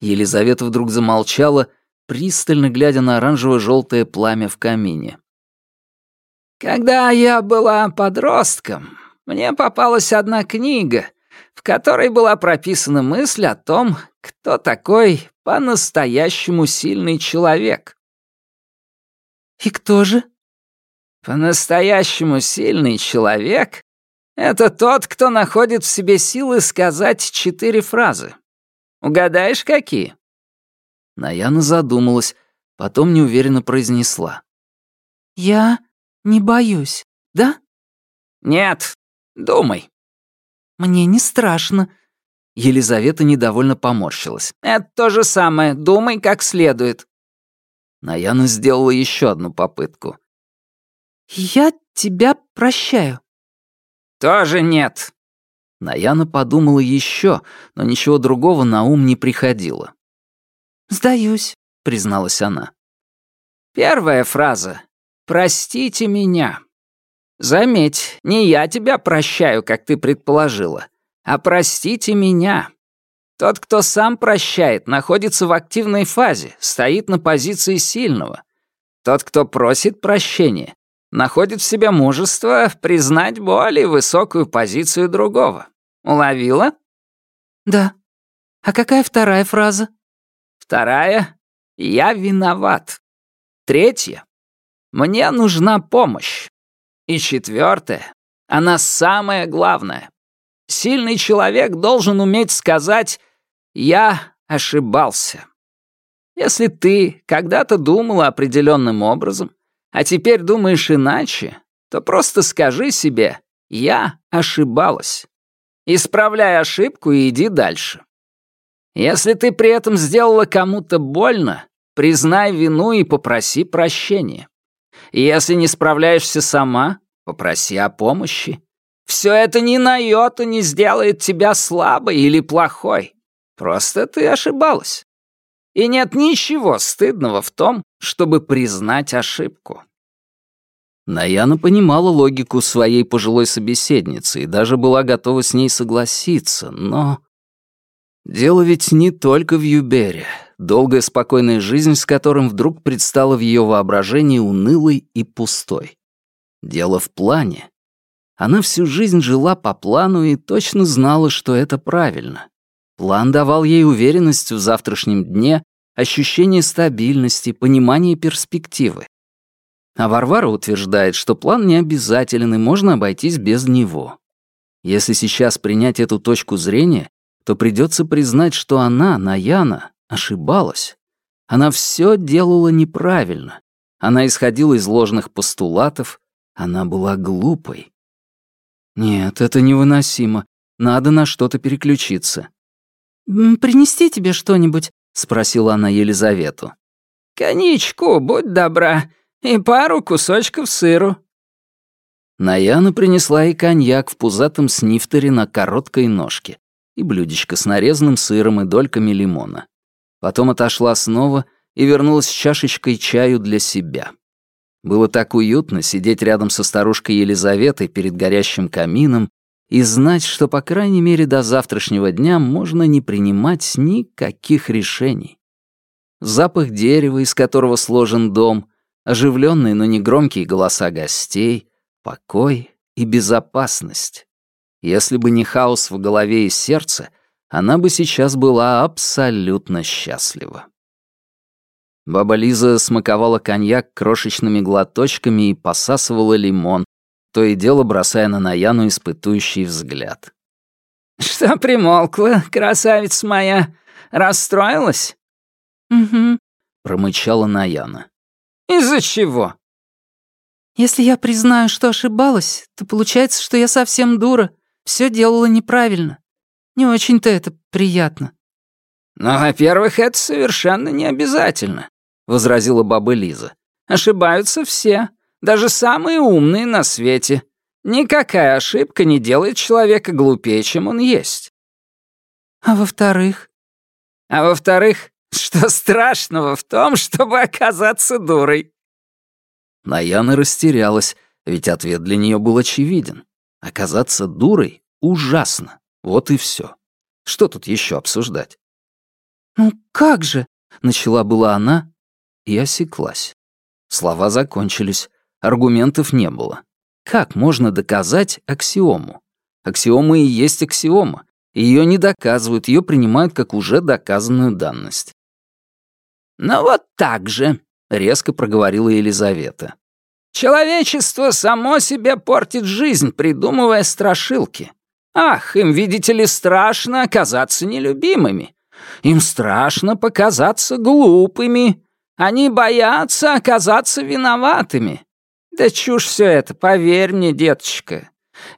Елизавета вдруг замолчала, пристально глядя на оранжево-желтое пламя в камине. «Когда я была подростком, мне попалась одна книга, в которой была прописана мысль о том, кто такой по-настоящему сильный человек». «И кто же?» «По-настоящему сильный человек — это тот, кто находит в себе силы сказать четыре фразы. Угадаешь, какие?» Наяна задумалась, потом неуверенно произнесла. «Я не боюсь, да?» «Нет, думай». «Мне не страшно». Елизавета недовольно поморщилась. «Это то же самое. Думай как следует». Наяна сделала еще одну попытку. «Я тебя прощаю». «Тоже нет». Наяна подумала еще, но ничего другого на ум не приходило. «Сдаюсь», — призналась она. «Первая фраза. Простите меня. Заметь, не я тебя прощаю, как ты предположила, а простите меня. Тот, кто сам прощает, находится в активной фазе, стоит на позиции сильного. Тот, кто просит прощения, находит в себе мужество признать более высокую позицию другого. Уловила? Да. А какая вторая фраза? Вторая — «Я виноват». Третья — «Мне нужна помощь». И четвертая — она самая главная. Сильный человек должен уметь сказать «Я ошибался». Если ты когда-то думала определенным образом, а теперь думаешь иначе, то просто скажи себе «Я ошибалась». Исправляй ошибку и иди дальше. Если ты при этом сделала кому-то больно, признай вину и попроси прощения. И если не справляешься сама, попроси о помощи. Все это ни на йоту не сделает тебя слабой или плохой. Просто ты ошибалась. И нет ничего стыдного в том, чтобы признать ошибку. Наяна понимала логику своей пожилой собеседницы и даже была готова с ней согласиться, но... Дело ведь не только в Юбере. Долгая спокойная жизнь, с которым вдруг предстала в ее воображении унылой и пустой. Дело в плане. Она всю жизнь жила по плану и точно знала, что это правильно. План давал ей уверенность в завтрашнем дне, ощущение стабильности, понимание перспективы. А Варвара утверждает, что план не обязателен и можно обойтись без него. Если сейчас принять эту точку зрения, то придется признать, что она, Наяна, ошибалась. Она все делала неправильно. Она исходила из ложных постулатов. Она была глупой. Нет, это невыносимо. Надо на что-то переключиться. «Принести тебе что-нибудь?» — спросила она Елизавету. «Коньячку, будь добра, и пару кусочков сыру». Наяна принесла и коньяк в пузатом снифтере на короткой ножке и блюдечко с нарезанным сыром и дольками лимона. Потом отошла снова и вернулась с чашечкой чаю для себя. Было так уютно сидеть рядом со старушкой Елизаветой перед горящим камином и знать, что, по крайней мере, до завтрашнего дня можно не принимать никаких решений. Запах дерева, из которого сложен дом, оживленные, но не громкие голоса гостей, покой и безопасность. Если бы не хаос в голове и сердце, она бы сейчас была абсолютно счастлива. Баба Лиза смаковала коньяк крошечными глоточками и посасывала лимон, то и дело бросая на Наяну испытующий взгляд. «Что примолкла, красавица моя? Расстроилась?» «Угу», — промычала Наяна. «Из-за чего?» «Если я признаю, что ошибалась, то получается, что я совсем дура, все делала неправильно. Не очень-то это приятно». «Ну, во-первых, это совершенно не обязательно», — возразила баба Лиза. «Ошибаются все даже самые умные на свете. Никакая ошибка не делает человека глупее, чем он есть. А во-вторых? А во-вторых, что страшного в том, чтобы оказаться дурой? Наяна растерялась, ведь ответ для нее был очевиден. Оказаться дурой ужасно. Вот и все. Что тут еще обсуждать? «Ну как же?» — начала была она и осеклась. Слова закончились. Аргументов не было. Как можно доказать аксиому? Аксиома и есть аксиома. Ее не доказывают, ее принимают как уже доказанную данность. «Ну вот так же», — резко проговорила Елизавета. «Человечество само себе портит жизнь, придумывая страшилки. Ах, им, видите ли, страшно оказаться нелюбимыми. Им страшно показаться глупыми. Они боятся оказаться виноватыми. Да чушь все это, поверь мне, деточка.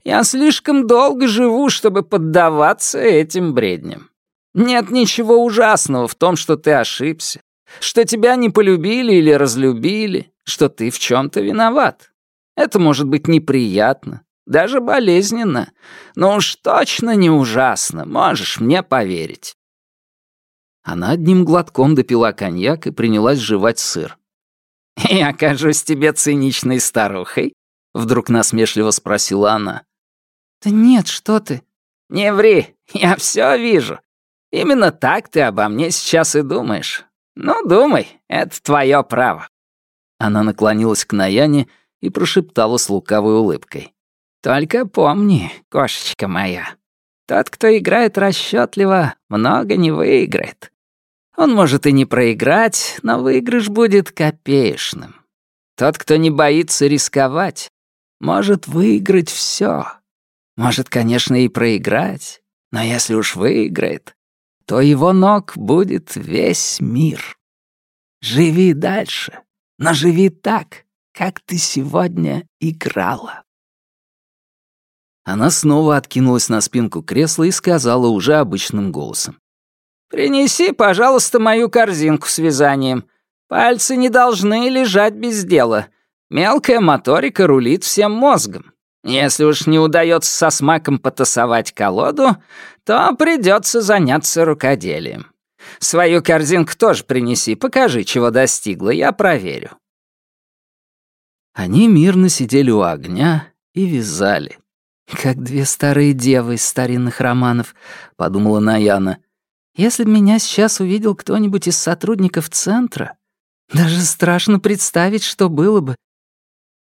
Я слишком долго живу, чтобы поддаваться этим бредням. Нет ничего ужасного в том, что ты ошибся, что тебя не полюбили или разлюбили, что ты в чем-то виноват. Это может быть неприятно, даже болезненно. Но уж точно не ужасно, можешь мне поверить». Она одним глотком допила коньяк и принялась жевать сыр. «И окажусь тебе циничной старухой?» — вдруг насмешливо спросила она. «Да нет, что ты». «Не ври, я все вижу. Именно так ты обо мне сейчас и думаешь. Ну, думай, это твое право». Она наклонилась к Наяне и прошептала с лукавой улыбкой. «Только помни, кошечка моя, тот, кто играет расчетливо, много не выиграет. Он может и не проиграть, но выигрыш будет копеечным. Тот, кто не боится рисковать, может выиграть все. Может, конечно, и проиграть, но если уж выиграет, то его ног будет весь мир. Живи дальше, но живи так, как ты сегодня играла. Она снова откинулась на спинку кресла и сказала уже обычным голосом. «Принеси, пожалуйста, мою корзинку с вязанием. Пальцы не должны лежать без дела. Мелкая моторика рулит всем мозгом. Если уж не удается со смаком потасовать колоду, то придется заняться рукоделием. Свою корзинку тоже принеси, покажи, чего достигла, я проверю». Они мирно сидели у огня и вязали. «Как две старые девы из старинных романов», — подумала Наяна. «Если бы меня сейчас увидел кто-нибудь из сотрудников центра, даже страшно представить, что было бы».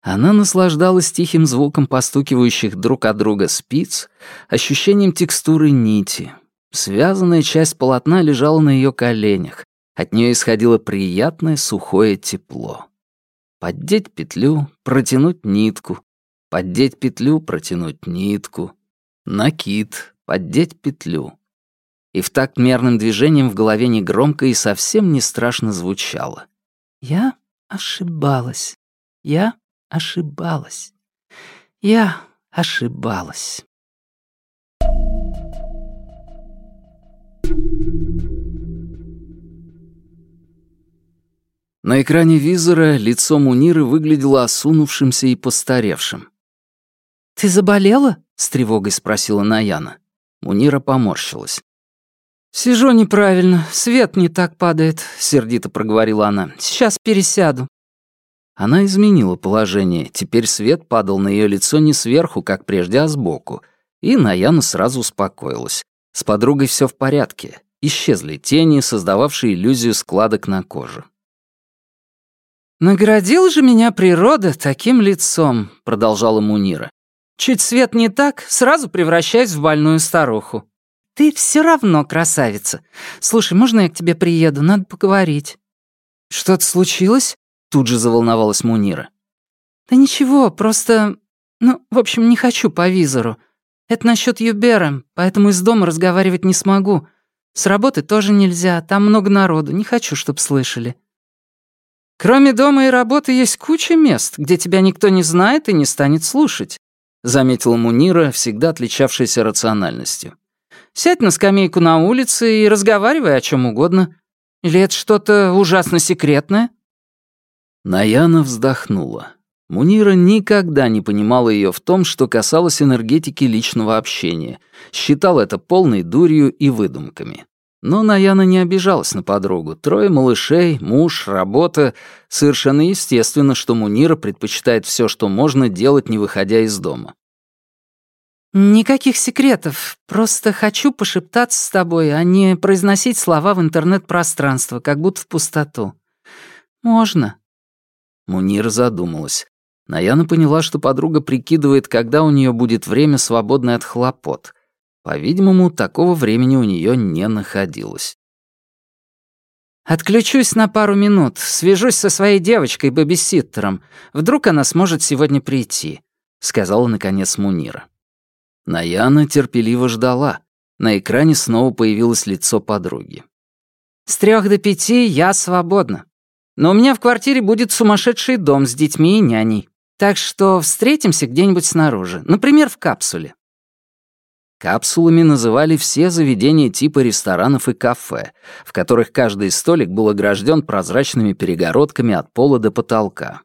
Она наслаждалась тихим звуком постукивающих друг от друга спиц, ощущением текстуры нити. Связанная часть полотна лежала на ее коленях. От нее исходило приятное сухое тепло. Поддеть петлю, протянуть нитку, поддеть петлю, протянуть нитку, накид, поддеть петлю. И в такт мерным движением в голове негромко и совсем не страшно звучало. «Я ошибалась. Я ошибалась. Я ошибалась». На экране визора лицо Муниры выглядело осунувшимся и постаревшим. «Ты заболела?» — с тревогой спросила Наяна. Мунира поморщилась. «Сижу неправильно, свет не так падает», — сердито проговорила она. «Сейчас пересяду». Она изменила положение. Теперь свет падал на ее лицо не сверху, как прежде, а сбоку. И Наяна сразу успокоилась. С подругой все в порядке. Исчезли тени, создававшие иллюзию складок на коже. «Наградил же меня природа таким лицом», — продолжала Мунира. Чуть свет не так, сразу превращаюсь в больную старуху. Ты все равно красавица. Слушай, можно я к тебе приеду? Надо поговорить. Что-то случилось? Тут же заволновалась Мунира. Да ничего, просто... Ну, в общем, не хочу по визору. Это насчет Юбера, поэтому из дома разговаривать не смогу. С работы тоже нельзя, там много народу, не хочу, чтоб слышали. Кроме дома и работы есть куча мест, где тебя никто не знает и не станет слушать заметила Мунира, всегда отличавшаяся рациональностью. «Сядь на скамейку на улице и разговаривай о чем угодно. Или это что-то ужасно секретное?» Наяна вздохнула. Мунира никогда не понимала ее в том, что касалось энергетики личного общения, считала это полной дурью и выдумками. Но Наяна не обижалась на подругу. Трое малышей, муж, работа. Совершенно естественно, что Мунира предпочитает все, что можно делать, не выходя из дома. «Никаких секретов. Просто хочу пошептаться с тобой, а не произносить слова в интернет-пространство, как будто в пустоту. Можно?» Мунира задумалась. Наяна поняла, что подруга прикидывает, когда у нее будет время, свободное от хлопот. По-видимому, такого времени у нее не находилось. «Отключусь на пару минут, свяжусь со своей девочкой-бэбиситтером. Вдруг она сможет сегодня прийти», — сказала, наконец, Мунира. Наяна терпеливо ждала. На экране снова появилось лицо подруги. «С трех до пяти я свободна. Но у меня в квартире будет сумасшедший дом с детьми и няней. Так что встретимся где-нибудь снаружи, например, в капсуле. Капсулами называли все заведения типа ресторанов и кафе, в которых каждый столик был огражден прозрачными перегородками от пола до потолка.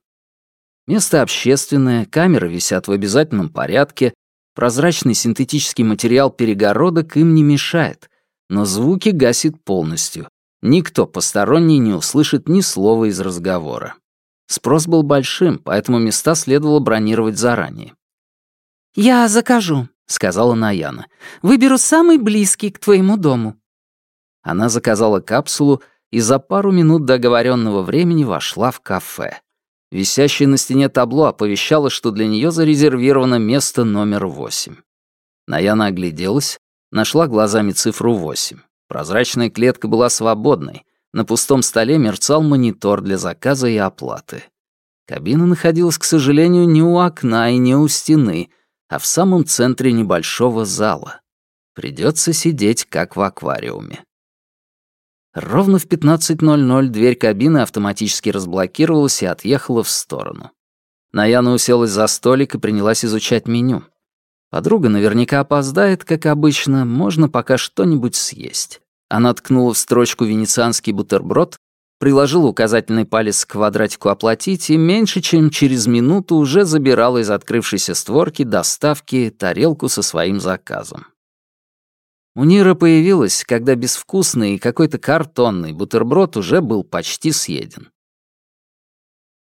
Место общественное, камеры висят в обязательном порядке, прозрачный синтетический материал перегородок им не мешает, но звуки гасит полностью. Никто посторонний не услышит ни слова из разговора. Спрос был большим, поэтому места следовало бронировать заранее. «Я закажу», — сказала Наяна. «Выберу самый близкий к твоему дому». Она заказала капсулу и за пару минут договоренного времени вошла в кафе. Висящее на стене табло оповещало, что для нее зарезервировано место номер восемь. Наяна огляделась, нашла глазами цифру восемь. Прозрачная клетка была свободной. На пустом столе мерцал монитор для заказа и оплаты. Кабина находилась, к сожалению, не у окна и не у стены, а в самом центре небольшого зала. Придется сидеть, как в аквариуме. Ровно в 15.00 дверь кабины автоматически разблокировалась и отъехала в сторону. Наяна уселась за столик и принялась изучать меню. Подруга наверняка опоздает, как обычно, можно пока что-нибудь съесть. Она ткнула в строчку «Венецианский бутерброд», приложила указательный палец к квадратику «Оплатить» и меньше чем через минуту уже забирала из открывшейся створки доставки тарелку со своим заказом. Мунира появилась, когда безвкусный и какой-то картонный бутерброд уже был почти съеден.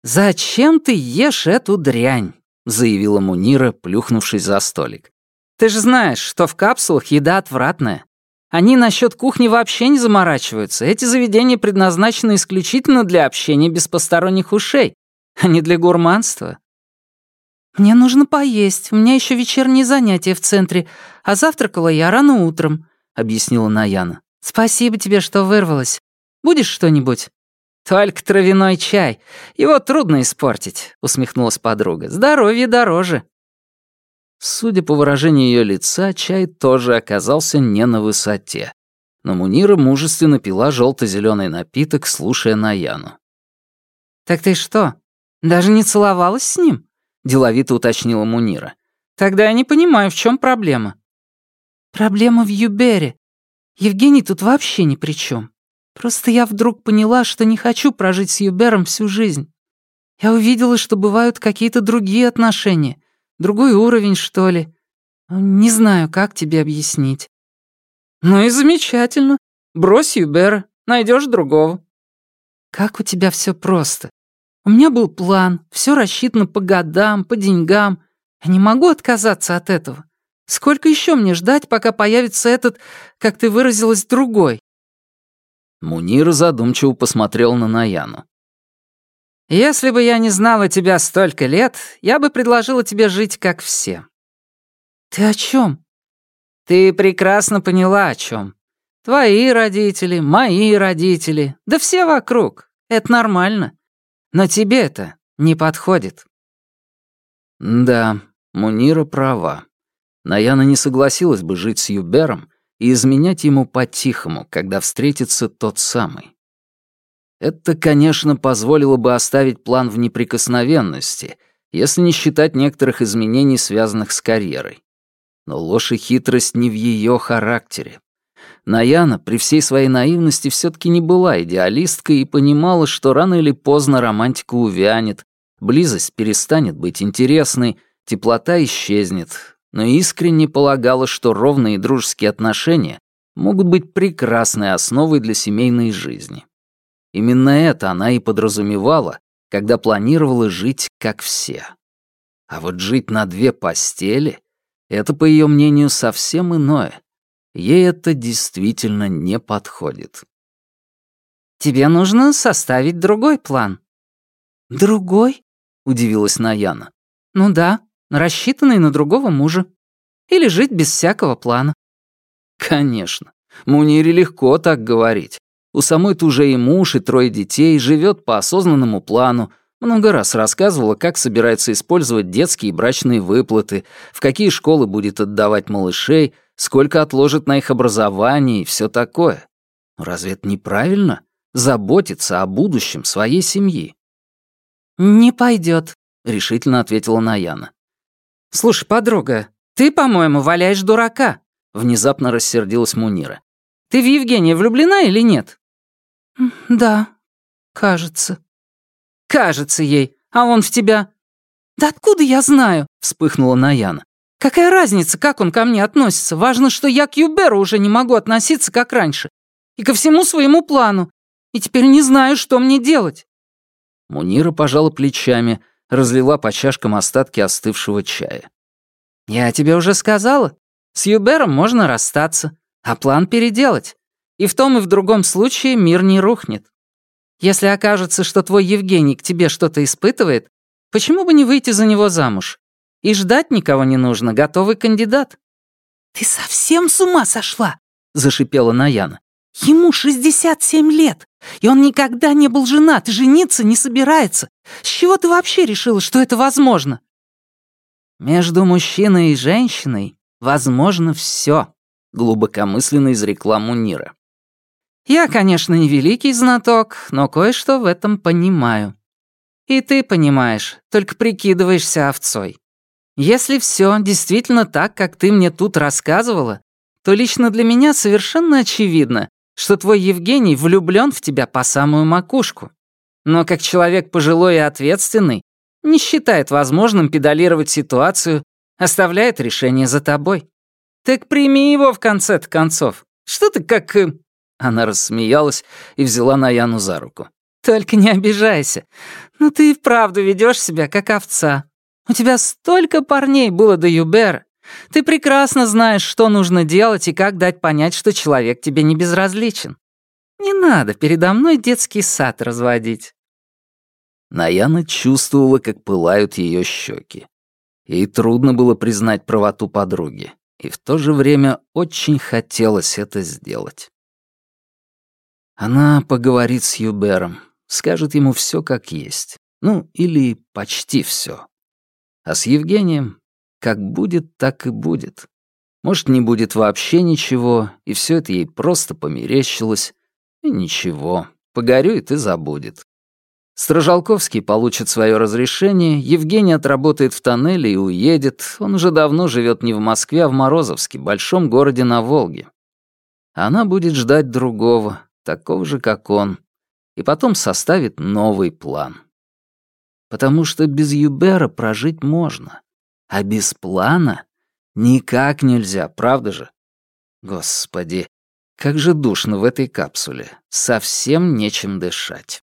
«Зачем ты ешь эту дрянь?» — заявила Мунира, плюхнувшись за столик. «Ты же знаешь, что в капсулах еда отвратная. Они насчет кухни вообще не заморачиваются. Эти заведения предназначены исключительно для общения без посторонних ушей, а не для гурманства. «Мне нужно поесть, у меня еще вечерние занятия в центре, а завтракала я рано утром», — объяснила Наяна. «Спасибо тебе, что вырвалась. Будешь что-нибудь?» «Только травяной чай. Его трудно испортить», — усмехнулась подруга. «Здоровье дороже». Судя по выражению ее лица, чай тоже оказался не на высоте. Но Мунира мужественно пила желто зеленый напиток, слушая Наяну. «Так ты что, даже не целовалась с ним?» — деловито уточнила Мунира. «Тогда я не понимаю, в чем проблема». «Проблема в Юбере. Евгений тут вообще ни при чем. Просто я вдруг поняла, что не хочу прожить с Юбером всю жизнь. Я увидела, что бывают какие-то другие отношения, другой уровень, что ли. Не знаю, как тебе объяснить». «Ну и замечательно. Брось Юбера, найдешь другого». «Как у тебя все просто. У меня был план, все рассчитано по годам, по деньгам. Я не могу отказаться от этого. Сколько еще мне ждать, пока появится этот, как ты выразилась, другой?» Мунир задумчиво посмотрел на Наяну. «Если бы я не знала тебя столько лет, я бы предложила тебе жить, как все». «Ты о чем? «Ты прекрасно поняла, о чем. Твои родители, мои родители, да все вокруг. Это нормально. Но тебе это не подходит». Да, Мунира права. Наяна не согласилась бы жить с Юбером и изменять ему по-тихому, когда встретится тот самый. Это, конечно, позволило бы оставить план в неприкосновенности, если не считать некоторых изменений, связанных с карьерой. Но ложь и хитрость не в ее характере. Наяна при всей своей наивности все таки не была идеалисткой и понимала, что рано или поздно романтика увянет, близость перестанет быть интересной, теплота исчезнет, но искренне полагала, что ровные дружеские отношения могут быть прекрасной основой для семейной жизни. Именно это она и подразумевала, когда планировала жить как все. А вот жить на две постели — это, по ее мнению, совсем иное. Ей это действительно не подходит. «Тебе нужно составить другой план». «Другой?» — удивилась Наяна. «Ну да, рассчитанный на другого мужа. Или жить без всякого плана». «Конечно. Мунире легко так говорить. У самой-то уже и муж, и трое детей, живет по осознанному плану, много раз рассказывала, как собирается использовать детские и брачные выплаты, в какие школы будет отдавать малышей, сколько отложит на их образование и все такое. Разве это неправильно? Заботиться о будущем своей семьи. «Не пойдет, решительно ответила Наяна. «Слушай, подруга, ты, по-моему, валяешь дурака», — внезапно рассердилась Мунира. «Ты в Евгения влюблена или нет?» «Да, кажется». «Кажется ей, а он в тебя. «Да откуда я знаю?» — вспыхнула Наяна. «Какая разница, как он ко мне относится? Важно, что я к Юберу уже не могу относиться, как раньше. И ко всему своему плану. И теперь не знаю, что мне делать». Мунира пожала плечами, разлила по чашкам остатки остывшего чая. «Я тебе уже сказала. С Юбером можно расстаться, а план переделать. И в том и в другом случае мир не рухнет. Если окажется, что твой Евгений к тебе что-то испытывает, почему бы не выйти за него замуж? И ждать никого не нужно, готовый кандидат». «Ты совсем с ума сошла?» — зашипела Наяна. «Ему 67 лет, и он никогда не был женат и жениться не собирается. С чего ты вообще решила, что это возможно?» «Между мужчиной и женщиной возможно все», — глубокомысленно изрекла Мунира. «Я, конечно, не великий знаток, но кое-что в этом понимаю. И ты понимаешь, только прикидываешься овцой. Если все действительно так, как ты мне тут рассказывала, то лично для меня совершенно очевидно, что твой Евгений влюблен в тебя по самую макушку. Но как человек пожилой и ответственный, не считает возможным педалировать ситуацию, оставляет решение за тобой. Так прими его в конце-то концов. Что ты как...» э, Она рассмеялась и взяла Наяну за руку. «Только не обижайся. Ну ты и вправду ведешь себя как овца. У тебя столько парней было до Юбера. Ты прекрасно знаешь, что нужно делать и как дать понять, что человек тебе не безразличен. Не надо передо мной детский сад разводить». Наяна чувствовала, как пылают ее щеки. Ей трудно было признать правоту подруги, и в то же время очень хотелось это сделать. Она поговорит с Юбером, скажет ему все как есть. Ну, или почти все. А с Евгением как будет, так и будет. Может, не будет вообще ничего, и все это ей просто померещилось. И ничего, погорюет и забудет. Стражалковский получит свое разрешение, Евгений отработает в тоннеле и уедет. Он уже давно живет не в Москве, а в Морозовске, большом городе на Волге. Она будет ждать другого, такого же, как он, и потом составит новый план. Потому что без Юбера прожить можно, а без плана никак нельзя, правда же? Господи, как же душно в этой капсуле, совсем нечем дышать.